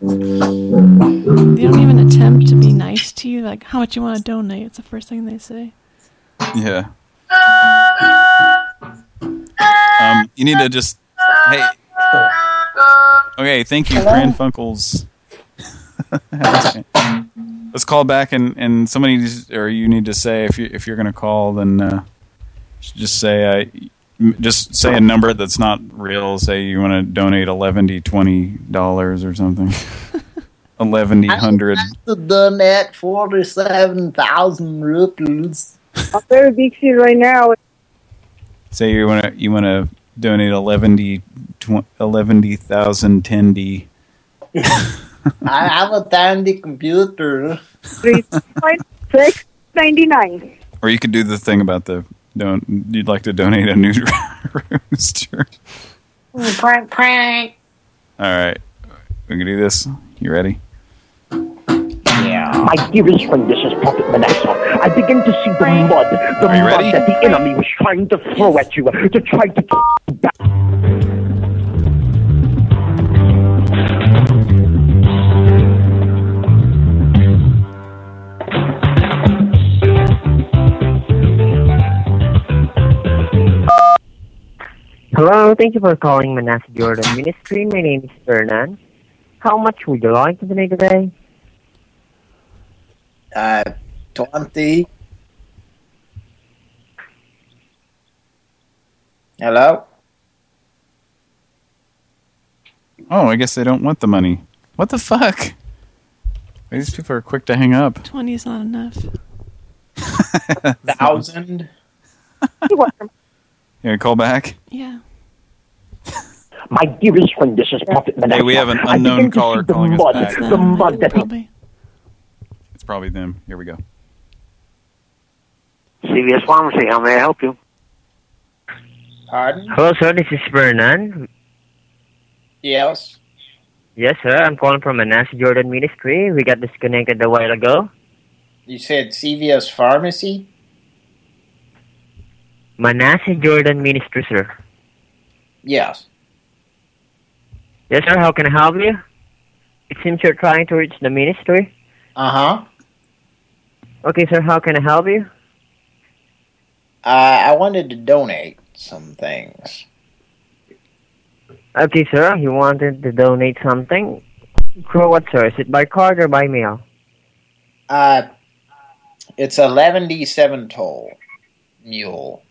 They don't even attempt to be nice to you. Like, how much you want to donate? It's the first thing they say. Yeah. Um, you need to just hey. Okay, thank you, Hello? Pran Funkels. Let's call back and and somebody needs, or you need to say if you if you're going to call, then uh, just say uh, m- just say a number that's not real. Say you want to donate eleven to twenty dollars or something. Eleven hundred. To donate 47,000 rupees. I'm very busy right now. Say you want to you want to donate eleven d eleven thousand ten d. I have a dandy computer. Six ninety nine. Or you could do the thing about the don't you'd like to donate a new rooster. Prank, prank. All right, we can do this. You ready? Yeah. My dearest friend, this is Prophet Manasseh. I begin to see the mud, the mud ready? that the enemy was trying to throw at you, to try to keep you back. Hello, thank you for calling Manasseh Jordan Ministry. My name is Fernan. How much would you like to donate today? Uh, 20. Hello? Oh, I guess they don't want the money. What the fuck? These people are quick to hang up. Twenty is not enough. Thousand? You want to call back? Yeah. My dearest friend, this is Prophet Manasseh. Hey, we have an unknown caller see the calling us mud, back. The mud that the It's probably them. Here we go. CVS Pharmacy, how may I help you? Pardon? Hello, sir. This is Fernan. Yes. Yes, sir. I'm calling from Manasseh Jordan Ministry. We got disconnected a while ago. You said CVS Pharmacy? Manasseh Jordan Ministry, sir. Yes. Yes, sir. How can I help you? It seems you're trying to reach the ministry. Uh-huh. Okay, sir. How can I help you? Uh, I wanted to donate some things. Okay, sir. You wanted to donate something? For what, sir? Is it by card or by mail? Uh, it's a 11D7 toll mule.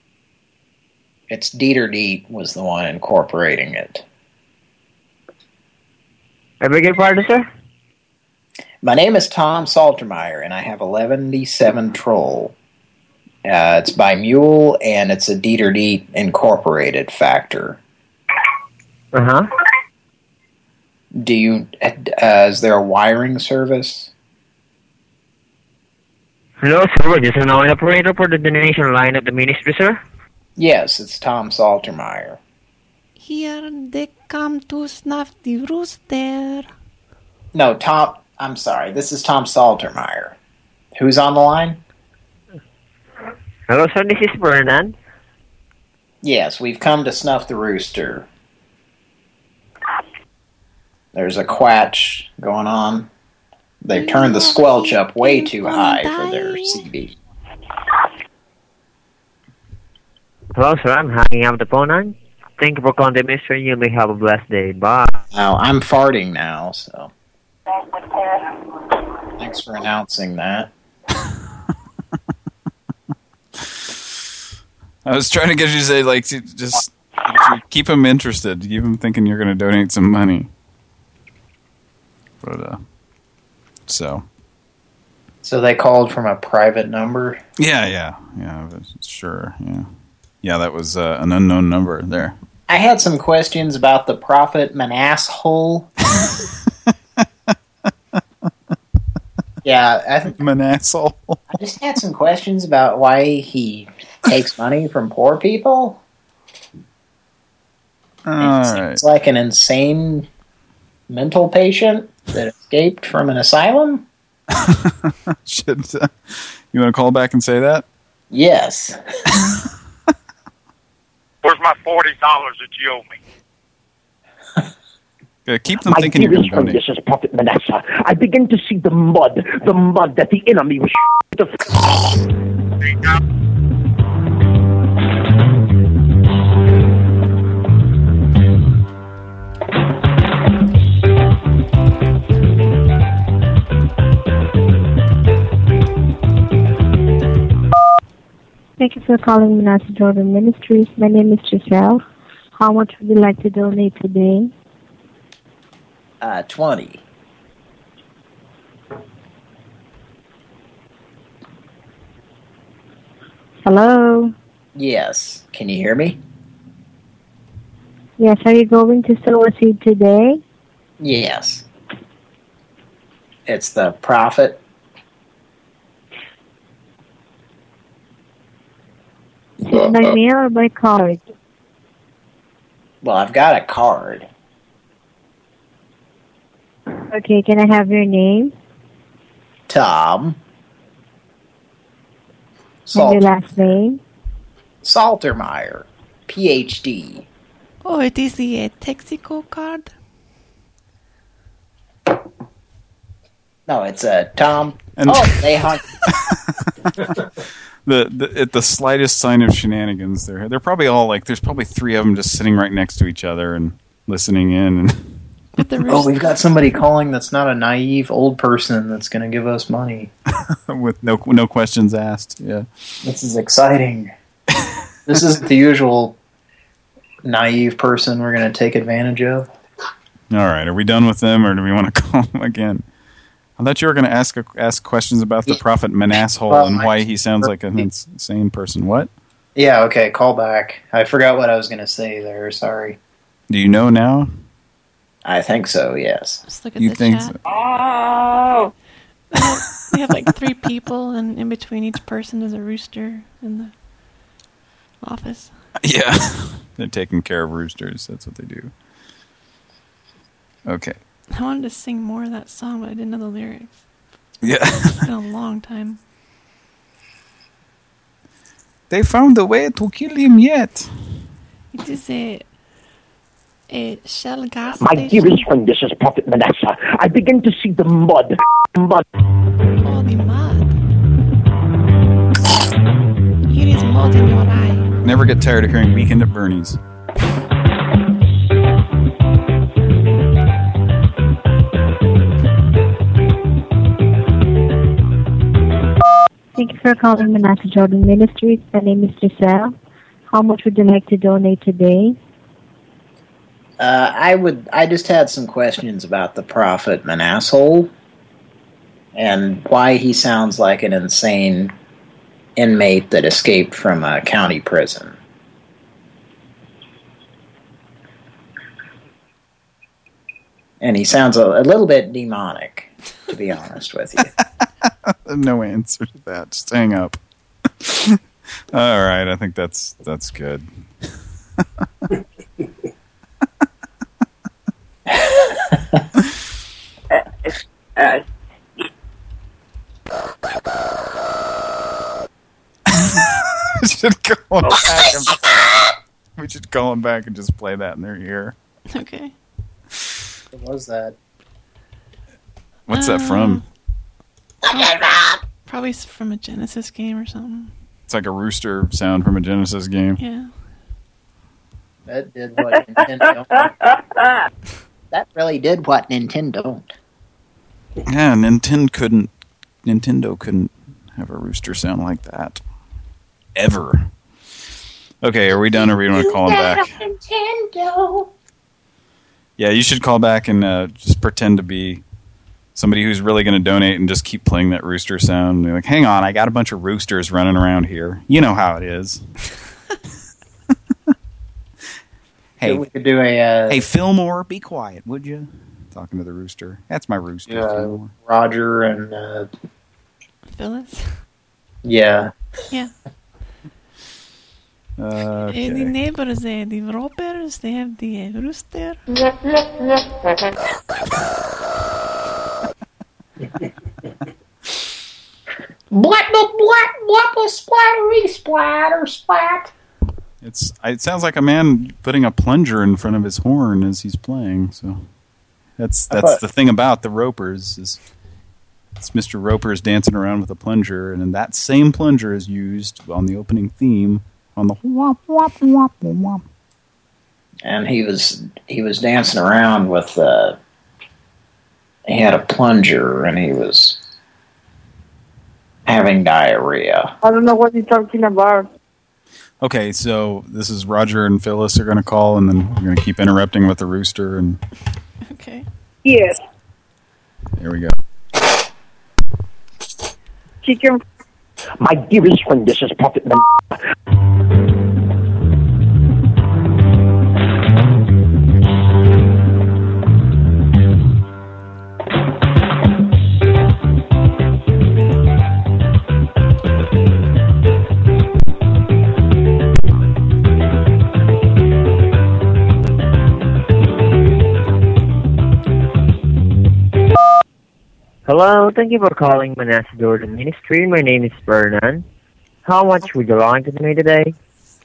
It's Dieter Diet was the one incorporating it. I beg your pardon, sir? My name is Tom Saltermeyer, and I have 11D7 Troll. Uh, it's by Mule, and it's a Dieter Diet Incorporated factor. Uh-huh. Do you, uh, is there a wiring service? Hello, sir. We're just an operator for the donation line at the ministry, sir. Yes, it's Tom Saltermeyer. Here they come to snuff the rooster. No, Tom, I'm sorry, this is Tom Saltermeyer. Who's on the line? Hello, sir. This is Vernon. Yes, we've come to snuff the rooster. There's a quatch going on. They've turned the squelch up way too high for their CD. Hello, sir. I'm hanging up the phone on. Thank you for calling the ministry. You may have a blessed day. Bye. Now, I'm farting now, so... Thanks for announcing that. I was trying to get you to say like to just to keep them interested, keep them thinking you're going to donate some money. But uh, so So they called from a private number? yeah, yeah, yeah, sure, yeah, yeah. That was uh, an unknown number there. I had some questions about the prophet Manasshole. yeah, I think Manasshole. I just had some questions about why he takes money from poor people. All right. It's like an insane mental patient that escaped from an asylum. Should uh, you want to call back and say that? Yes. Where's my forty dollars that you owe me? Uh, keep them My thinking you're dearest going friend, to this is Prophet Manasseh. I begin to see the mud, the mud that the enemy was Thank you for calling Manasseh Jordan Ministries. My name is Giselle. How much would you like to donate today? Uh, 20. Hello? Yes. Can you hear me? Yes, are you going to sow a seed today? Yes. It's the prophet. Is it by mail or by card? Well, I've got a card. Okay, can I have your name Tom. and your last name? Saltermeyer, PhD. Oh, it is the uh, Texaco card? No, it's uh, Tom. And- oh, they hung. the, the at the slightest sign of shenanigans, they're they're probably all like there's probably three of them just sitting right next to each other and listening in. And Oh, we've got somebody calling that's not a naive old person that's going to give us money. with no no questions asked. Yeah, This is exciting. this isn't the usual naive person we're going to take advantage of. All right, are we done with them, or do we want to call them again? I thought you were going to ask ask questions about the prophet Manasshole Well, and I- why he sounds like an insane person. What? Yeah, okay, call back. I forgot what I was going to say there. Sorry. Do you know now? I think so, yes. Just look at You the think chat. so? Oh! we have like three people, and in between each person is a rooster in the office. Yeah, they're taking care of roosters. That's what they do. Okay. I wanted to sing more of that song, but I didn't know the lyrics. Yeah. It's been a long time. They found a way to kill him yet. It is a a shell gas My station. dearest friend, this is Prophet Manasseh. I begin to see the mud, mud. Oh, the mud. Here is mud in your eye. Never get tired of hearing Weekend at Bernie's. Thank you for calling Manasseh Jordan Ministries. My name is Giselle. How much would you like to donate today? Uh, I would. I just had some questions about the prophet Manasshole and why he sounds like an insane inmate that escaped from a county prison. And he sounds a, a little bit demonic, to be honest with you. no answer to that. Just hang up. All right, I think that's that's good. we should call him back. And, we should call him back and just play that in their ear. Okay. What was that? What's that from? Um, Probably from a Genesis game or something. It's like a rooster sound from a Genesis game. Yeah. That did what Nintendo. that really did what Nintendo. Yeah, Nintendo couldn't. Nintendo couldn't have a rooster sound like that ever. Okay, are we done, or we want to call him back? Nintendo. Yeah, you should call back and uh, just pretend to be somebody who's really going to donate and just keep playing that rooster sound. And be like, hang on, I got a bunch of roosters running around here. You know how it is. hey, we could do a. Uh, hey, Fillmore, be quiet, would you? Talking to the rooster. That's my rooster. yeah, Fillmore. Roger and uh, Phyllis? yeah. Yeah. Uh, Uh, the neighbors, uh, the Ropers, they have the uh, rooster. Blat, blat, blat, blat, splattery, splatter, splat. It's. It sounds like a man putting a plunger in front of his horn as he's playing. So That's that's thought- the thing about the Ropers is it's Mr. Roper's dancing around with a plunger, and then that same plunger is used on the opening theme on the whomp whomp whomp whomp. and he was he was dancing around with uh he had a plunger and he was having diarrhea. I don't know what you're talking about. Okay, so this is Roger and Phyllis are going to call, and then we're going to keep interrupting with the rooster, and Okay. Yes. there we go. Chicken. My dearest friend, this is Prophet Hello, thank you for calling Manasseh Jordan Ministry. My name is Vernon. How much would you like to me today?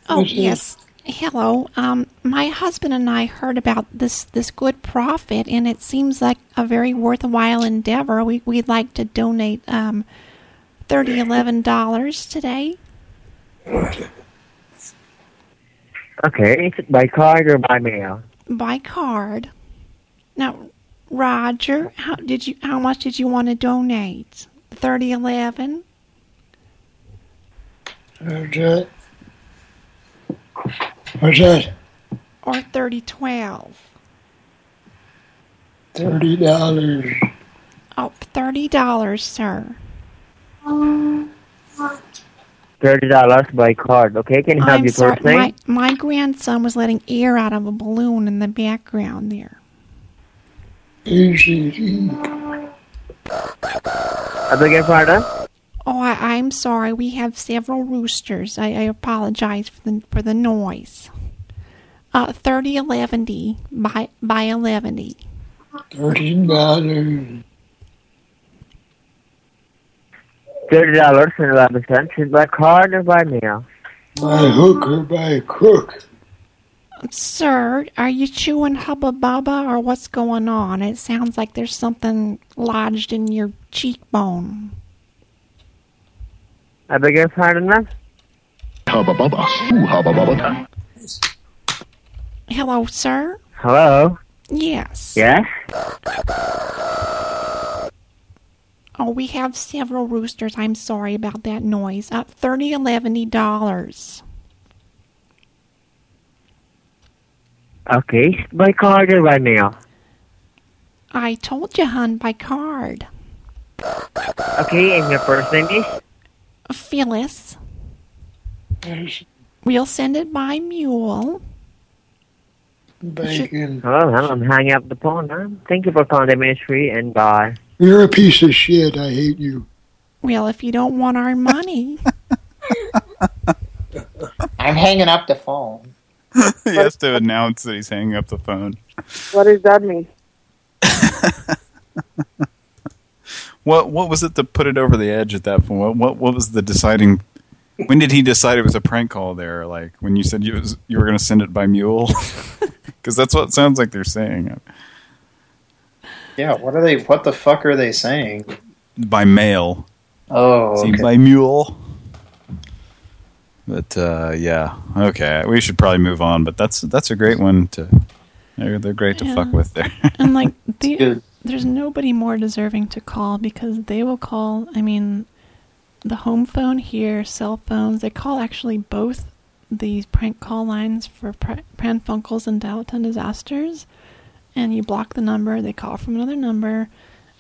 Oh yes. Hello. Um, my husband and I heard about this this good profit, and it seems like a very worthwhile endeavor. We we'd like to donate um thirty eleven dollars today. Okay, is it by card or by mail? by card. Now, Roger, how did you? How much did you want to donate? Thirty eleven. What's that? What's that? or thirty twelve? Thirty dollars. Oh, thirty dollars, sir. Thirty dollars by card. Okay, can you have I'm your sorry. first name? My my grandson was letting air out of a balloon in the background there. Easy. I beg your pardon? Oh, I, I'm sorry. We have several roosters. I, I apologize for the for the noise. Uh, thirty eleven D by by eleven D. Thirty dollars. Thirty dollars and eleven cents. Is by card or by mail? By hook or by crook. Sir, are you chewing Hubba Bubba or what's going on? It sounds like there's something lodged in your cheekbone. I beg your pardon, ma'am? Hubba Bubba. Ooh, Hubba Bubba. Hello, sir? Hello? Yes. Yes? Oh, we have several roosters. I'm sorry about that noise. Uh, $30, $11. Okay, by card or by mail? I told you, hun, by card. Okay, and your first name is? Phyllis. We'll send it by mule. Bacon. Hello, hello, I'm hanging up the phone, ma'am. Thank you for calling the ministry and bye. You're a piece of shit. I hate you. Well, if you don't want our money. I'm hanging up the phone. he has to announce that he's hanging up the phone. What does that mean? What what was it that put it over the edge at that point? What what, what was the deciding? When did he decide it was a prank call? There, like when you said you was you were going to send it by mule, because that's what it sounds like they're saying. Yeah, what are they? What the fuck are they saying? By mail. Oh, See, okay. by mule. But uh, yeah, okay, we should probably move on. But that's that's a great one to. They're they're great to fuck with there. And like the, there's nobody more deserving to call because they will call. I mean, the home phone here, cell phones. They call actually both these prank call lines for pr- Pran Funkels and Dial-A-Ton disasters. And you block the number. They call from another number,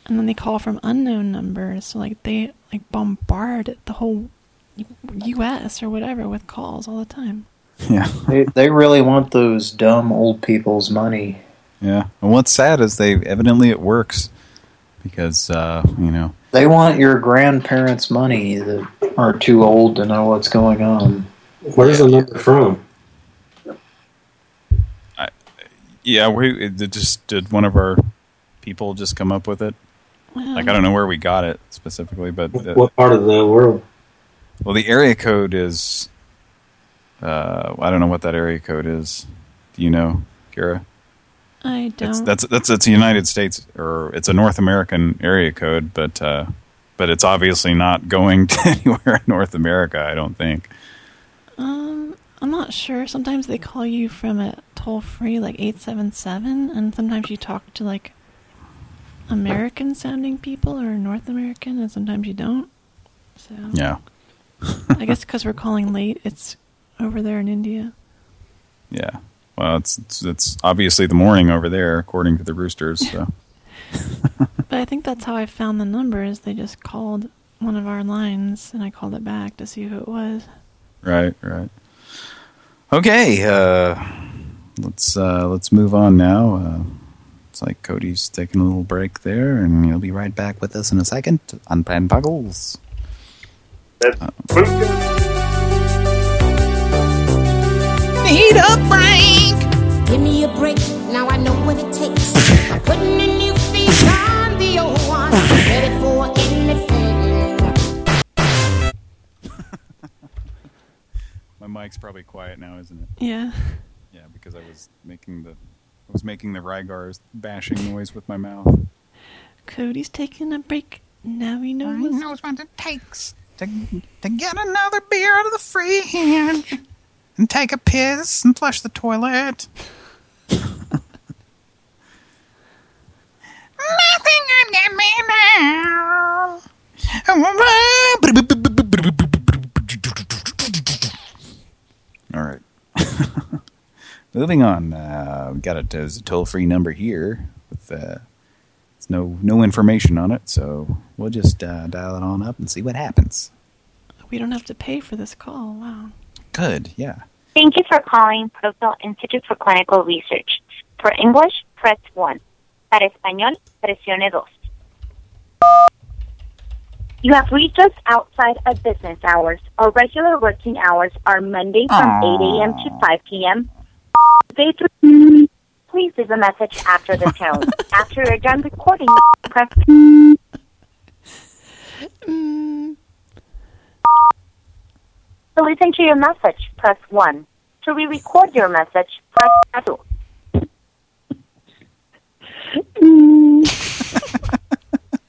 and then they call from unknown numbers. So like they like bombard the whole U.S. or whatever with calls all the time. yeah. They they really want those dumb old people's money. Yeah, and what's sad is they evidently it works because uh, you know They want your grandparents' money that are too old to know what's going on. Where's the number from? yeah we it just did one of our people just come up with it. Like I don't know where we got it specifically, but uh, What part of the world? Well the area code is uh, I don't know what that area code is. Do you know, Kira? I don't. It's, that's that's it's a United States or it's a North American area code, but uh, but it's obviously not going to anywhere in North America. I don't think. Um, I'm not sure. Sometimes they call you from a toll free like eight seven seven, and sometimes you talk to like American sounding people or North American, and sometimes you don't. So Yeah. I guess because we're calling late, it's over there in India. Yeah. Well, it's it's, it's obviously the morning over there, according to the roosters. So But I think that's how I found the numbers. They just called one of our lines, and I called it back to see who it was. right, right. Okay. Uh, let's uh, let's move on now. Uh, it's like Cody's taking a little break there, and he'll be right back with us in a second on Pan uh, Puggles. Need a break. Give me a break, now I know what it takes. Putting a new face on the old one, ready for anything. My mic's probably quiet now, isn't it? Yeah. Yeah, because I was making the I was making the Rygar's bashing noise with my mouth. Cody's taking a break. Now he knows. He knows what it takes to, to get another beer out of the fridge and take a piss and flush the toilet. Nothing on that All right. Moving on. Uh, we got a, a toll-free number here with uh, there's no no information on it, so we'll just uh, dial it on up and see what happens. We don't have to pay for this call. Wow. Good, yeah. Thank you for calling Proctor Institute for Clinical Research. For English, press 1. Para español, presione dos. You have reached us outside of business hours. Our regular working hours are Monday from 8 a.m. to 5 p.m. Please leave a message after the tone. after you're done recording, press To listen to your message, press 1. To re-record your message, press 2. to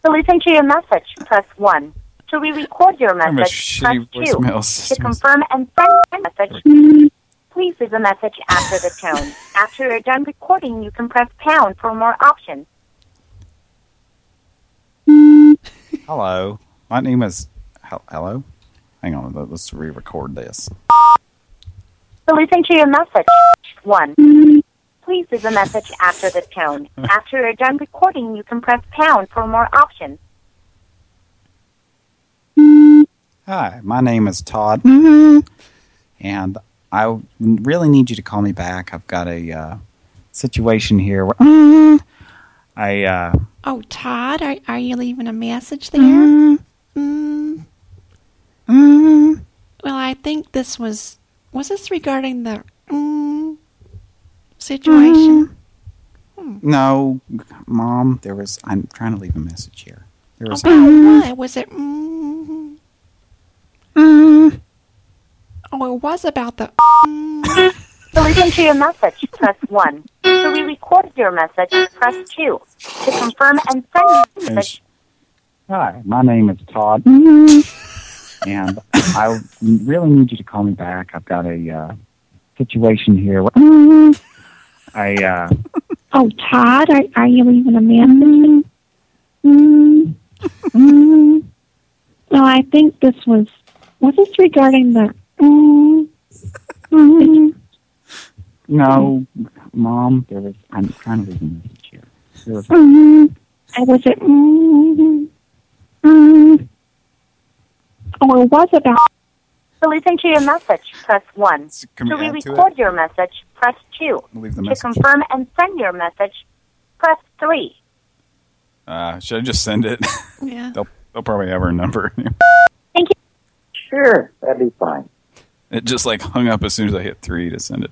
listen to your message, press 1. To re-record your Kind of a message, press 2. voicemail To confirm and send a message, please leave a message after the tone. After you're done recording, you can press pound for more options. Hello, my name is. Hello, hang on. let- Let's re-record this. To listen to your message, 1. Please leave a message after the tone. After you're done recording, you can press pound for more options. Hi, my name is Todd, and I really need you to call me back. I've got a uh, situation here where I uh, Oh, Todd, are are you leaving a message there? Mm. Well, I think this was was this regarding the mm, situation? no, Mom. There was. I'm trying to leave a message here. There was. About what was it? Mm, oh, it was about the. To listen to your message, press 1. To re-record your message, press 2. To confirm and send your message, Hi, my name is Todd, and I really need you to call me back. I've got a uh, situation here I. Uh, Oh, Todd, are, are you even a message? Mm, mm. Well, I think this was was this regarding the. Mm, mm. no, Mom. There was. I'm trying to leave a message here. There was. Mm, I was it. Oh, it was about. to listen to your message, press 1. Can To we to re-record your message, press 2. Leave the To message. confirm and send your message, press 3. Uh, should I just send it? Yeah. they'll they'll probably have her number. Thank you. Sure, that'd be fine. It just like hung up as soon as I hit three to send it.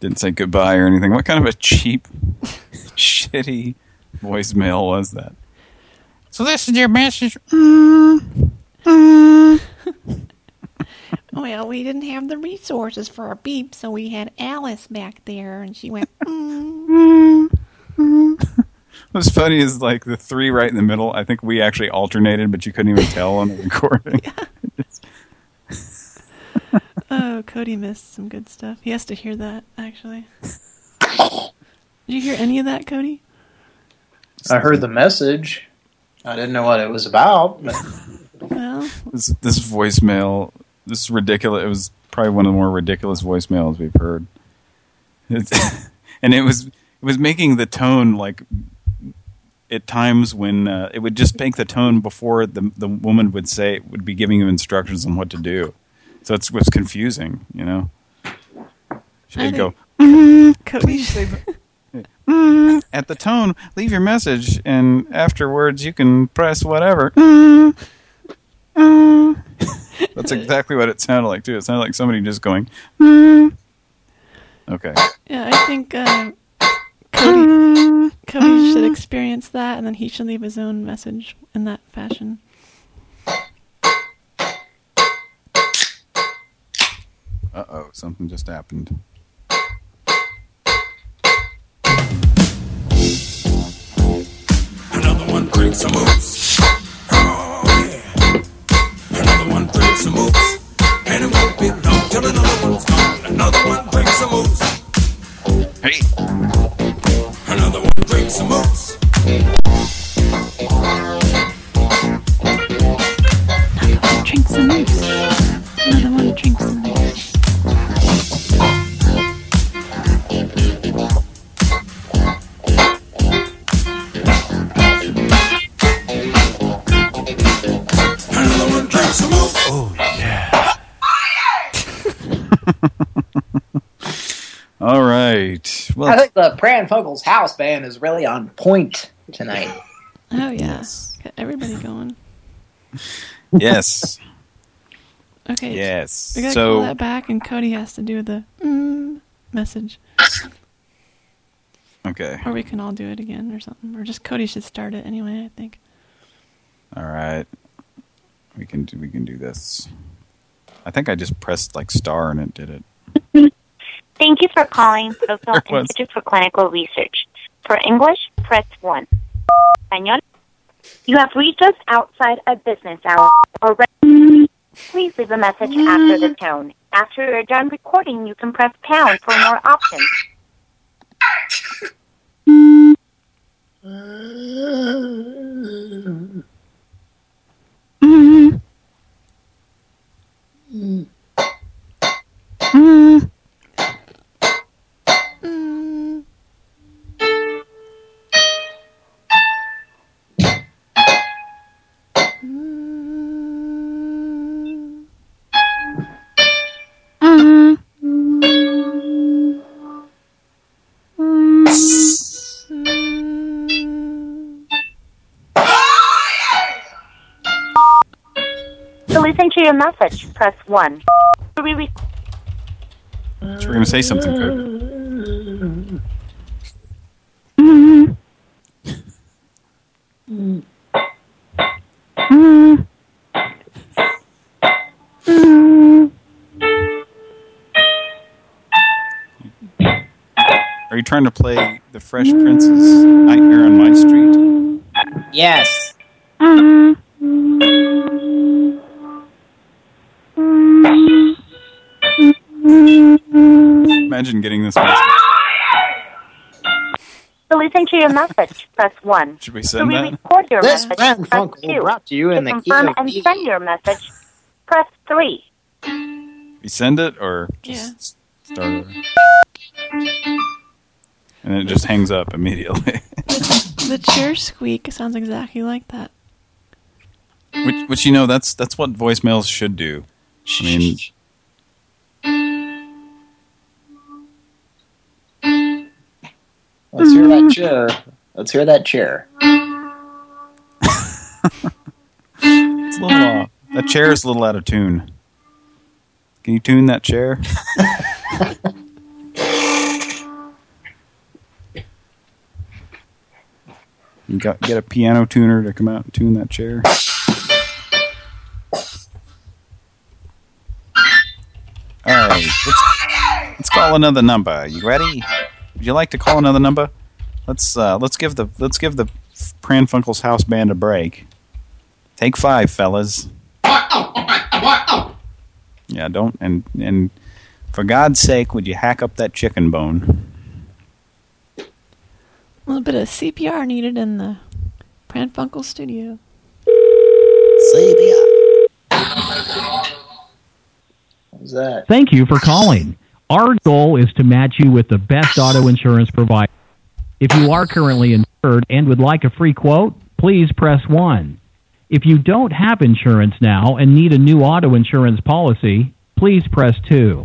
Didn't say goodbye or anything. What kind of a cheap, shitty voicemail was that? So this is your message. Mm, mm. Well, we didn't have the resources for a beep, so we had Alice back there, and she went, mm. What's funny is like the three right in the middle. I think we actually alternated, but you couldn't even tell on the recording. oh, Cody missed some good stuff. He has to hear that, actually. Did you hear any of that, Cody? I heard the message. I didn't know what it was about. But Well, This, this voicemail, this is ridiculous. It was probably one of the more ridiculous voicemails we've heard. It's, and it was it was making the tone like at times when uh, it would just make the tone before the the woman would say would be giving you instructions on what to do. So that's what's confusing, you know. She I would go think Cody. "Mm," at the tone, leave your message, and afterwards you can press whatever. "Mm, mm." That's exactly what it sounded like too. It sounded like somebody just going. "Mm." Okay. Yeah, I think uh, Cody, Cody should experience that, and then he should leave his own message in that fashion. Uh oh, something just happened. Another one brings some moves. Oh, yeah. Another one brings some moves. And it won't be long till another one's gone. Another one brings some moves. Hey. Another one brings some moves. All right. I think the Pran Funkels house band is really on point tonight. Oh yeah, got everybody going. yes. Okay. Yes. We gotta So- call that back, and Cody has to do the mm message, Okay. or we can all do it again, or something, or just Cody should start it anyway. I think. All right. We can do we can do this. I think I just pressed like star and it did it. Thank you for calling Protocol There was- Institute for Clinical Research. For English, press 1. Español. You have reached us outside of business hours. Or re- Please leave a message after the tone. After you're done recording, you can press pound for more options. To listen message, press 1. Re- So we're gonna say something good. Are you trying to play the Fresh Prince's Nightmare on My Street? Yes. Mm-hmm. Imagine getting this message. To listen to your message, press 1. Should we To send that? re-record your This message, Pran press Funkel 2. brought to you in to the key confirm and B. send your message, press 3. We send it or just start over? And it just hangs up immediately. The chair squeak sounds exactly like that. which, which you know, that's that's what voicemails should do. I mean, Let's hear that mm. chair. Let's hear that chair. it's a little off. That chair is a little out of tune. Can you tune that chair? you got get a piano tuner to come out and tune that chair. All right, let's, let's call another number. You ready? Would you like to call another number? Let's uh, let's give the let's give the Pran Funkels house band a break. Take five, fellas. Yeah, don't and and for God's sake, would you hack up that chicken bone? A little bit of CPR needed in the Pran Funkel studio. What was that? Thank you for calling. Our goal is to match you with the best auto insurance provider. If you are currently insured and would like a free quote, please press 1. If you don't have insurance now and need a new auto insurance policy, please press 2.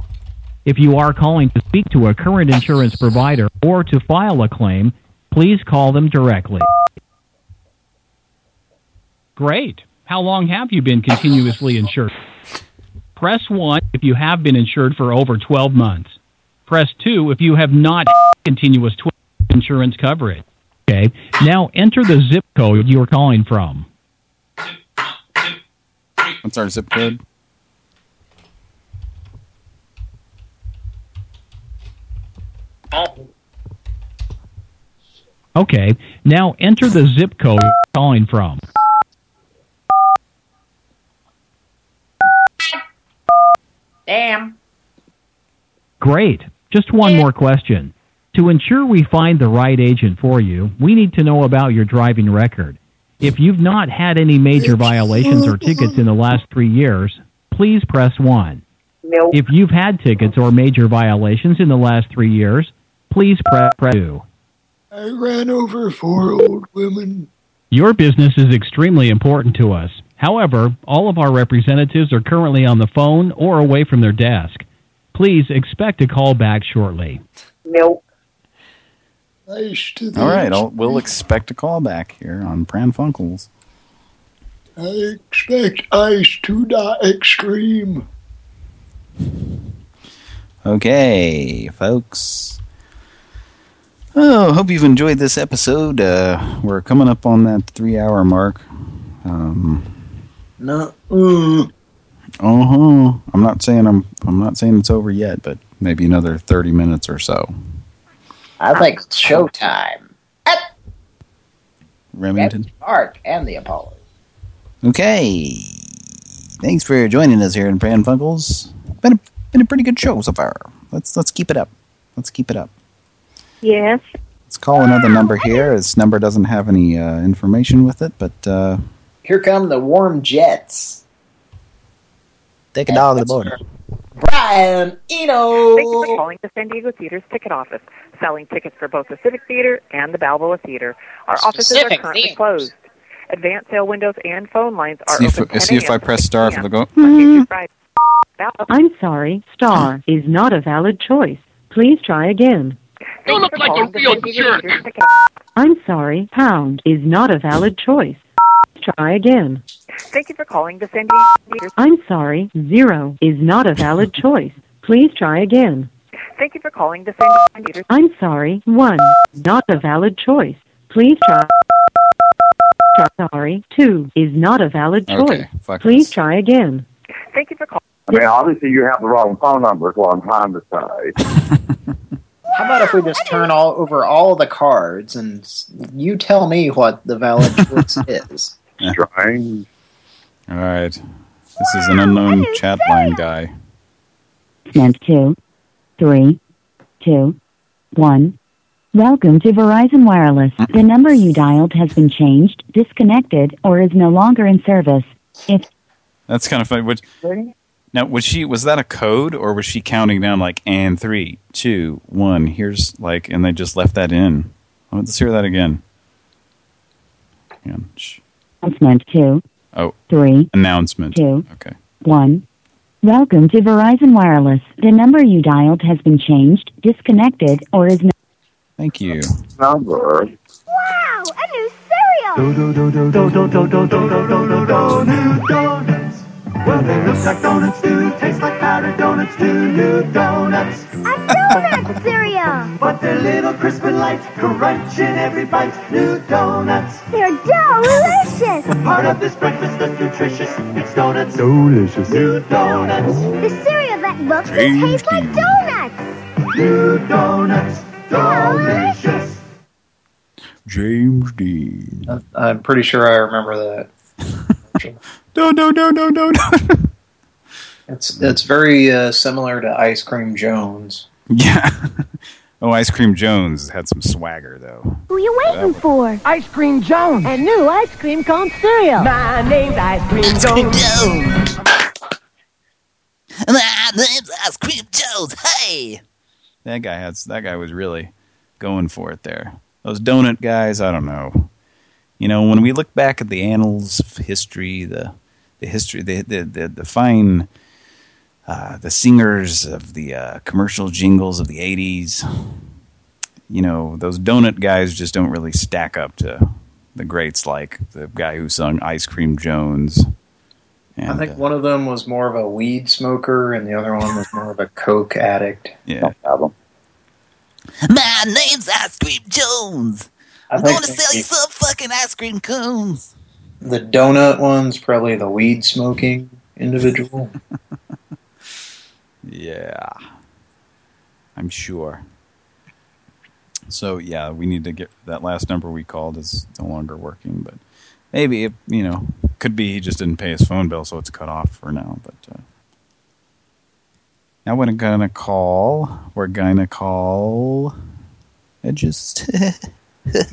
If you are calling to speak to a current insurance provider or to file a claim, please call them directly. Great. How long have you been continuously insured? Press 1 if you have been insured for over 12 months. Press 2 if you have not had continuous 12 insurance coverage. Okay. Now enter the zip code you are calling from. What's our zip code? Okay. Now enter the zip code you're calling from. Damn. Great. Just one more question. To ensure we find the right agent for you, we need to know about your driving record. If you've not had any major violations or tickets in the last three years, please press 1. Nope. If you've had tickets or major violations in the last three years, please press 2. I ran over four old women. Your business is extremely important to us. However, all of our representatives are currently on the phone or away from their desk. Please expect a call back shortly. Nope. Nice to All right, I'll, we'll expect a call back here on Pran Funkels. I expect ice to die extreme. Okay, folks. Oh, hope you've enjoyed this episode. Uh, we're coming up on that three-hour mark. Um, No. Mm. uh huh. I'm not saying I'm. I'm not saying it's over yet, but maybe another 30 minutes or so. I think it's showtime. Remington. Art and the Apollo. Okay. Thanks for joining us here in Pran Funkels. Been a, been a pretty good show so far. Let's let's keep it up. Let's keep it up. Yes. Let's call another number here. This number doesn't have any uh, information with it, but uh, Here come the warm jets. Take a dog to the border. Brian Eno. Thank you for calling the San Diego Theater's ticket office, selling tickets for both the Civic Theater and the Balboa Theater. Our offices are currently theaters. closed. Advanced sale windows and phone lines are see if, 10 see if I press star if it'll go. to I'm sorry, star is not a valid choice. Please try again. Thank you look like a real jerk. I'm sorry, pound is not a valid choice. Try again. Thank you for calling the San Diego I'm sorry, zero is not a valid choice. Please try again. Thank you for calling the San Diego I'm sorry, one, not a valid choice. Please try. try- Sorry, two is not a valid choice. Okay, Please this. try again. Thank you for calling. I mean, obviously you have the wrong phone number is what I'm trying to say. How about if we just turn all over all the cards and you tell me what the valid choice is? Strange. All right. This is an unknown chat line guy. Sent two, three, two, one. Welcome to Verizon Wireless. The number you dialed has been changed, disconnected, or is no longer in service. If That's kind of funny. Which, now, was she was that a code or was she counting down like and three, two, one? Here's like, and they just left that in. Let's hear that again. Hang on. Shh. Announcement 2 03 announcement. two, Okay. one. Welcome to Verizon Wireless. The number you dialed has been changed, disconnected, or is no Thank you. Number. Wow, a new cereal! Do do do do do do do do do do do do do new donuts. Well, they look like donuts do, taste like powdered donuts do. New donuts, A donut cereal! but they're little crisp and light, crunch in every bite. New donuts, They're delicious! part of this breakfast that's nutritious. It's donuts, delicious. New donuts, The cereal that looks and tastes like donuts! New donuts, delicious. James Dean. I'm pretty sure I remember that. no, no, no, no, no, no. It's it's very uh, similar to Ice Cream Jones. Yeah. oh, Ice Cream Jones had some swagger, though. Who are you waiting for? Ice Cream Jones. And new ice cream cone cereal. My name's Ice Cream Jones. My name's Ice Cream Jones. Hey! That guy had that guy was really going for it there. Those donut guys, I don't know. You know, when we look back at the annals of history, the the history, the the the, the fine, uh, the singers of the uh, commercial jingles of the '80s. You know, those donut guys just don't really stack up to the greats like the guy who sung "Ice Cream Jones." I think one of them was more of a weed smoker, and the other one was more of a coke addict. Yeah. problem. My name's Ice Cream Jones. I I'm gonna sell you some fucking ice cream cones. The donut one's probably the weed smoking individual. Yeah. I'm sure. So, yeah, we need to get that last number we called is no longer working, but maybe, it, you know, could be he just didn't pay his phone bill, so it's cut off for now, but uh, now we're gonna call, we're gonna call, it just,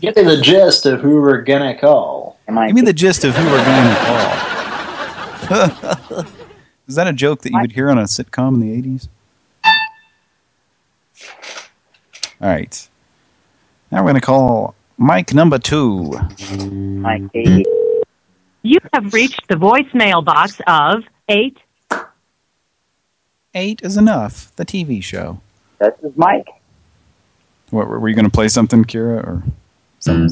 Get me the gist of who we're gonna call. Give me the gist of who we're gonna call. is that a joke that you would hear on a sitcom in the 80s? All right. Now we're going to call Mike number two. Mike You have reached the voicemail box of 8. Eight is enough. The TV show. This is Mike. What were you going to play something, Kira, or some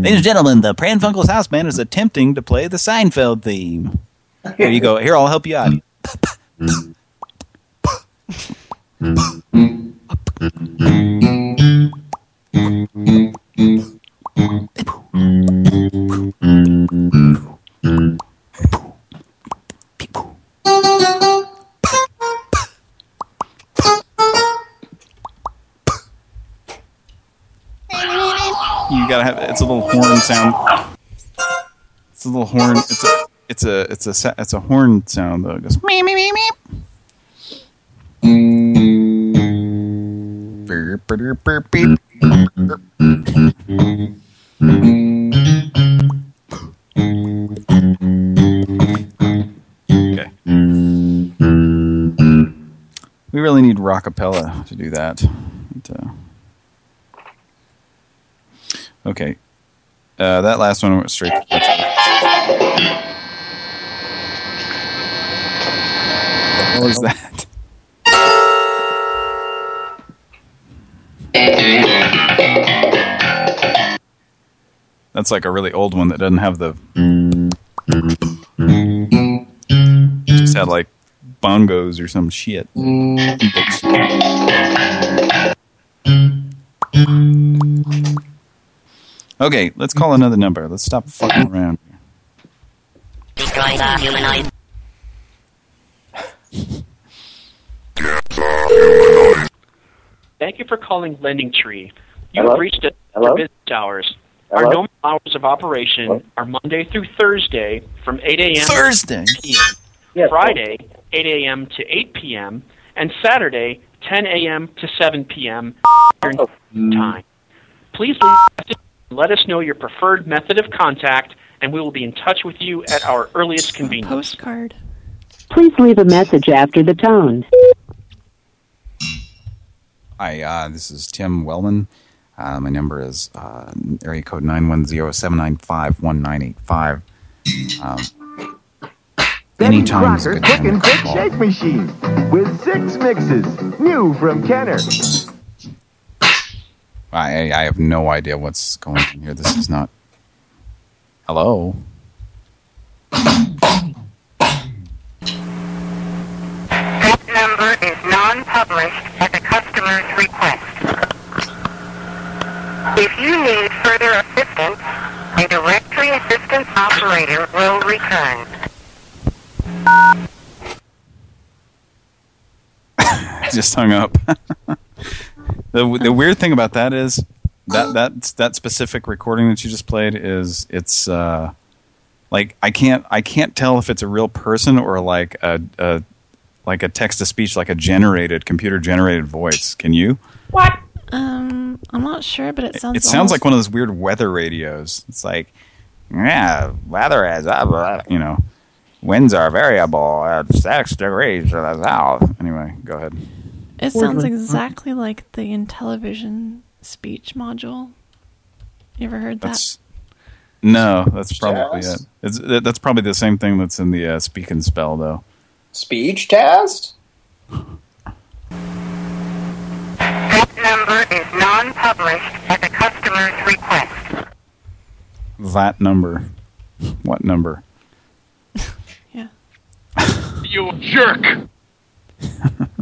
Ladies and gentlemen, the Pran Funkels house band is attempting to play the Seinfeld theme. Here you go. Here, I'll help you out. Sound. It's a little horn. It's a. It's a. It's a. It's a horn sound though. It goes. Burp, burp, burp, beep. Okay. We really need rockapella to do that. But, uh, okay. Uh, that last one went straight What was that? That's like a really old one that doesn't have the... Just had like bongos or some shit. Okay, let's call another number. Let's stop fucking around. Destroy the humanoid. Thank you for calling Lending Tree. You Hello? have reached it Hello? for business hours. Our normal hours of operation are Monday through Thursday from 8 a.m. Thursday? to 8 p.m. Friday, 8 a.m. to 8 p.m. And Saturday, 10 a.m. to 7 p.m. Oh. Eastern time. Please leave a message and let us know your preferred method of contact, and we will be in touch with you at our earliest convenience. Postcard. Please leave a message after the tone. Hi, uh, this is Tim Wellman. Uh, my number is uh, area code 910-795-1985. Um, anytime is a Rocker good Quick time and Quick. Shake Machine with six mixes. New from Kenner. I, I have no idea what's going on here. This is not... Hello? That number is non-published at the customer's request. If you need further assistance, a directory assistance operator will return. Just hung up. the the weird thing about that is that that that specific recording that you just played is it's uh like I can't I can't tell if it's a real person or like a, a like a text to speech like a generated computer generated voice. Can you? What? Um, I'm not sure, but it sounds. It sounds like one of those weird weather radios. It's like, yeah, weather is up, you know, winds are variable at six degrees to the south. Anyway, go ahead. It sounds exactly like the Intellivision speech module. You ever heard that? No, that's probably it. It's, that- that's probably the same thing that's in the uh, speak and spell though. Speech test? That number is non-published at the customer's request. That number. What number? Yeah. you jerk!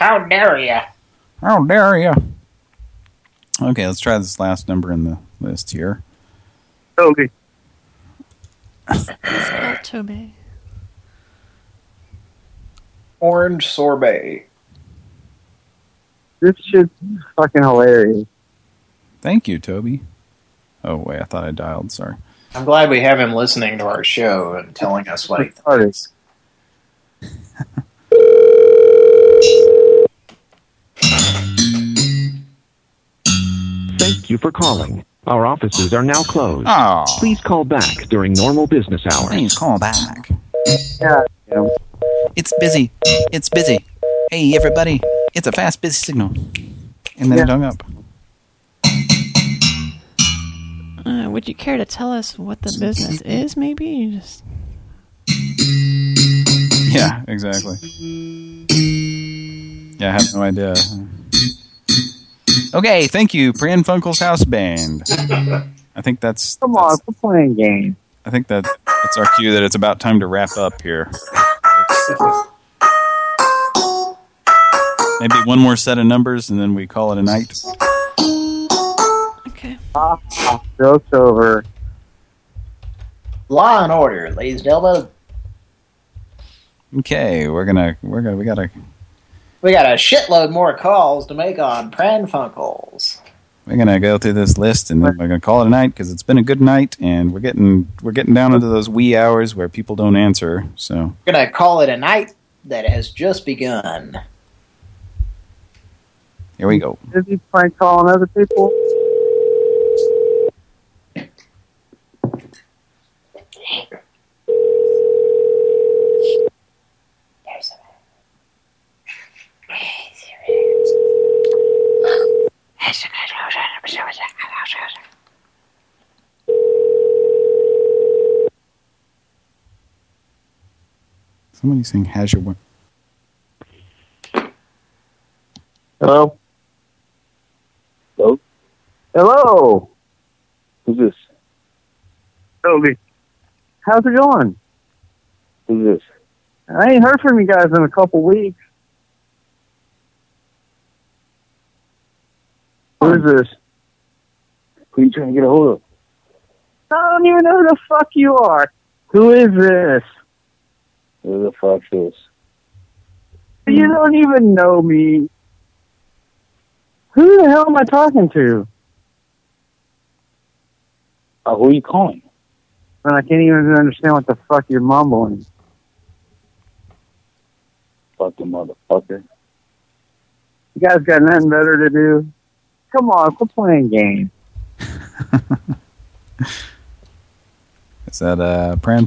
How dare ya? How dare you? Okay, let's try this last number in the list here. Okay. Spell Toby. Orange sorbet. This shit's fucking hilarious. Thank you, Toby. Oh, wait, I thought I dialed, sorry. I'm glad we have him listening to our show and telling us what he thinks. Thank you for calling. Our offices are now closed. Oh. Please call back during normal business hours. Please call back. Yeah. It's busy. It's busy. Hey, everybody. It's a fast, busy signal. And then it hung up. Uh, would you care to tell us what the business is? Maybe you just. Yeah, exactly. Yeah, I have no idea. Okay, thank you, Pran Funkel's House Band. I think that's Come on, quit playing games. I think that that's our cue that it's about time to wrap up here. Maybe one more set of numbers and then we call it a night. Ah, joke's over. Law and order, ladies and gentlemen. Okay, we're gonna we're gonna we gotta We got a shitload more calls to make on Pran Funkels. we're gonna go through this list and then we're gonna call it a night because it's been a good night and we're getting we're getting down into those wee hours where people don't answer. So We're gonna call it a night that has just begun. here we go. Busy prank calling other people. Somebody saying has your Hello? Hello? Hello? Who's this? Toby. How's it going? Who's this? I ain't heard from you guys in a couple weeks. Who is this? Who are you trying to get a hold of? I don't even know who the fuck you are. Who is this? Who the fuck is? You don't even know me. Who the hell am I talking to? Uh, who are you calling? And I can't even understand what the fuck you're mumbling. Fucking motherfucker. You guys got nothing better to do? Come on, quit playing games. Is that uh Pran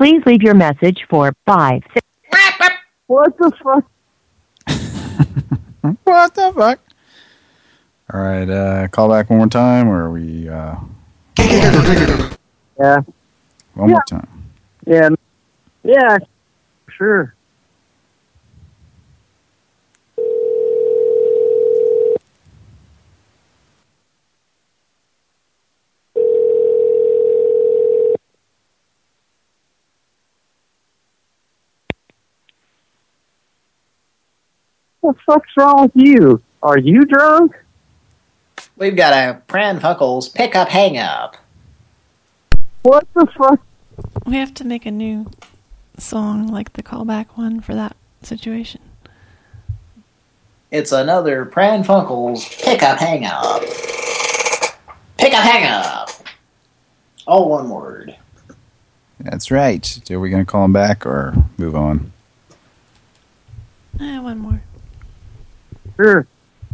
Please leave your message for five. Six, What the fuck? what the fuck? All right, uh, call back one more time, or are we uh, Yeah. one more time? Yeah. Yeah. Sure. What the fuck's wrong with you? Are you drunk? We've got a Pran Funkels pickup hang up. What the fuck? We have to make a new song like the callback one for that situation. It's another Pran Funkels pickup hang up. Pickup hang up. All one word. That's right. Are we going to call him back or move on? Eh, one more. Sure.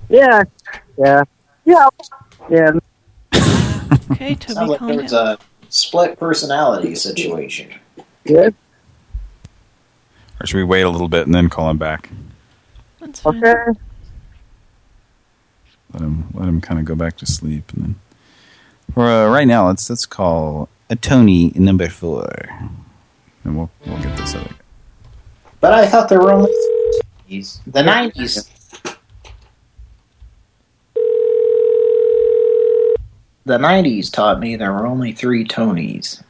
Yeah. Yeah. Yeah. Yeah. Okay, Toby, Sounds like calm there was a split personality situation. Yes. Or should we wait a little bit and then call him back? That's fine. Okay. Let him let him kind of go back to sleep and then. For uh, right now, let's let's call a Tony number four, and we'll we'll get this other. But I thought there were only these. The 90s. The 90s taught me there were only three Tonys.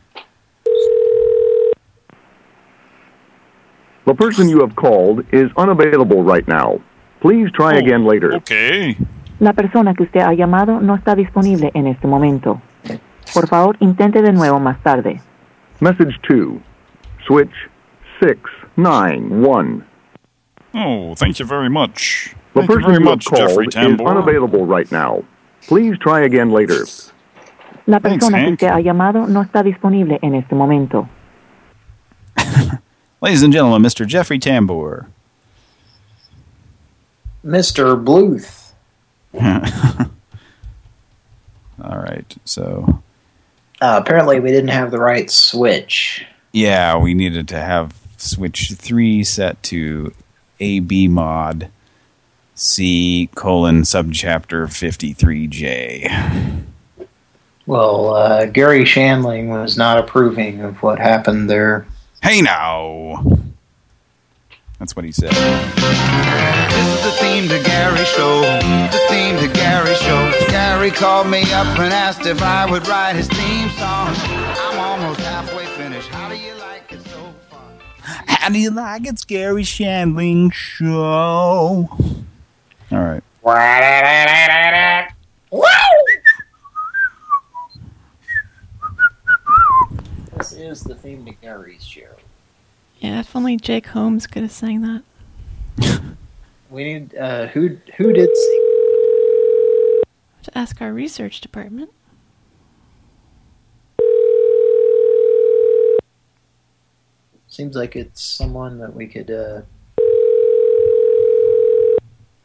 The person you have called is unavailable right now. Please try oh, again later. Okay. La persona que usted ha llamado no está disponible en este momento. Por favor, intente de nuevo más tarde. Message 2. Switch 691. Oh, thank you very much. The Thank you person very you have much, called Jeffrey is unavailable right now. Please try again later. La Thanks, persona que Hank. usted ha llamado no está disponible en este momento. Ladies and gentlemen, Mr. Jeffrey Tambor. Mr. Bluth. All right, so Uh, apparently we didn't have the right switch. yeah, we needed to have switch three set to AB mod C colon subchapter fifty three J. Well, uh, Garry Shandling was not approving of what happened there. Hey now, that's what he said. This is the theme to Garry show. The theme to Garry show. Garry called me up and asked if I would write his theme song. I'm almost halfway finished. How do you like it so far? How do you like it, Scary Shandling Show? All right. This is the theme to Garry's show. Yeah, if only Jake Holmes could have sang that. We need uh, who who did sing? To ask our research department. Seems like it's someone that we could. Uh,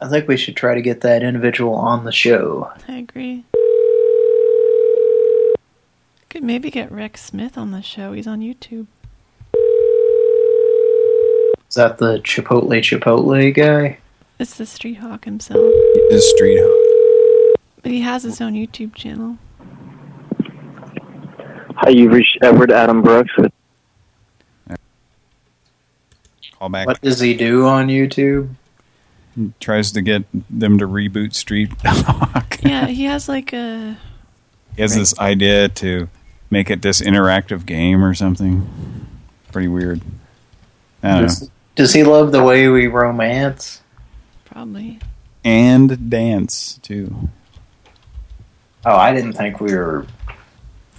I think we should try to get that individual on the show. I agree. Could maybe get Rex Smith on the show. He's on YouTube. Is that the Chipotle Chipotle guy? It's the Street Hawk himself. Is Street Hawk. But he has his own YouTube channel. Hi, you've reached Edward Adam Brooks Call back. What does he do on YouTube? Tries to get them to reboot Street Hawk. Yeah, he has like a. He has this idea to make it this interactive game or something. Pretty weird. I don't know. Does, does he love the way we romance? Probably. And dance too. Oh, I didn't think we were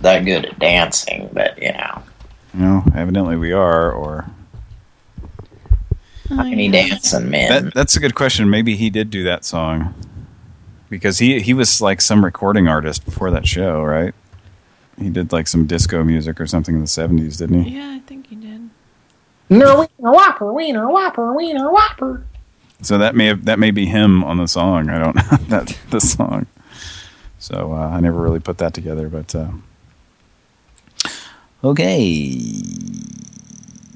that good at dancing, but you know, You know, evidently we are, or tiny dancing men. that, that's a good question. Maybe he did do that song because he he was like some recording artist before that show, right? He did like some disco music or something in the seventies, didn't he? Yeah, I think he did. No wiener whopper, wiener whopper, wiener whopper. So that may have that may be him on the song. I don't know that the song. So uh, I never really put that together, but uh, okay.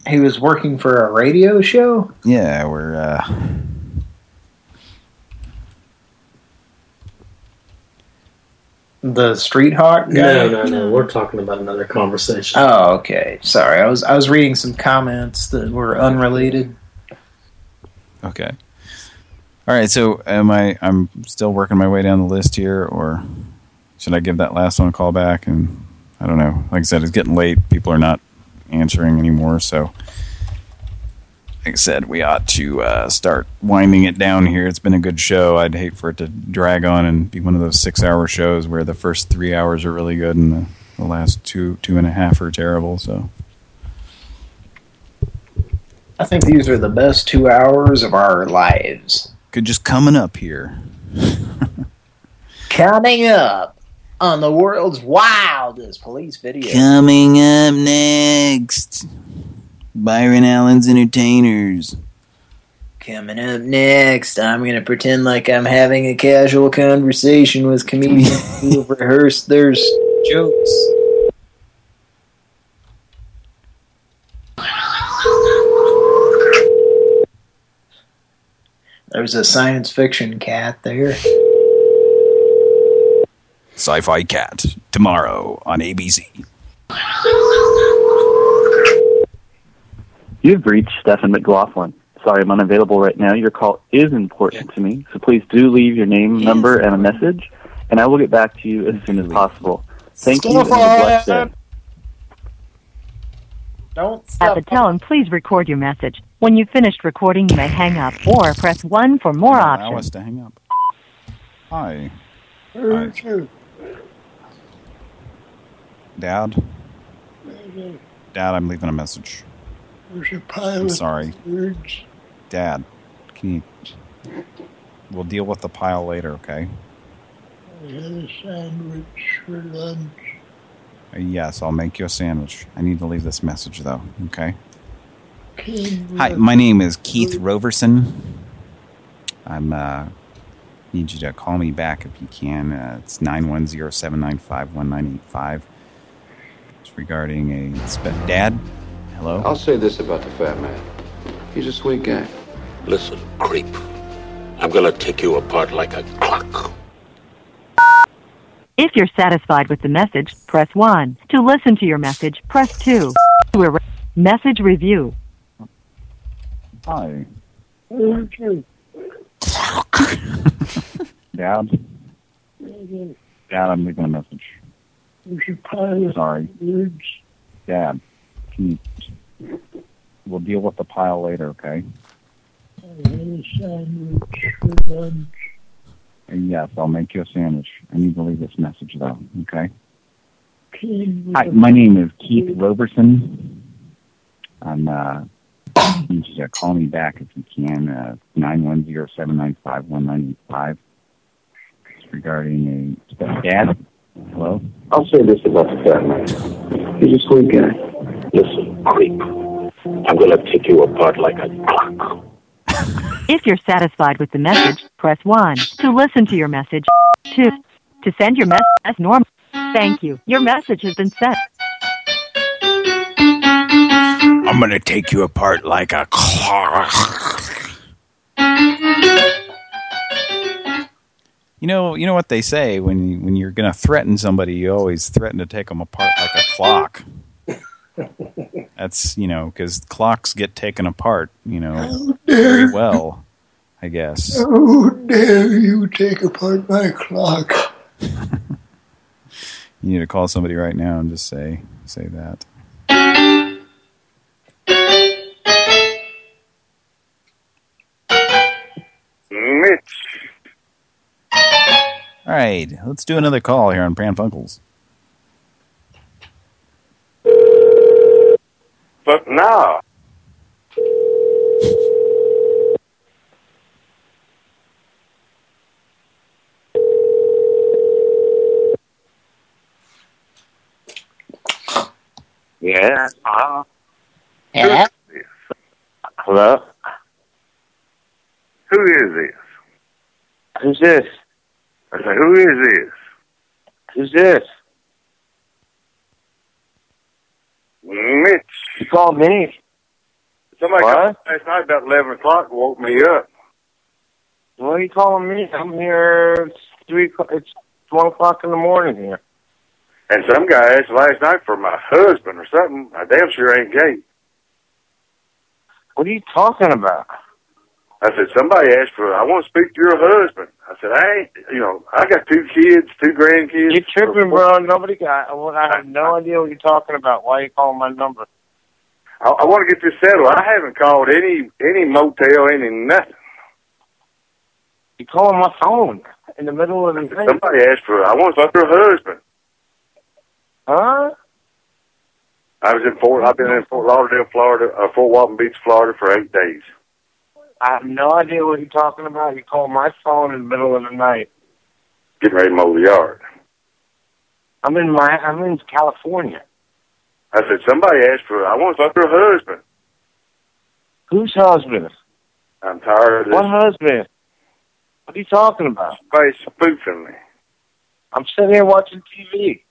He was working for a radio show. Yeah, we're uh, The Street Hawk guy. No, no, no. We're talking about another conversation. Oh, okay. Sorry, I was I was reading some comments that were unrelated. okay. All right, so am I? I'm still working my way down the list here, or should I give that last one a call back? And I don't know. Like I said, it's getting late. People are not answering anymore, so like I said, we ought to uh, start winding it down here. It's been a good show. I'd hate for it to drag on and be one of those six-hour shows where the first three hours are really good and the, the last two, two and a half are terrible. So, I think these are the best two hours of our lives. good just coming up here. Coming up on the world's wildest police video. Coming up next, Byron Allen's Entertainers. Coming up next, I'm going to pretend like I'm having a casual conversation with comedians who have rehearsed their jokes. There's a science fiction cat there. Sci-Fi Cat tomorrow on ABC. You've reached Stephen McLaughlin. Sorry, I'm unavailable right now. Your call is important to me, so please do leave your name, number, and a message, and I will get back to you as soon as possible. Thank you, and have a blessed day. Don't At the tone, please record your message. When you've finished recording, you may hang up or press 1 for more Allow options. us to hang up. Hi. Urge. Dad? Dad, I'm leaving a message. There's a pile I'm sorry. birds. Dad, can you... We'll deal with the pile later, okay? I had a sandwich for lunch. Uh, Yes, I'll make you a sandwich. I need to leave this message, though, okay? Hi, my name is Keith Roberson. I'm, uh... Need you to call me back if you can. Uh, it's 910-795-1985. It's regarding a... Spe Dad? Hello? I'll say this about the fat man. He's a sweet guy. Listen, creep. I'm gonna take you apart like a clock. If you're satisfied with the message, press 1. To listen to your message, press 2. To erase message review. Hi. Urge. Dad? Dad, I'm leaving a message. Sorry. Dad, you... We'll deal with the pile later, okay? Sandwich lunch. And yes, I'll make you a sandwich. I need to leave this message, though, okay? Hi, my name is Keith Roberson. I'm, uh... You to call me back if you can. Uh, 910-795-1985. It's regarding a... Dad? Hello? I'll say this about the fat man. He's a sweet guy. Listen, creep. I'm gonna take you apart like a clock. If you're satisfied with the message, press 1. To listen to your message, 2. To send your message as normal. Thank you. Your message has been sent. I'm gonna take you apart like a clock. You know, you know what they say when you, when you're gonna threaten somebody, you always threaten to take them apart like a clock. That's you know because clocks get taken apart, you know, very well, I guess. How dare you take apart my clock? You need to call somebody right now and just say say that. Right, let's do another call here on Pran Funkels. But now. Yeah. Uh, Yeah? hello? Who is this? Who's this? I said, who is this? Who's this? Mitch. You called me? Somebody What? called last night about 11 o'clock and woke me up. What are you calling me? I'm here. It's three. o'clock- It's one o'clock in the morning here. And some guy asked last night for my husband or something. I damn sure ain't gay. What are you talking about? I said, somebody asked for, I want to speak to your husband. I said, I ain't, you know, I got two kids, two grandkids. You tripping, bro? Nobody got. well, I have no idea what you're talking about. Why are you calling my number? I, I want to get this settled. I haven't called any any motel, any nothing. You call my phone in the middle of the night. Somebody asked for. I want to talk to her husband. Huh? I was in Fort. I've been in Fort Lauderdale, Florida, uh, Fort Walton Beach, Florida, for eight days. I have no idea what you're talking about. You called my phone in the middle of the night. Getting ready to mow the yard. I'm in my. I'm in California. I said somebody asked for. I want to talk to her husband. Whose husband? I'm tired of this. What husband? What are you talking about? Somebody's spoofing me. I'm sitting here watching TV.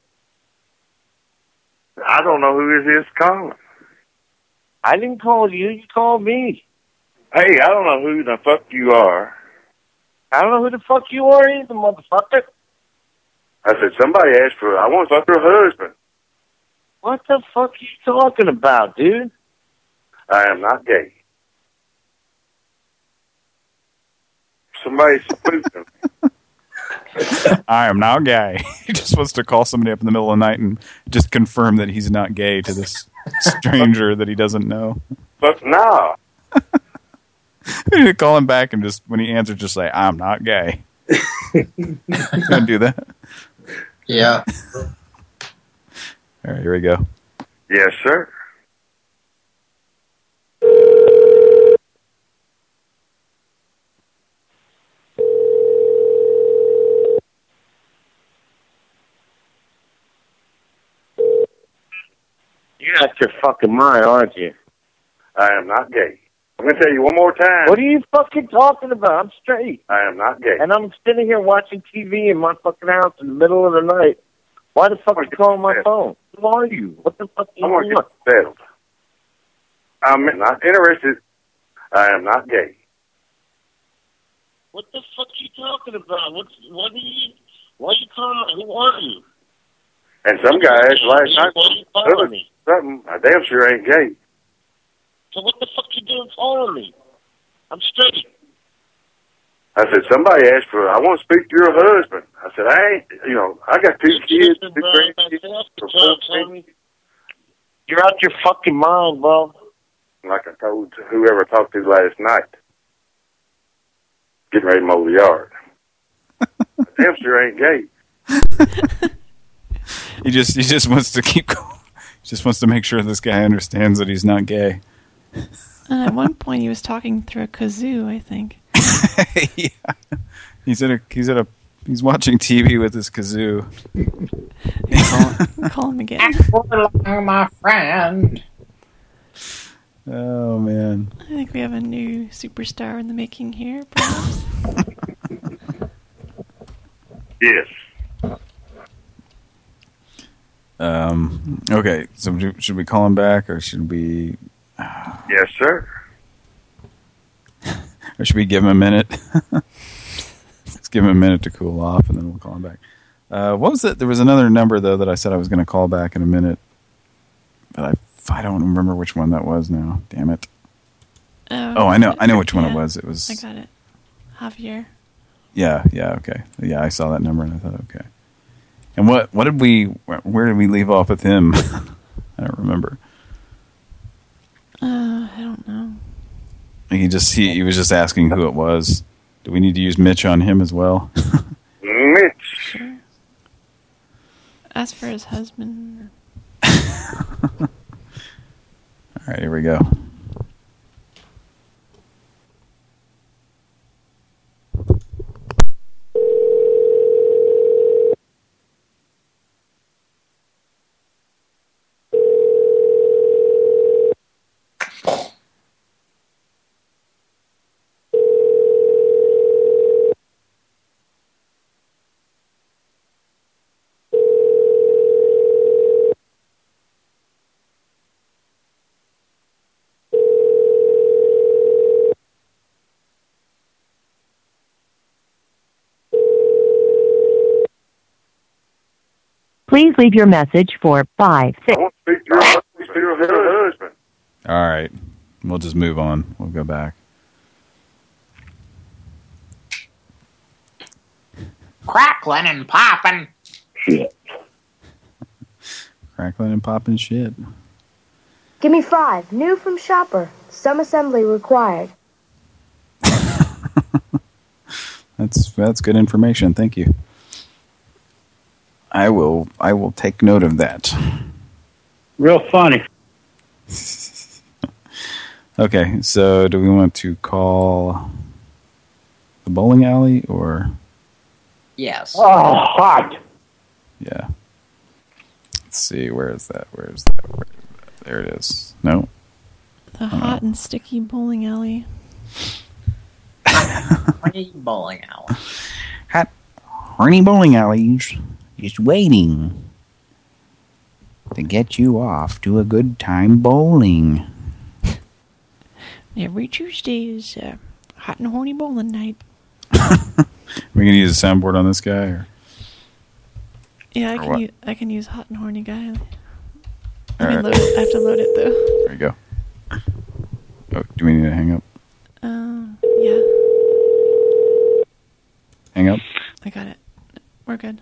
I don't know who this is calling. I didn't call you. You called me. Hey, I don't know who the fuck you are. I don't know who the fuck you are either, motherfucker. I said somebody asked for. I want to fuck to her husband. What the fuck are you talking about, dude? I am not gay. Somebody's spoofing me. I am now gay. he just wants to call somebody up in the middle of the night and just confirm that he's not gay to this stranger that he doesn't know. But no. You need to call him back and just, when he answers, just say, I'm not gay. Gonna do that? Yeah. All right, here we go. Yes, sir. You're out your fucking mind, aren't you? I am not gay. I'm gonna tell you one more time. What are you fucking talking about? I'm straight. I am not gay. And I'm sitting here watching TV in my fucking house in the middle of the night. Why the fuck are you calling my phone? Who are you? What the fuck I you want to want? get settled. I'm not interested. I am not gay. What the fuck are you talking about? What, what are you, why are you calling, who are you? And some guy asked last night Why are you calling me? something. I damn sure ain't gay. So what the fuck you doing calling me? I'm straight. I said somebody asked for. I want to speak to your husband. I said I ain't. You know, I got two kids, two grandkids. for. You're out your fucking mind, bro. Like I told whoever I talked to last night. Getting ready to mow the yard. I damn sure ain't gay. He just, he just wants to keep going. He just wants to make sure this guy understands that he's not gay. And at one point, he was talking through a kazoo, I think. yeah. He's at a, he's at a, he's watching TV with his kazoo. Call, call him again. Along, my friend. Oh, man. I think we have a new superstar in the making here, perhaps. Yes. Um, okay, so should we call him back or should we, Yes, sir. or should we give him a minute? Let's give him a minute to cool off and then we'll call him back. Uh, what was it? There was another number though that I said I was going to call back in a minute, but I I don't remember which one that was now. Damn it! Oh, Oh, I know I know which one yeah. it was. It was I got it. Javier. yeah yeah okay yeah I saw that number and I thought okay. And what what did we where, where did we leave off with him? I don't remember. Uh, I don't know. He just he, he was just asking who it was. Do we need to use Mitch on him as well? Mitch. Sure. Ask for his husband. All right, here we go. Please leave your message for five six. I want to speak to your, speak to your husband. All right, we'll just move on. We'll go back. Crackling and popping. Shit. Crackling and popping shit. Give me five. New from shopper. Some assembly required. That's that's good information. Thank you. I will I will take note of that. Real funny. Okay, so do we want to call the bowling alley or Yes. Oh, hot. yeah? Let's see, where is that? Where is that? Where is that? There it is. No. The hot and sticky bowling alley. Horny bowling alley. Hot, horny bowling alleys just waiting to get you off to a good time bowling. Every Tuesday is uh, hot and horny bowling night. Are we gonna use a soundboard on this guy? Or? Yeah, I Or can use I can use hot and horny guy. All I, mean, right. load I have to load it though. There you go. Oh, do we need to hang up? Um, yeah, Hang up? I got it. We're good.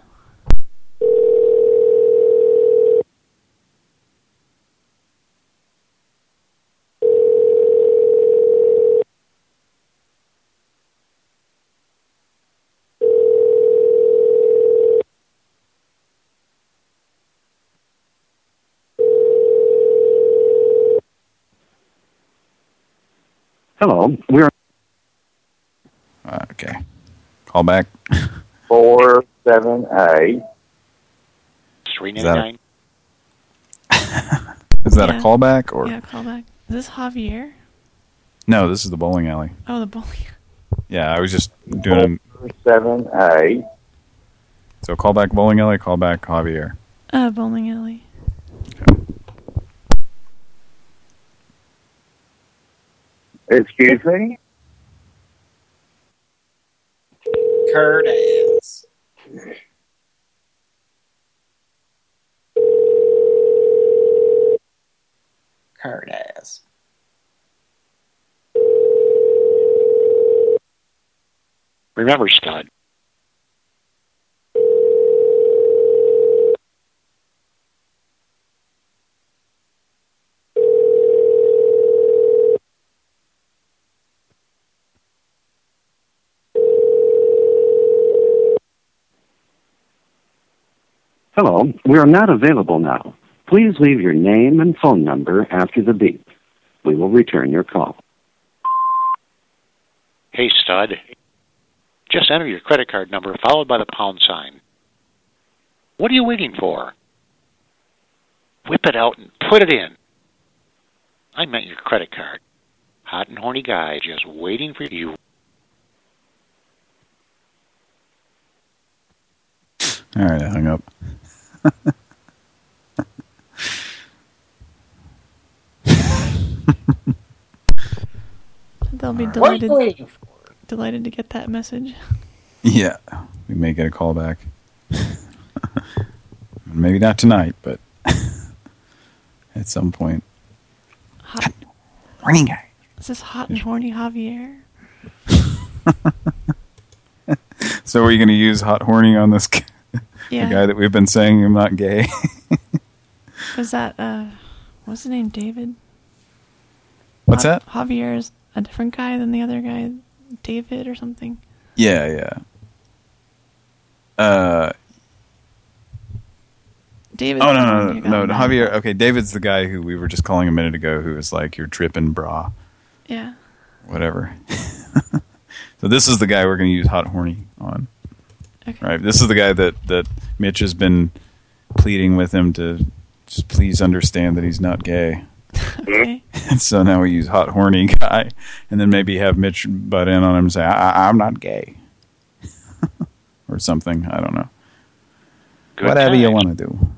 Hello, we're Uh, okay. Call back. Four seven eight. Three Is that, is that Yeah. a callback or Yeah, call back. Is this Javier? no? This is the bowling alley. Oh, the bowling. Yeah, I was just doing. Seven eight. So call back bowling alley. Call back Javier. Uh, bowling alley. Excuse me. Curtis. Curtis. Remember, Scott. Hello. We are not available now. Please leave your name and phone number after the beep. We will return your call. Hey, stud. Just enter your credit card number followed by the pound sign. What are you waiting for? Whip it out and put it in. I meant your credit card. Hot and horny guy just waiting for you. All right, I hung up. They'll be What are you delighted. Delighted to get that message. Yeah, we may get a call back. Maybe not tonight, but at some point. Hot. Horny guy. Is this hot and horny Javier? So are you going to use hot horny on this guy, Yeah. the guy that we've been saying I'm not gay? Was that uh, what's his name? David. What's that? Javier is a different guy than the other guy, David or something. Yeah, yeah. Uh, David. oh no, no, no, no, Javier. Okay, David's the guy who we were just calling a minute ago, who was like your dripping bra, Yeah. whatever. so this is the guy we're going to use hot horny on. Right. This is the guy that that Mitch has been pleading with him to just please understand that he's not gay. and so now we use hot horny guy, and then maybe have Mitch butt in on him and say, I, "I'm not gay," or something. I don't know. Good Whatever you want to do.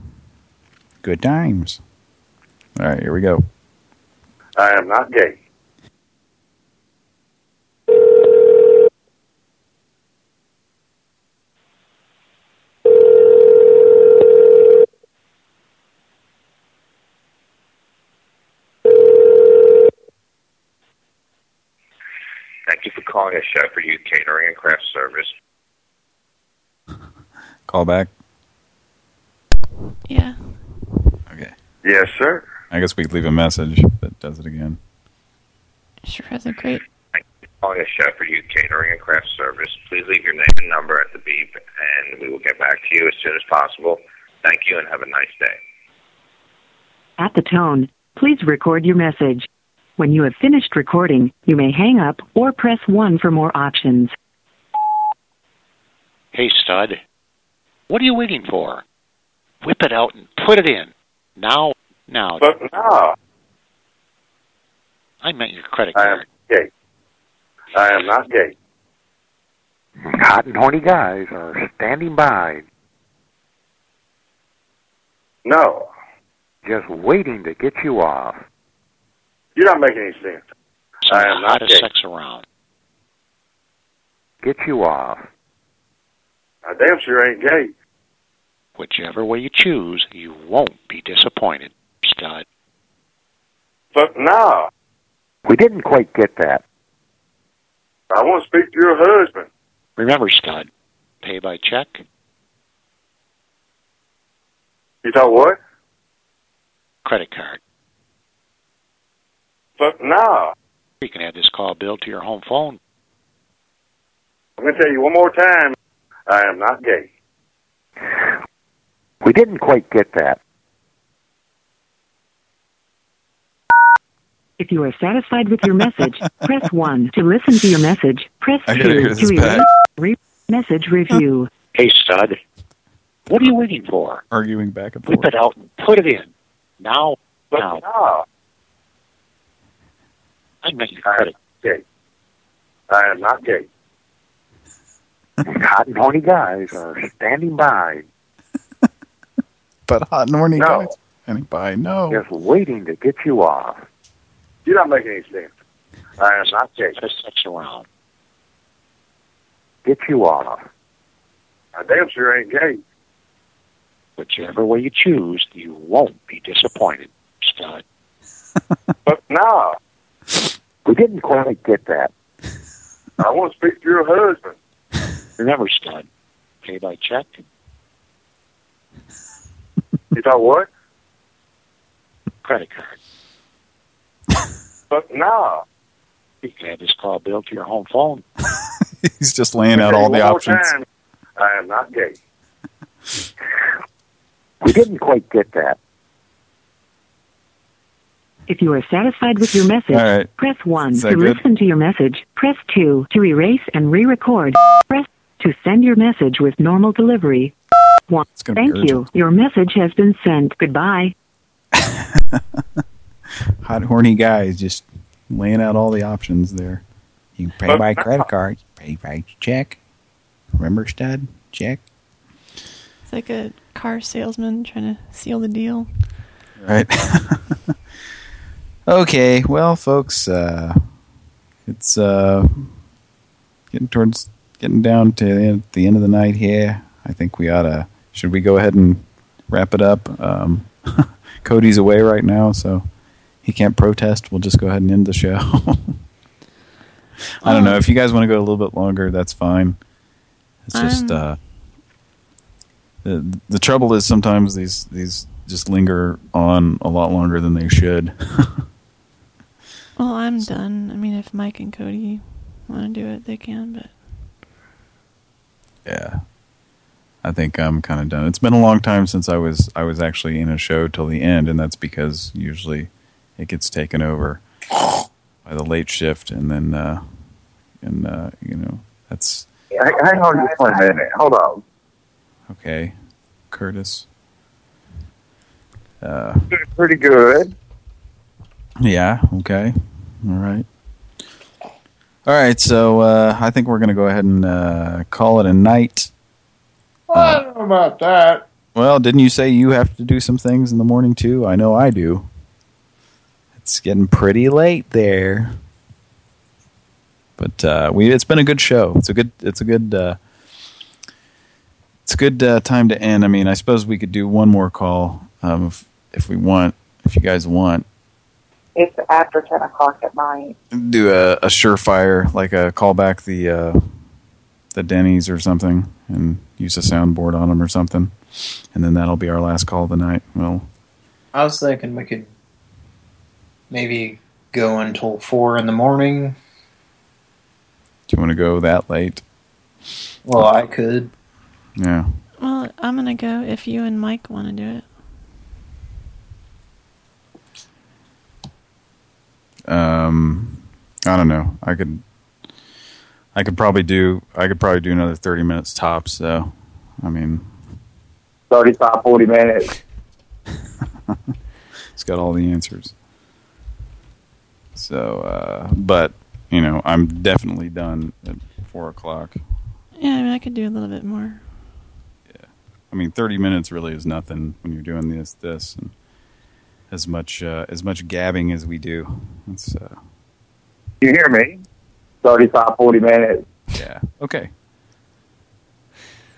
Good times. All right, here we go. I am not gay. Thank you for calling a chef for you catering and craft service. Call back. Yeah. Okay. Yes, sir. I guess we could leave a message that does it again. Sure has a great. Thank you for calling a chef for you catering and craft service. Please leave your name and number at the beep, and we will get back to you as soon as possible. Thank you, and have a nice day. At the tone, please record your message. When you have finished recording, you may hang up or press 1 for more options. Hey, stud. What are you waiting for? Whip it out and put it in. Now, now. But now. I meant your credit card. I am gay. I am not gay. Hot and horny guys are standing by, No, just waiting to get you off. You're not making any sense. Some I am the not hottest gay. sex around. Get you off. I damn sure ain't gay. Whichever way you choose, you won't be disappointed, stud. But no, We didn't quite get that. I want to speak to your husband. Remember, stud, pay by check, You thought what? credit card. But no, You can have this call billed to your home phone. I'm going to tell you one more time. I am not gay. We didn't quite get that. If you are satisfied with your message, press 1 to listen to your message. Press 2 gotta hear to this erase back. re- message review. Hey, stud, what are you waiting for? Arguing back and forth. Whip it out and put it in. Now, But now. no, I meant your I am credit. gay. I am not gay. Hot and horny guys are standing by, But hot and horny No. guys. Anybody? No. just waiting to get you off. You're not making any sense. I am not gay. Just sex around. Get you off. I damn sure ain't gay. Whichever way you choose, you won't be disappointed, stud. But no, We didn't quite get that. I want to speak to your husband. Remember, stud, pay by check, You thought what? credit card. But no, You can have this call bill to your home phone. He's just laying out all the options. time, I am not gay. We didn't quite get that. If you are satisfied with your message, All right. press 1 to good? listen to your message. Press 2 to erase and re-record. Press to send your message with normal delivery. 1. Thank you. Your message has been sent. Goodbye. Hot horny guys just laying out all the options there. You can pay by credit card, pay by check. Remember, stud? Check. It's like a car salesman trying to seal the deal. Right. okay, well, folks, uh, it's uh, getting towards getting down to the end, the end of the night here. I think we ought to. Should we go ahead and wrap it up? Um, Cody's away right now, so he can't protest. We'll just go ahead and end the show. I don't know. If you guys want to go a little bit longer, that's fine. It's just Um, uh, the the trouble is sometimes these these just linger on a lot longer than they should. Well, I'm done. I mean, if Mike and Cody want to do it, they can, but yeah, I think I'm kind of done. It's been a long time since I was I was actually in a show till the end, and that's because usually it gets taken over by the late shift, and then uh, and uh, you know that's Hang hang on just one minute. Hold on. okay, Curtis. Uh, Pretty good. Yeah, okay. All right. All right, so uh, I think we're going to go ahead and uh, call it a night. I don't know about that. Well, didn't you say you have to do some things in the morning too? I know I do. It's getting pretty late there. But uh, we it's been a good show. It's a good it's a good uh, it's a good uh, time to end. I mean, I suppose we could do one more call um, if, if we want, if you guys want. It's after 10 o'clock at night. do a, a surefire, like a call back the uh, the Denny's or something, and use a soundboard on them or something, and then that'll be our last call of the night. Well, I was thinking we could maybe go until four in the morning. Do you want to go that late? Well, I could. Yeah. Well, I'm gonna go if you and Mike want to do it. Um, I don't know. I could, I could probably do. I could probably do another thirty minutes tops. So, I mean, 35, 40 minutes. it's got all the answers. So, uh, but you know, I'm definitely done at four o'clock. Yeah, I mean, I could do a little bit more. Yeah, I mean, 30 minutes really is nothing when you're doing this, this, and as much uh, as much gabbing as we do. It's uh, You hear me? 35, 40 minutes. yeah, okay.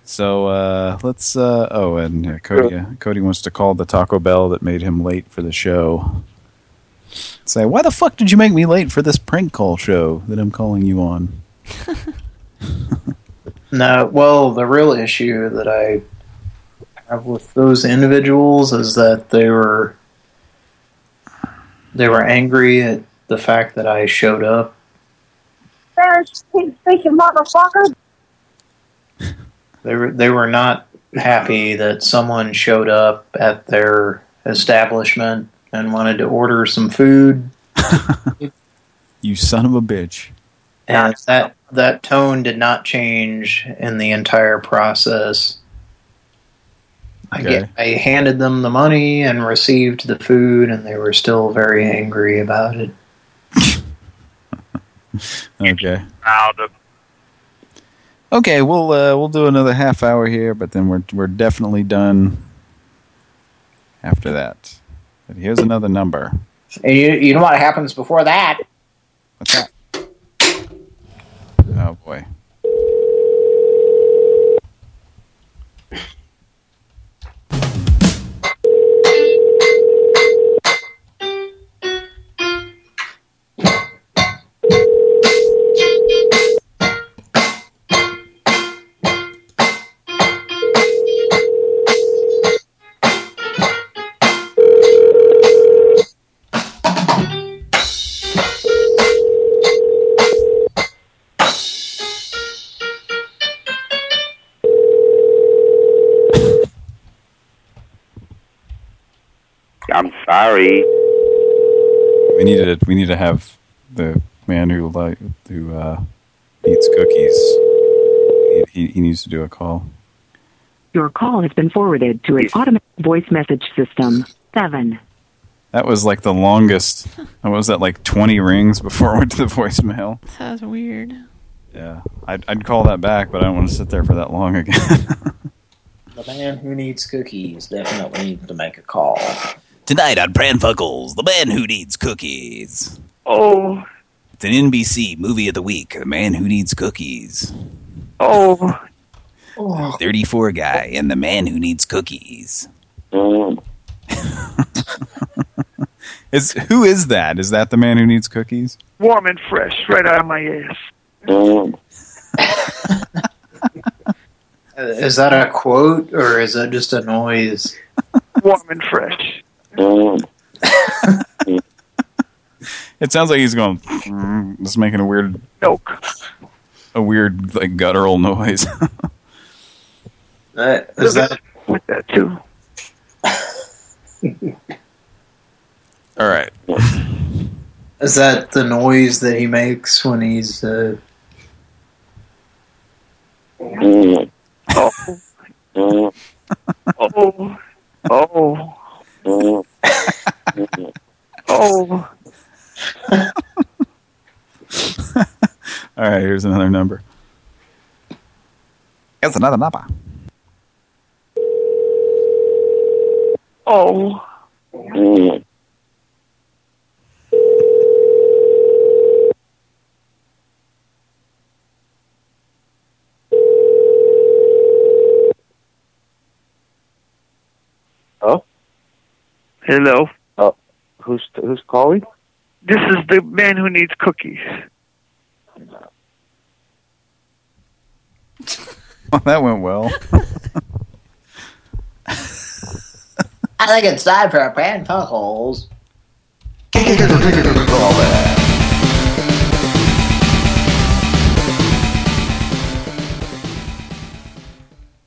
So uh, let's. Uh, oh, and uh, Cody. Uh, Cody wants to call the Taco Bell that made him late for the show. Say, why the fuck did you make me late for this prank call show that I'm calling you on? No, well, the real issue that I have with those individuals is that they were they were angry at the fact that I showed up. There's thinking motherfucker. They were they were not happy that someone showed up at their establishment and wanted to order some food. You son of a bitch. And that that tone did not change in the entire process. I Okay. get, I handed them the money and received the food, and they were still very angry about it. Okay. Okay, we'll uh, we'll do another half hour here, but then we're we're definitely done after that. But here's another number. And you, you know what happens before that? What's that? Oh boy. Sorry. We need to we need to have the man who like who uh, eats cookies. He, he he needs to do a call. Your call has been forwarded to an automatic voice message system. Seven. That was like the longest. What was that like twenty rings before it went to the voicemail? That was weird. Yeah, I'd I'd call that back, but I don't want to sit there for that long again. The man who needs cookies definitely needs to make a call. Tonight on Pran Funkels, the man who needs cookies. Oh, It's an NBC movie of the week, The Man Who Needs Cookies. oh. 34 guy and the man who needs cookies. is who is that? Is that the man who needs cookies? Warm and fresh, right out of my ass. Uh, Is that a quote or is that just a noise? Warm and fresh. It sounds like he's going, "Mm," just making a weird, Milk. a weird like guttural noise. Uh, is that With that too. All right. is that the noise that he makes when he's uh, Oh. Oh. Oh. Oh. Oh. All right, here's another number. Here's another number. Oh. Oh? Hello. Uh, who's who's calling? This is the man who needs cookies. well, that went well. I think it's time for a brand holes.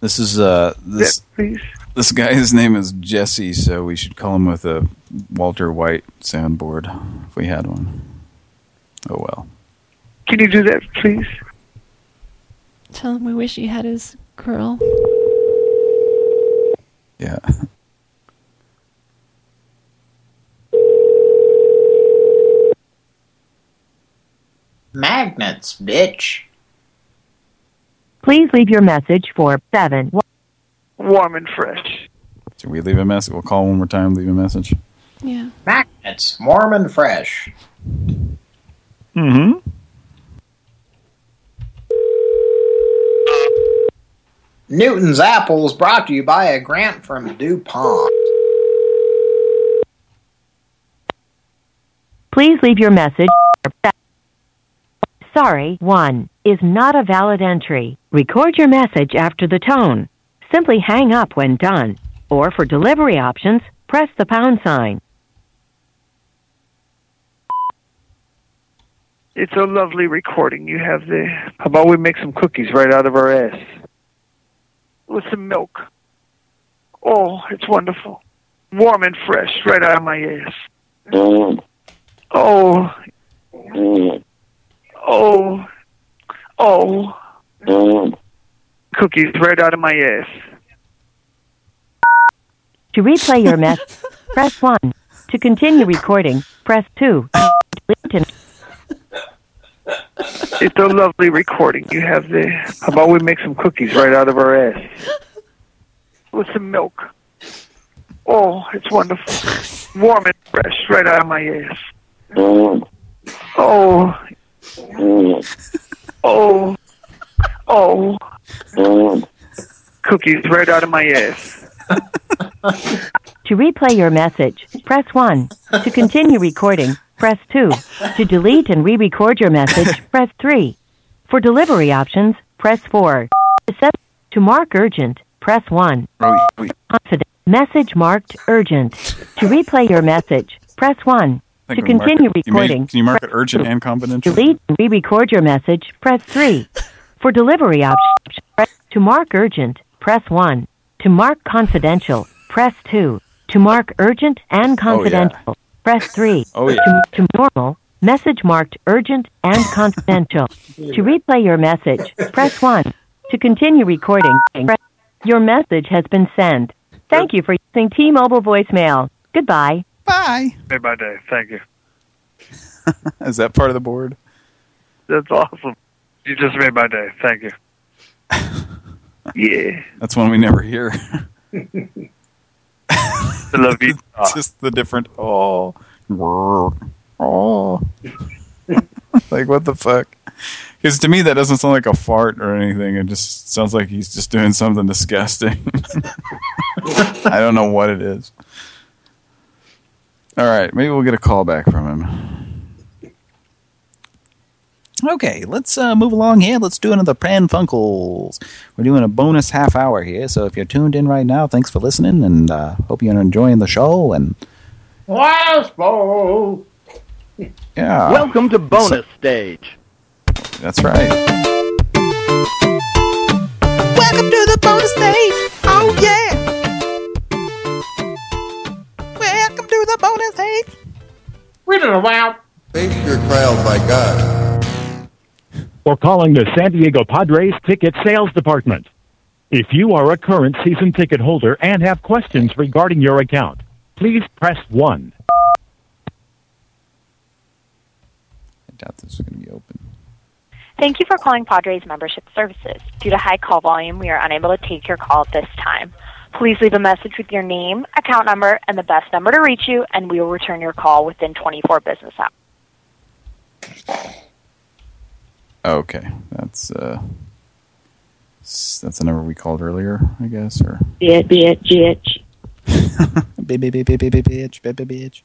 This is uh this yeah, this guy's name is Jesse, so we should call him with a Walter White soundboard if we had one. Oh well. Can you do that, please? Tell him we wish he had his girl. Yeah. Magnets, bitch. Please leave your message for 7. Warm and fresh. Should we leave a message? We'll call one more time, leave a message. Yeah. Magnets, warm and fresh. Mm-hmm. Newton's Apples brought to you by a grant from DuPont. Please leave your message Sorry, 1 is not a valid entry. Record your message after the tone. Simply hang up when done. Or for delivery options, press the pound sign. It's a lovely recording you have there. How about we make some cookies right out of our ass? With some milk. Oh, it's wonderful. Warm and fresh right out of my ass. Oh. Oh. Oh. Cookies right out of my ass. To replay your message, press 1. To continue recording, press 2. Delete It's a lovely recording you have there. How about we make some cookies right out of our ass? With some milk. Oh, it's wonderful. Warm and fresh right out of my ass. Oh. Oh. Oh. Cookies right out of my ass. To replay your message, press 1. To continue recording, press 2. To delete and re-record your message, press 3. For delivery options, press 4. To, set, to mark urgent, press 1. Confident. Message marked urgent. To replay your message, press 1. To think we mark continue it- you may- recording, can you mark it urgent 2. and confidential? Delete and re-record your message, press 3. For delivery options, press, to mark urgent, press 1. To mark confidential, press 2. To mark urgent and oh, confidential, press 3. Oh, yeah. To, to normal, message marked urgent and confidential. To replay your message, press 1. To continue recording, press, your message has been sent. Thank you for using T-Mobile voicemail. Goodbye. Bye. Made my day. Thank you. Is that part of the board? That's awesome. You just made my day. Thank you. yeah. That's one we never hear. I love you. It's just the different oh oh like what the fuck? Because to me that doesn't sound like a fart or anything. It just sounds like he's just doing something disgusting. I don't know what it is. All right, maybe we'll get a call back from him. Okay, let's uh, move along here. Let's do another Pran Funkels. We're doing a bonus half hour here, so if you're tuned in right now, thanks for listening, and uh, hope you're enjoying the show. And Last bowl. Yeah, Welcome to bonus stage. that's right. welcome to the bonus stage. Oh yeah. Welcome to the bonus stage. Riddle wow. Face your crowd by God. Or calling the San Diego Padres Ticket Sales Department. If you are a current season ticket holder and have questions regarding your account, please press 1. I doubt this is going to be open. Thank you for calling Padres Membership Services. Due to high call volume, we are unable to take your call at this time. Please leave a message with your name, account number, and the best number to reach you, and we will return your call within 24 business hours. Okay, that's uh, that's the number we called earlier, I guess, or Bitch, bitch, bitch. Bitch, bitch, bitch, bitch, bitch, bitch, bitch.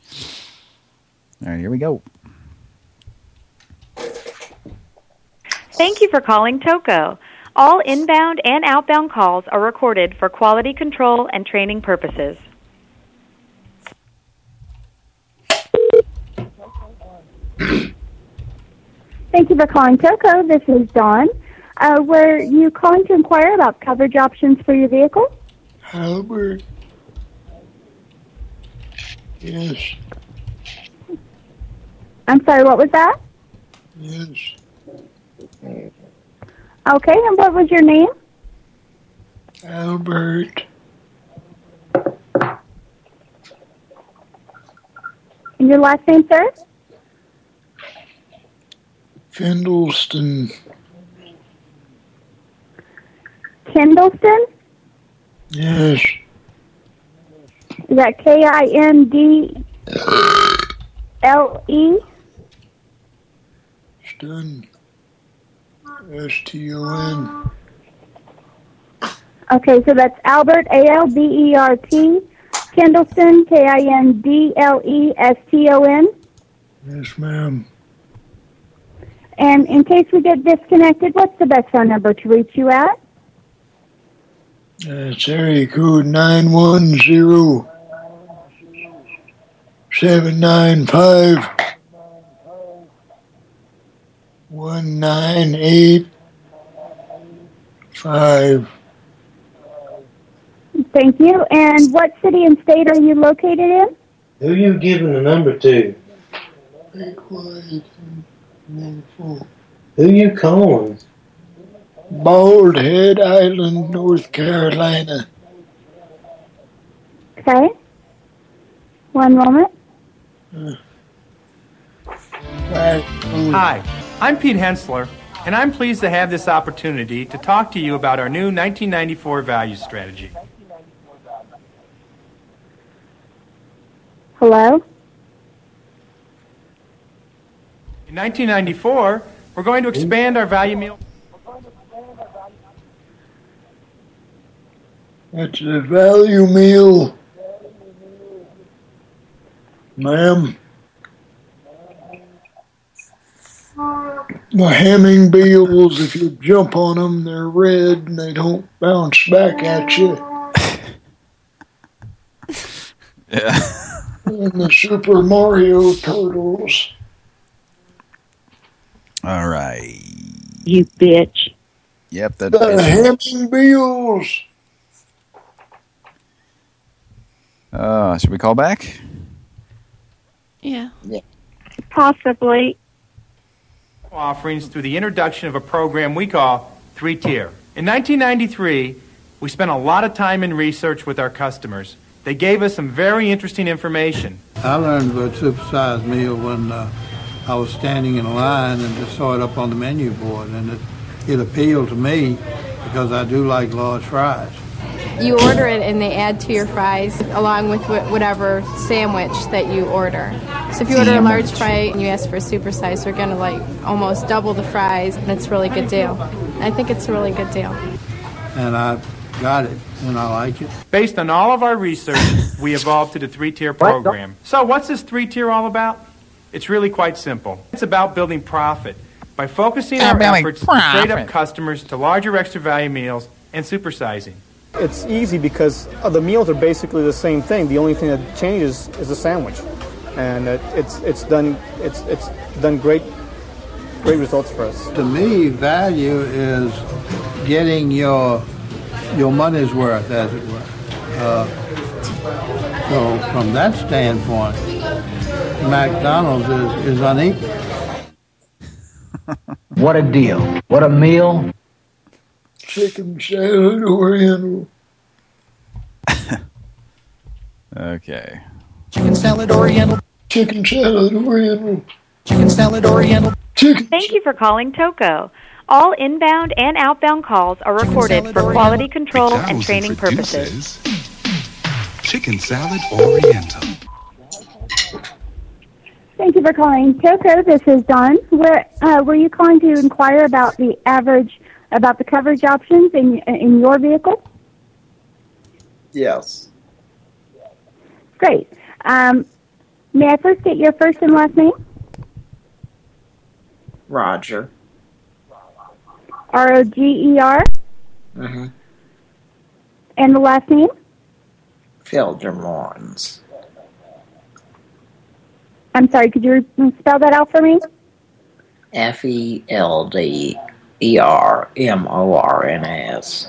all right, here we go. Thank you for calling Toco. All inbound and outbound calls are recorded for quality control and training purposes. Thank you for calling Toco. This is Dawn. Uh, were you calling to inquire about coverage options for your vehicle? Albert. Yes. I'm sorry, what was that? Yes. Okay, and what was your name? Albert. And your last name, sir? Kendallston. Kendallston? Yes. Is that K I N D L E? Stun. S-T-O-N. Okay, so that's Albert A L B E R T Kendallston K I N D L E S T O N. Yes, ma'am. And in case we get disconnected, what's the best phone number to reach you at? That's area code 910 795 1985. Thank you. And what city and state are you located in? Who you giving the number to? Be quiet. Wonderful. Who you calling? Bald Head Island, North Carolina. Okay. One moment. Hi, I'm Pete Hensler, and I'm pleased to have this opportunity to talk to you about our new 1994 value strategy. Hello? In 1994, we're going to expand our value meal. It's a value meal. Ma'am. The Hamming Beals, if you jump on them, they're red and they don't bounce back at you. Yeah. and the Super Mario Turtles. All right. You bitch. Yep, that The is. Hamming Beals. Uh, should we call back? Yeah. Possibly. offerings through the introduction of a program we call Three Tier. In 1993, we spent a lot of time in research with our customers. They gave us some very interesting information. I learned about supersized meal when uh, I was standing in line and just saw it up on the menu board, and it, it appealed to me because I do like large fries. You order it and they add to your fries along with wh- whatever sandwich that you order. So if you order a large fry and you ask for a supersize, they're going to like almost double the fries, and it's a really good deal. I think it's a really good deal. And I got it, and I like it. Based on all of our research, we evolved to the three tier program. So, what's this three tier all about? It's really quite simple. It's about building profit by focusing our Building efforts to trade up customers to larger extra value meals and supersizing. It's easy because uh, the meals are basically the same thing. The only thing that changes is the sandwich, and it, it's it's done it's it's done great great results for us. To me, value is getting your your money's worth, as it were. Uh, so, from that standpoint, McDonald's is, is unequal. What a deal. What a meal. Chicken salad oriental. Okay. Chicken salad oriental. Chicken salad oriental. Chicken salad oriental. Chicken. Thank you for calling Toco. All inbound and outbound calls are recorded for quality control and training purposes. Chicken salad oriental. Thank you for calling Toco. This is Dawn. Where uh, were you calling to inquire about the average, about the coverage options in in your vehicle? Yes. Great. Um, may I first get your first and last name? Roger. R O G E R, Mm-hmm. and the last name. Feldermorns. I'm sorry. Could you spell that out for me? F E L D E R M O R N S.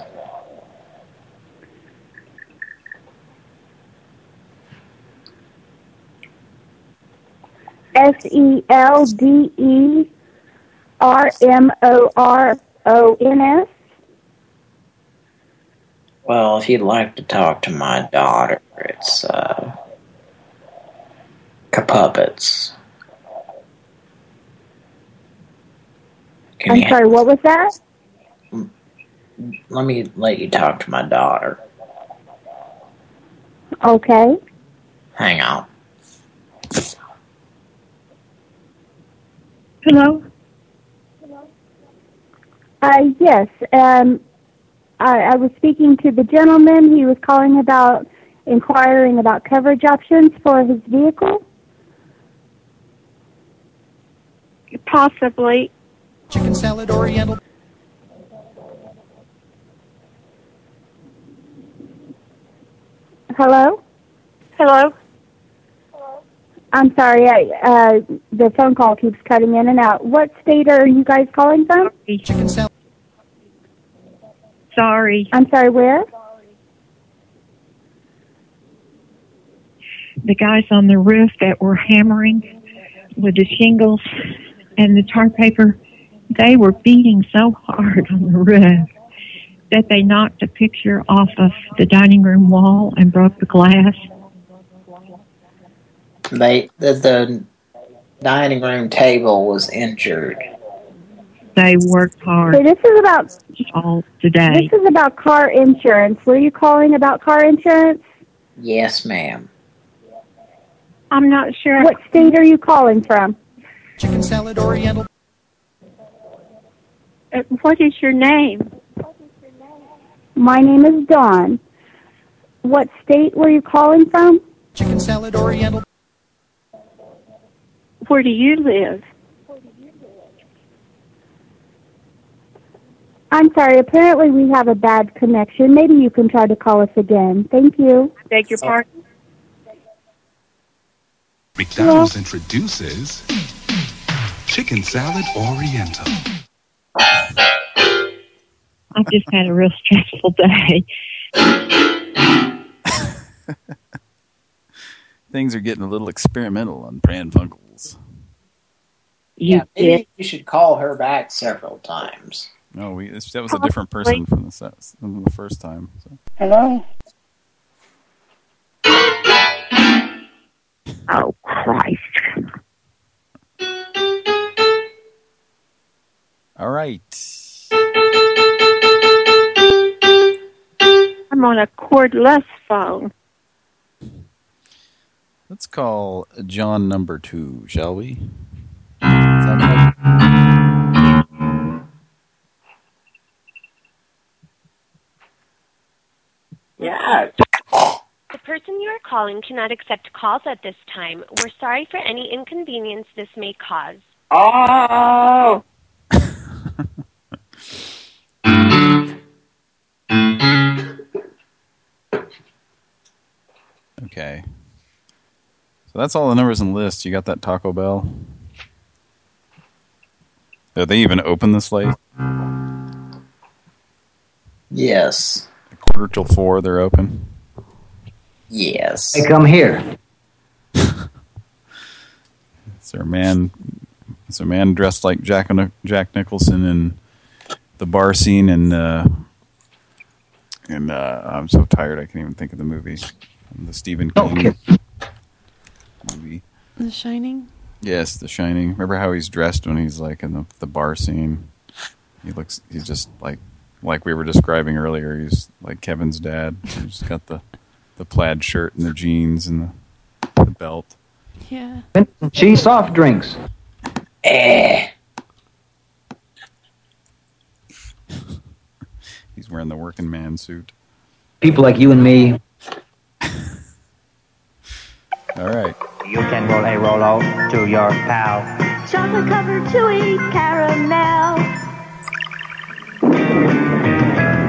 S E L D E R M O R O N S. Well, if you'd like to talk to my daughter, it's uh, Kapuppets. Can I'm sorry, what was that? Let me let you talk to my daughter. Okay. Hang on. Hello? Hello? Uh, yes. Um, I, I was speaking to the gentleman. He was calling about inquiring about coverage options for his vehicle. Possibly. Chicken salad oriental. Hello? Hello? I'm sorry. I, uh, the phone call keeps cutting in and out. What state are you guys calling from? Chicken salad. Sorry. I'm sorry, where? The guys on the roof that were hammering with the shingles and the tar paper, they were beating so hard on the roof that they knocked a picture off of the dining room wall and broke the glass. They the, the dining room table was injured. They worked hard Okay, this is about all today. this is about car insurance. Were you calling about car insurance? Yes, ma'am. I'm not sure. What state are you calling from? Chicken salad oriental. Uh, What is your name? My name is Dawn. What state were you calling from? Chicken salad oriental. Where do you live? I'm sorry. Apparently, we have a bad connection. Maybe you can try to call us again. Thank you. I Beg your pardon? McDonald's introduces Chicken Salad Oriental. I just had a real stressful day. Things are getting a little experimental on Pran Funkels. You Maybe you should call her back several times. No, we that was a different person from the from the first time. So. Hello? Oh, Christ. All right. I'm on a cordless phone. Let's call John number two, shall we? Sound right? Yeah. The person you are calling cannot accept calls at this time. We're sorry for any inconvenience this may cause. Oh. Okay. So that's all the numbers in the list. You got that Taco Bell? Are they even open this late? Yes. A quarter till four, they're open. Yes. Hey, come here. Is there a man? Is there a man dressed like Jack Jack Nicholson in the bar scene? And uh, and uh, I'm so tired I can't even think of the movie. The Stephen King movie. The Shining. Yes, The Shining. Remember how he's dressed when he's like in the the bar scene? He looks. He's just like like we were describing earlier. He's like Kevin's dad. He's got the the plaid shirt and the jeans and the, the belt. Yeah. Cheese soft drinks. Eh. He's wearing the working man suit. People like you and me. All right. You can roll a roll out to your pal. Chocolate covered chewy caramel.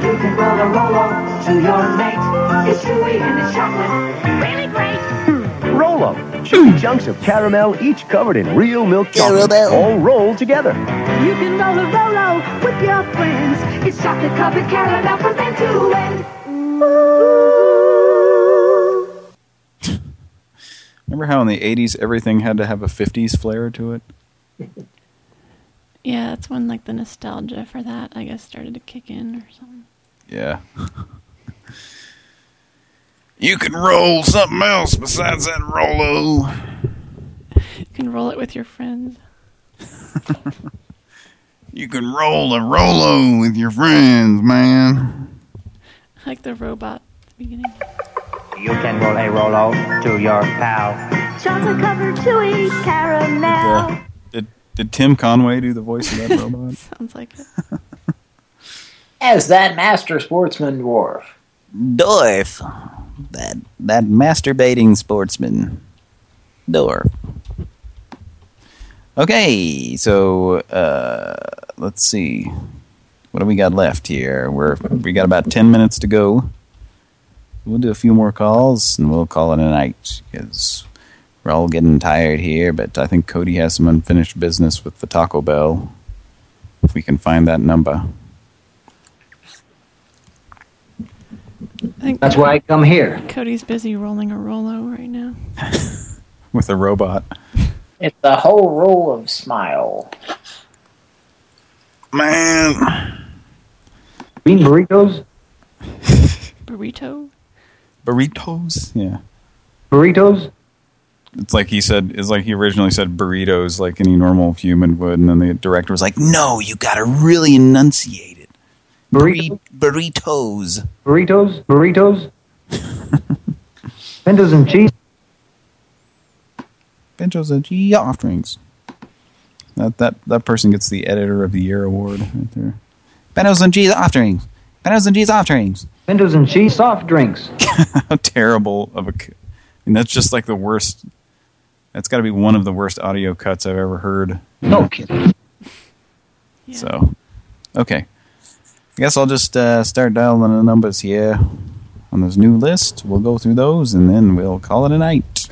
You can roll a Rolo to your mate. It's chewy and it's chocolate. Really great. Rolo. Chewy mm. chunks of caramel, each covered in real milk chocolate, all rolled together. You can roll a Rolo with your friends. It's chocolate covered caramel from end to end. Remember how in the 80s everything had to have a 50s flair to it? Yeah, that's when like the nostalgia for that I guess started to kick in or something. Yeah. you can roll something else besides that Rolo. You can roll it with your friends. You can roll a Rolo with your friends, man. Like the robot at the beginning. You can roll a Rolo to your pal. Chocolate covered chewy caramel. Yeah. Did did Tim Conway do the voice of that robot? Sounds like it. As that master sportsman dwarf. Dorf. That that masturbating sportsman. Dorf. Okay, so uh, let's see. What do we got left here? We're we got about ten minutes to go. We'll do a few more calls and we'll call it a night because we're all getting tired here. But I think Cody has some unfinished business with the Taco Bell. If we can find that number. I think That's why I come here. Cody's busy rolling a Rolo right now. with a robot. It's a whole roll of smile. Man. Bean burritos? Burrito? Burritos? Yeah. Burritos? It's like he said, it's like he originally said burritos like any normal human would, and then the director was like, no, you gotta really enunciate it. Burrito? burritos. Burritos? Burritos? Pintos and cheese? Pinchos and cheese offerings. That that that person gets the editor of the year award right there. Bentos and cheese offerings. Bentos and cheese offerings. Pintos and cheese soft drinks. How terrible of a. c- I mean, that's just like the worst. That's got to be one of the worst audio cuts I've ever heard. No kidding. So, okay. I guess I'll just uh, start dialing the numbers here on this new list. We'll go through those and then we'll call it a night.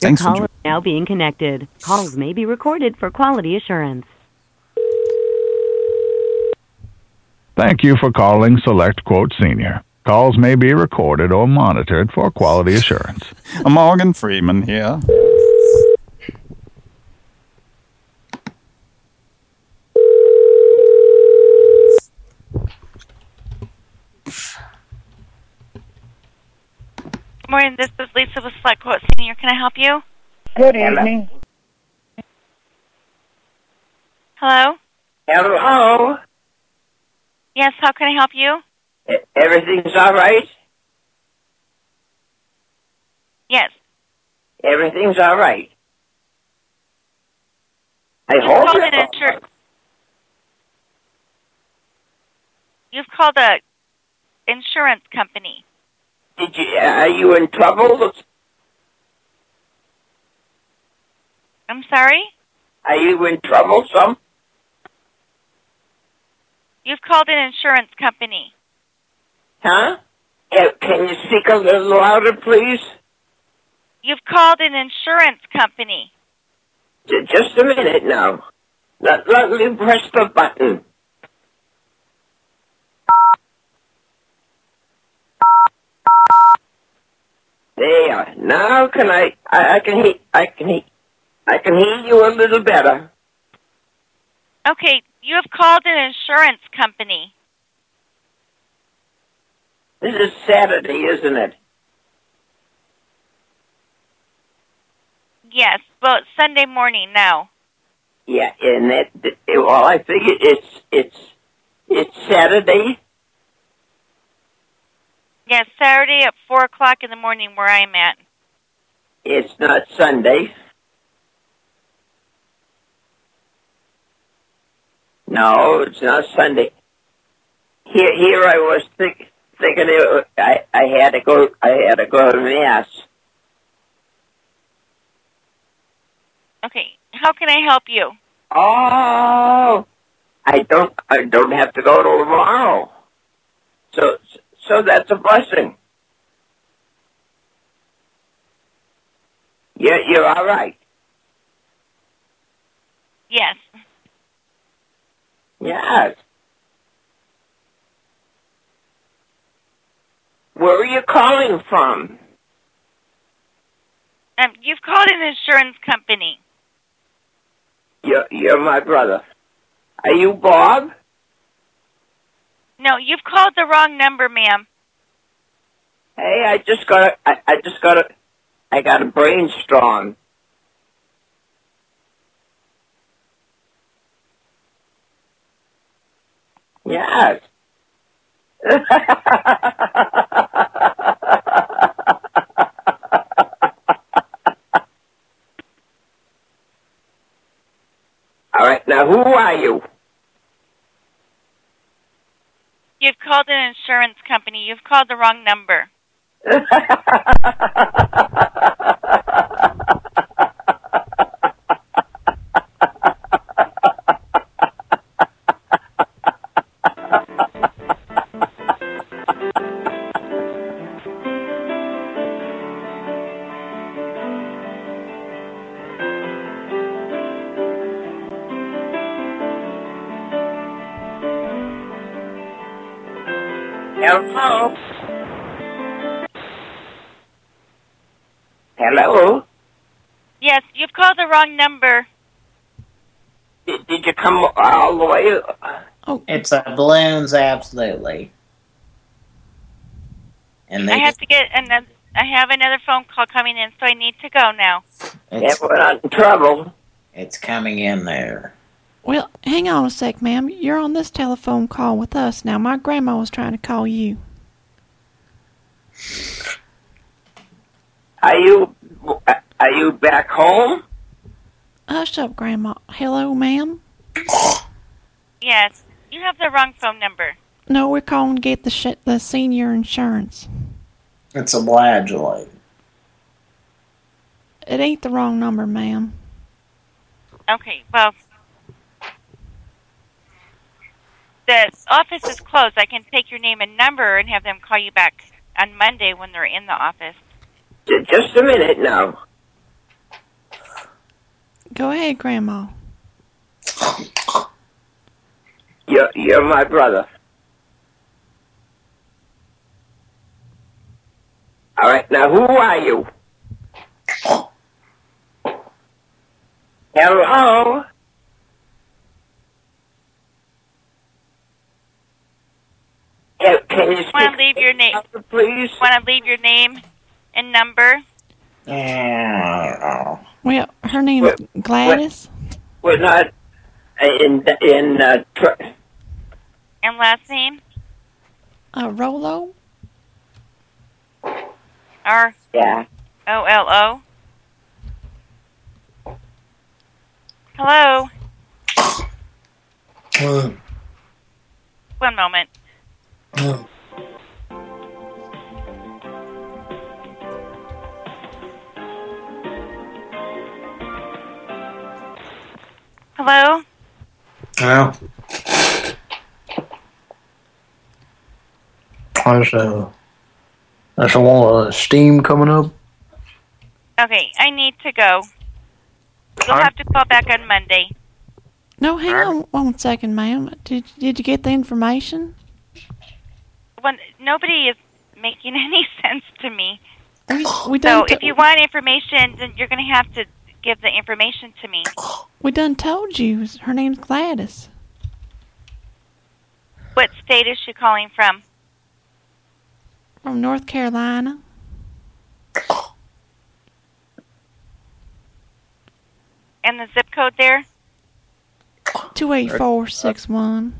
Thanks for call is now being connected. Calls may be recorded for quality assurance. Thank you for calling Select Quote Senior. Calls may be recorded or monitored for quality assurance. I'm Morgan Freeman here. Good morning. This is Lisa with Select Quote Senior. Can I help you? Good evening. Hello? Hello. Yes, how can I help you? Everything's all right. Yes. Everything's all right. I You've hope. called an insur- You've called a insurance company. Did you? Uh, are you in trouble? I'm sorry? Are you in trouble? Some? You've called an insurance company. Huh? Can you speak a little louder, please? You've called an insurance company. Just a minute now. Let, let me press the button. There. Now can I? I, I can hear. I can hear. I can hear you a little better. Okay, you have called an insurance company. This is Saturday, isn't it? Yes, well, it's Sunday morning now. Yeah, and that. that- Well, I figure it's it's it's Saturday. Yes, Saturday at 4 o'clock in the morning where I'm at. It's not Sunday. No, it's not Sunday. Here, here I was think, thinking it, I, I had to go. I had to go to mass. Okay, how can I help you? Oh, I don't. I don't have to go tomorrow. So, so that's a blessing. Yeah, you're, all right. Yes. Yes. Where are you calling from? Um, you've called an insurance company. You're, you're my brother. Are you Bob? No, you've called the wrong number, ma'am. Hey, I just got a, I, I just got a, I got a brainstorm. Yes. All right, now who are you? You've called an insurance company. You've called the wrong number. all the way? It's uh, balloons, absolutely. And they I have to get another. I have another phone call coming in, so I need to go now. It's, we're not in trouble. It's coming in there. Well, hang on a sec, ma'am. You're on this telephone call with us now. My grandma was trying to call you. Are you are you back home? Hush up, Grandma. Hello, ma'am. Yes, you have the wrong phone number. No, we're calling to get the sh the senior insurance. It's a bladulate. It ain't the wrong number, ma'am. Okay, well, the office is closed. I can take your name and number and have them call you back on Monday when they're in the office. Just a minute now. Go ahead, Grandma. You're you're my brother. All right, now who are you? Hello? Can, can you Want to leave your name, please? Want to leave your name and number? Well, her name's Gladys. We're not in in uh, tr- And last name? Uh, Rolo. R yeah. O L O. Hello. One moment. Hello. Yeah. There's a, there's a lot of steam coming up. Okay, I need to go. You'll have to call back on Monday. No, hang on one second, ma'am. Did did you get the information? When nobody is making any sense to me. We, we So if you want information, then you're going to have to give the information to me. we done told you her name's Gladys. What state is she calling from? From North Carolina. And the zip code there? Two eight four six one.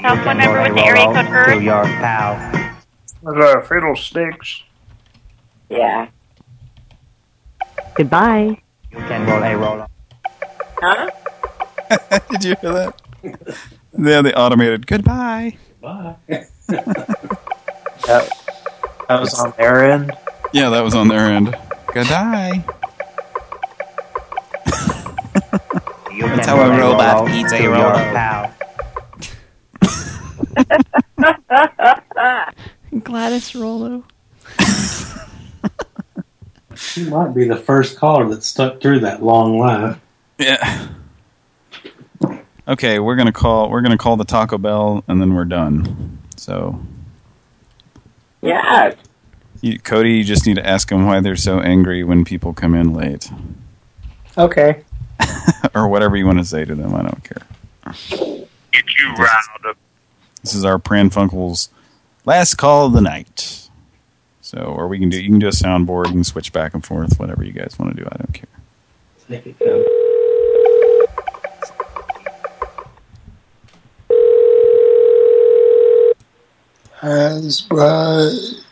Telephone number with the area code To first? your pal. There's a fiddlesticks. Yeah. Goodbye. You can roll a roll. Huh? Did you hear that? Yeah, the automated. Goodbye. Bye. that, that was on their end. Yeah, that was on their end. Goodbye. You That's how a robot eats a to your roll. pal. Gladys Rolo. she might be the first caller that stuck through that long line. Yeah. Okay, we're gonna call. We're gonna call the Taco Bell, and then we're done. So, Yeah. you, Cody, you just need to ask them why they're so angry when people come in late, Okay. or whatever you want to say to them. I don't care. Get you riled up. This is our Pran Funkels last call of the night. So, or we can do. You can do a soundboard. You can switch back and forth. Whatever you guys want to do. I don't care. As bright.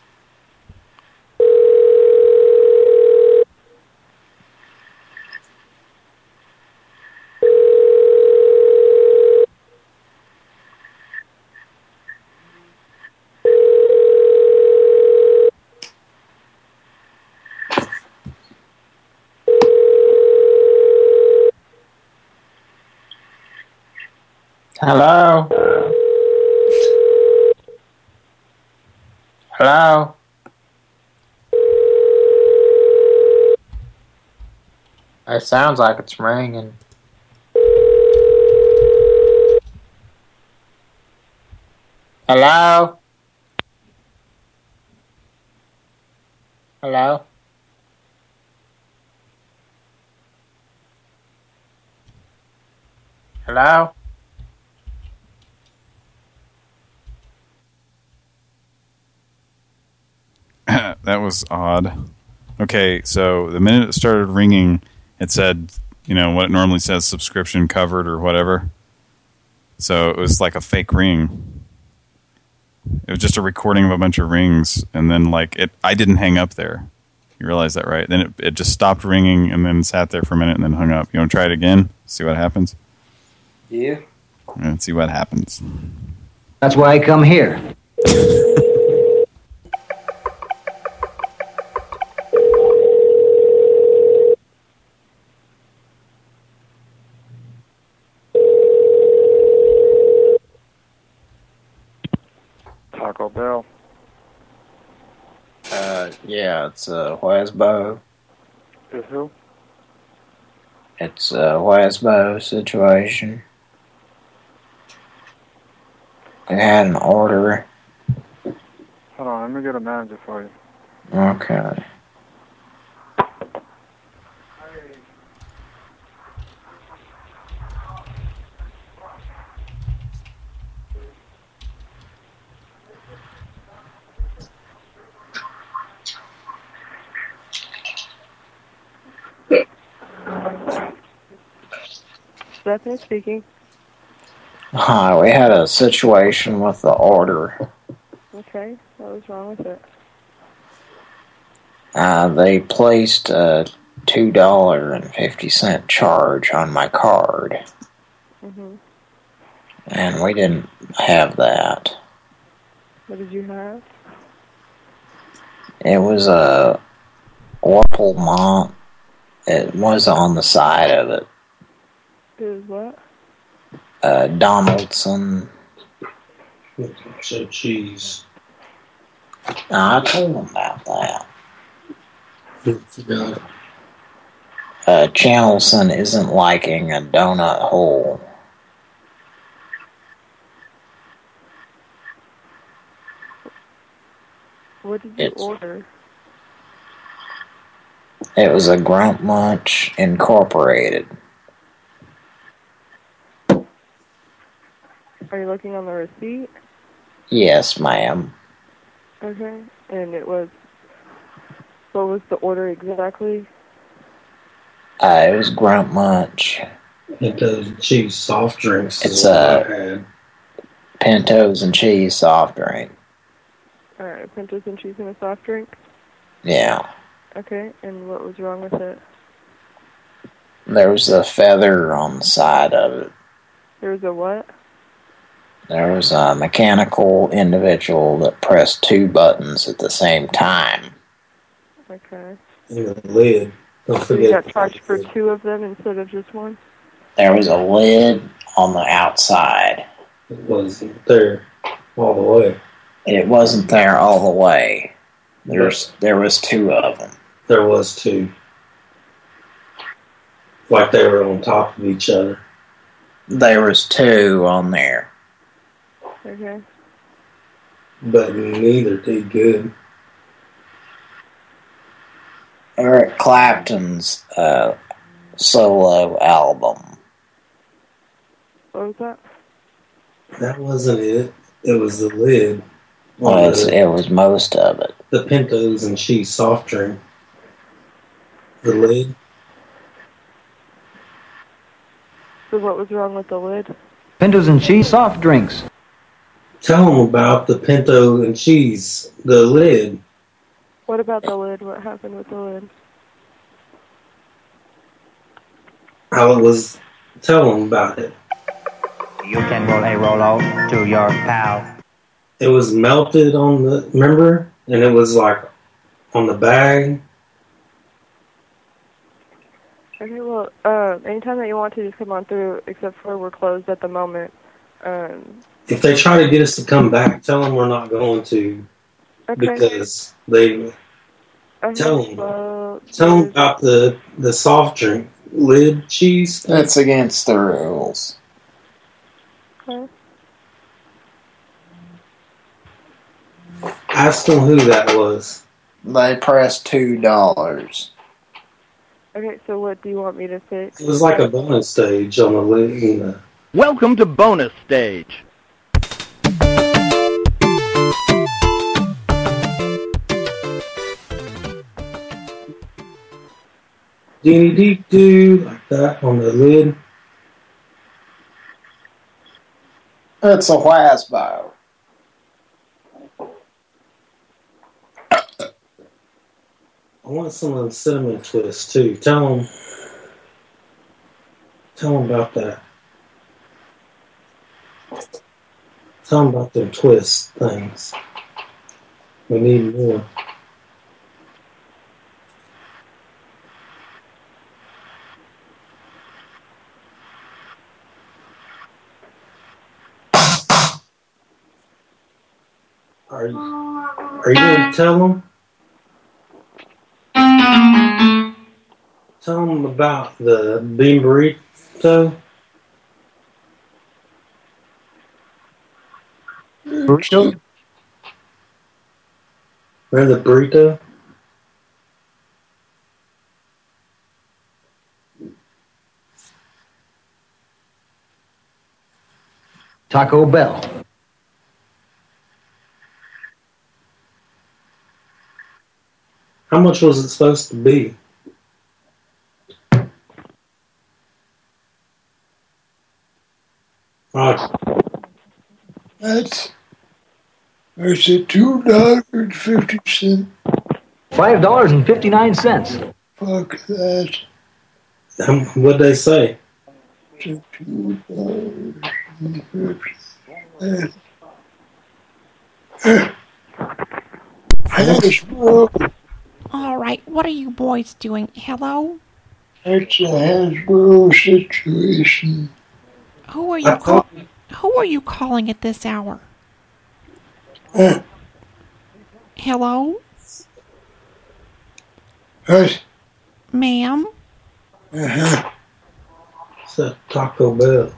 Hello? Hello? It sounds like it's ringing. Hello? Hello? Hello? That was odd. Okay, so the minute it started ringing, it said, you know, what it normally says, subscription covered or whatever. So it was like a fake ring. It was just a recording of a bunch of rings, and then like it, I didn't hang up there. You realize that, right? Then it, it just stopped ringing and then sat there for a minute and then hung up. You want to try it again? See what happens? Yeah. And see what happens. That's why I come here. Taco Bell. Uh, yeah, it's uh, Wesbo. Is who? It's a Wesbo situation. I had an order. Hold on, let me get a manager for you. Okay. Stephanie speaking. Hi, we had a situation with the order. Okay, what was wrong with it? Uh, they placed a two dollar and fifty cent charge on my card, hmm and we didn't have that. What did you have? It was a Orpal Mont. It was on the side of it. It was what? Uh, Donaldson. So cheese. I told them about that. Forgot. Uh, Channelson isn't liking a donut hole. What did you It's- order? It was a Grunt Munch Incorporated. Are you looking on the receipt? Yes, ma'am. Okay. And it was. What was the order exactly? Uh, it was Grunt Munch. It does cheese soft drinks. is It's what I a. Pintos and cheese soft drink. All right, Pintos and cheese and a soft drink. Yeah. Okay. And what was wrong with it? There was a feather on the side of it. There was a what? There was a mechanical individual that pressed two buttons at the same time. Okay. And the lid. Don't So you got charged for two of them instead of just one? There was a lid on the outside. It wasn't there all the way. It wasn't there all the way. There's there was two of them. There was two. Like they were on top of each other. There was two on there. Okay. But neither did good. Eric Clapton's uh, solo album. What was that? That wasn't it. It was the lid. Well, on it's, the, it was most of it. the Pintos and cheese soft drink. The lid. So what was wrong with the lid? Pintos and cheese soft drinks. Tell them about the pinto and cheese. The lid. What about the lid? What happened with the lid? How it was. Tell them about it. You can roll a Rolo to your pal. It was melted on the. Remember? And it was like on the bag. Okay, well, uh, anytime that you want to, just come on through, except for we're closed at the moment. Um, If they try to get us to come back, tell them we're not going to. okay. Because they. Okay, Tell them. well, Tell them about the, the soft drink. Lid cheese. That's against the rules. okay. Ask them who that was. They pressed two dollars. Okay, so what do you want me to fix? It was like a bonus stage on the lid. Welcome to bonus stage. Dee dee doo like that on the lid. It's a Whasbo. I want some of the cinnamon twists too. Tell them. Tell them about that. Them about them twist things. We need more. Are you, are you going to tell them? Tell them about the bean burrito. Burrito? Remember the burrito? Taco Bell. How much was it supposed to be? Right. That's that's said two dollar and fifty cent. Five dollars and fifty nine cents. Fuck that. Um, What'd they say? It's two dollars and fifty cent. All right, what are you boys doing? Hello? It's a Hasbro situation. Who are you call- Who are you calling at this hour? Uh, Hello? What? Ma'am? Uh-huh. It's a Taco Bell.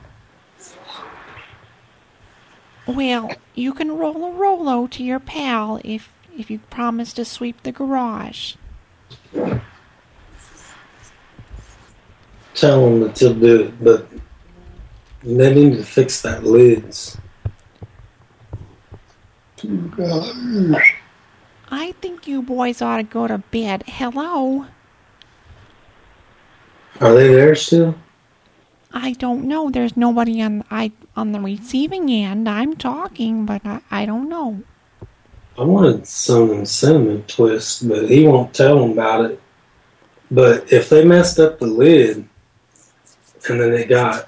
Well, you can roll a Rolo to your pal if if you promise to sweep the garage. Tell him that you'll do it, but they need to fix that lids. Two dollars. I think you boys ought to go to bed. Hello? Are they there still? I don't know. There's nobody on I on the receiving end. I'm talking, but I, I don't know. I wanted some cinnamon twist, but he won't tell them about it. But if they messed up the lid, and then it got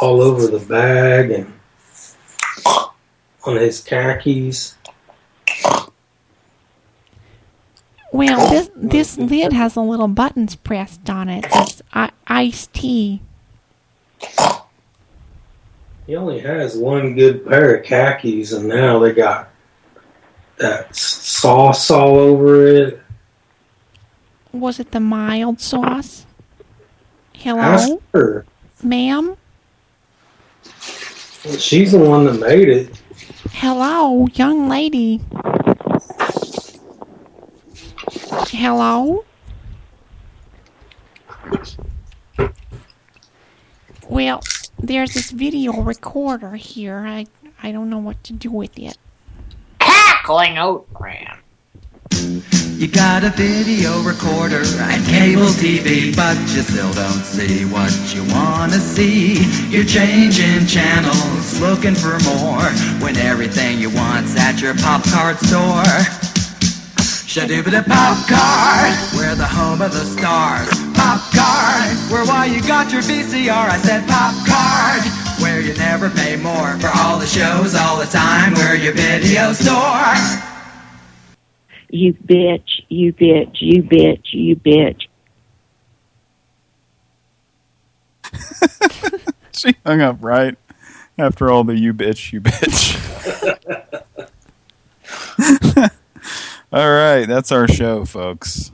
all over the bag and on his khakis, Well, this this lid has a little buttons pressed on it. It's I, iced tea. he only has one good pair of khakis, and now they got that sauce all over it. Was it the mild sauce? Hello, ma'am. She's the one that made it. Hello, young lady. Hello? Well, there's this video recorder here. I I don't know what to do with it. Cackling oat bran. You got a video recorder and cable TV, but you still don't see what you wanna see. You're changing channels, looking for more, when everything you want's at your pop card store. Shadoobada pop card, we're the home of the stars. Pop card, where why you got your VCR, I said pop card, where you never pay more for all the shows all the time. We're your video store. You bitch, you bitch, you bitch, you bitch. She hung up right after all the you bitch, you bitch. all right, that's our show, folks.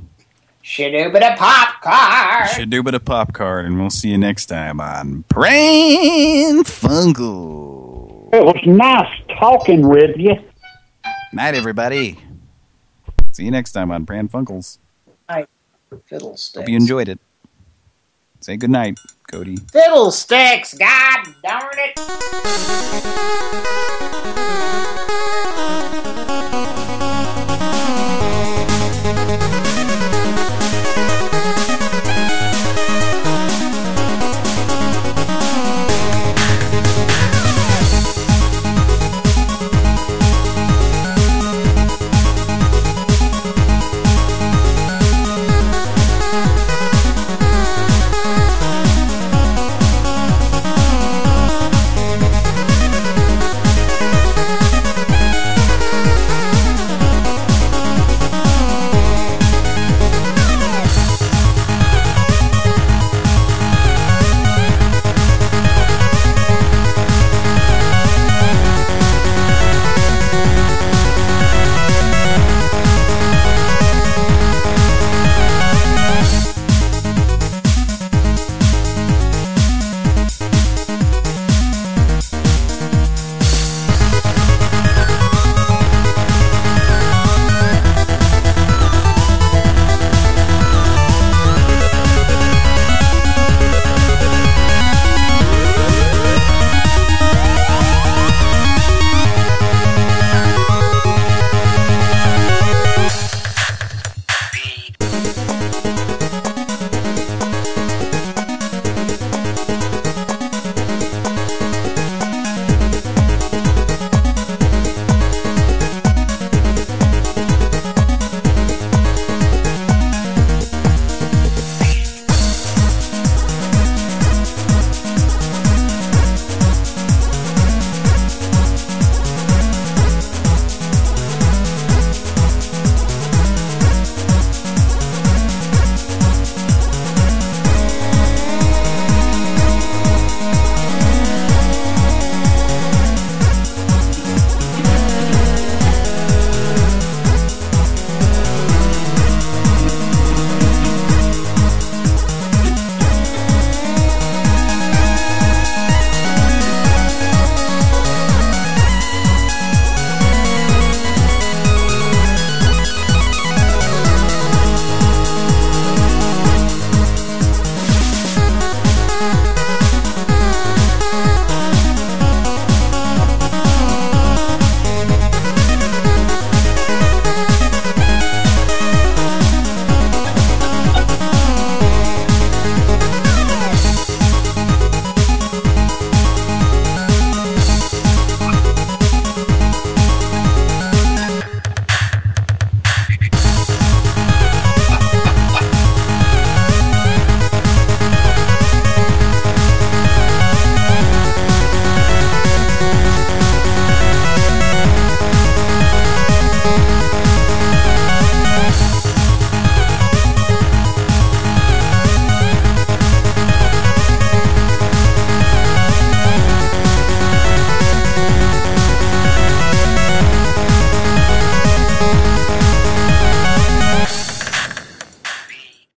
Shadoobada pop card. Should do bit of pop card, and we'll see you next time on Pran Funkel. It was nice talking with you. Night, everybody. See you next time on Pran Funkels. Bye. Fiddlesticks. Hope you enjoyed it. Say good night, Cody. Fiddlesticks! God darn it!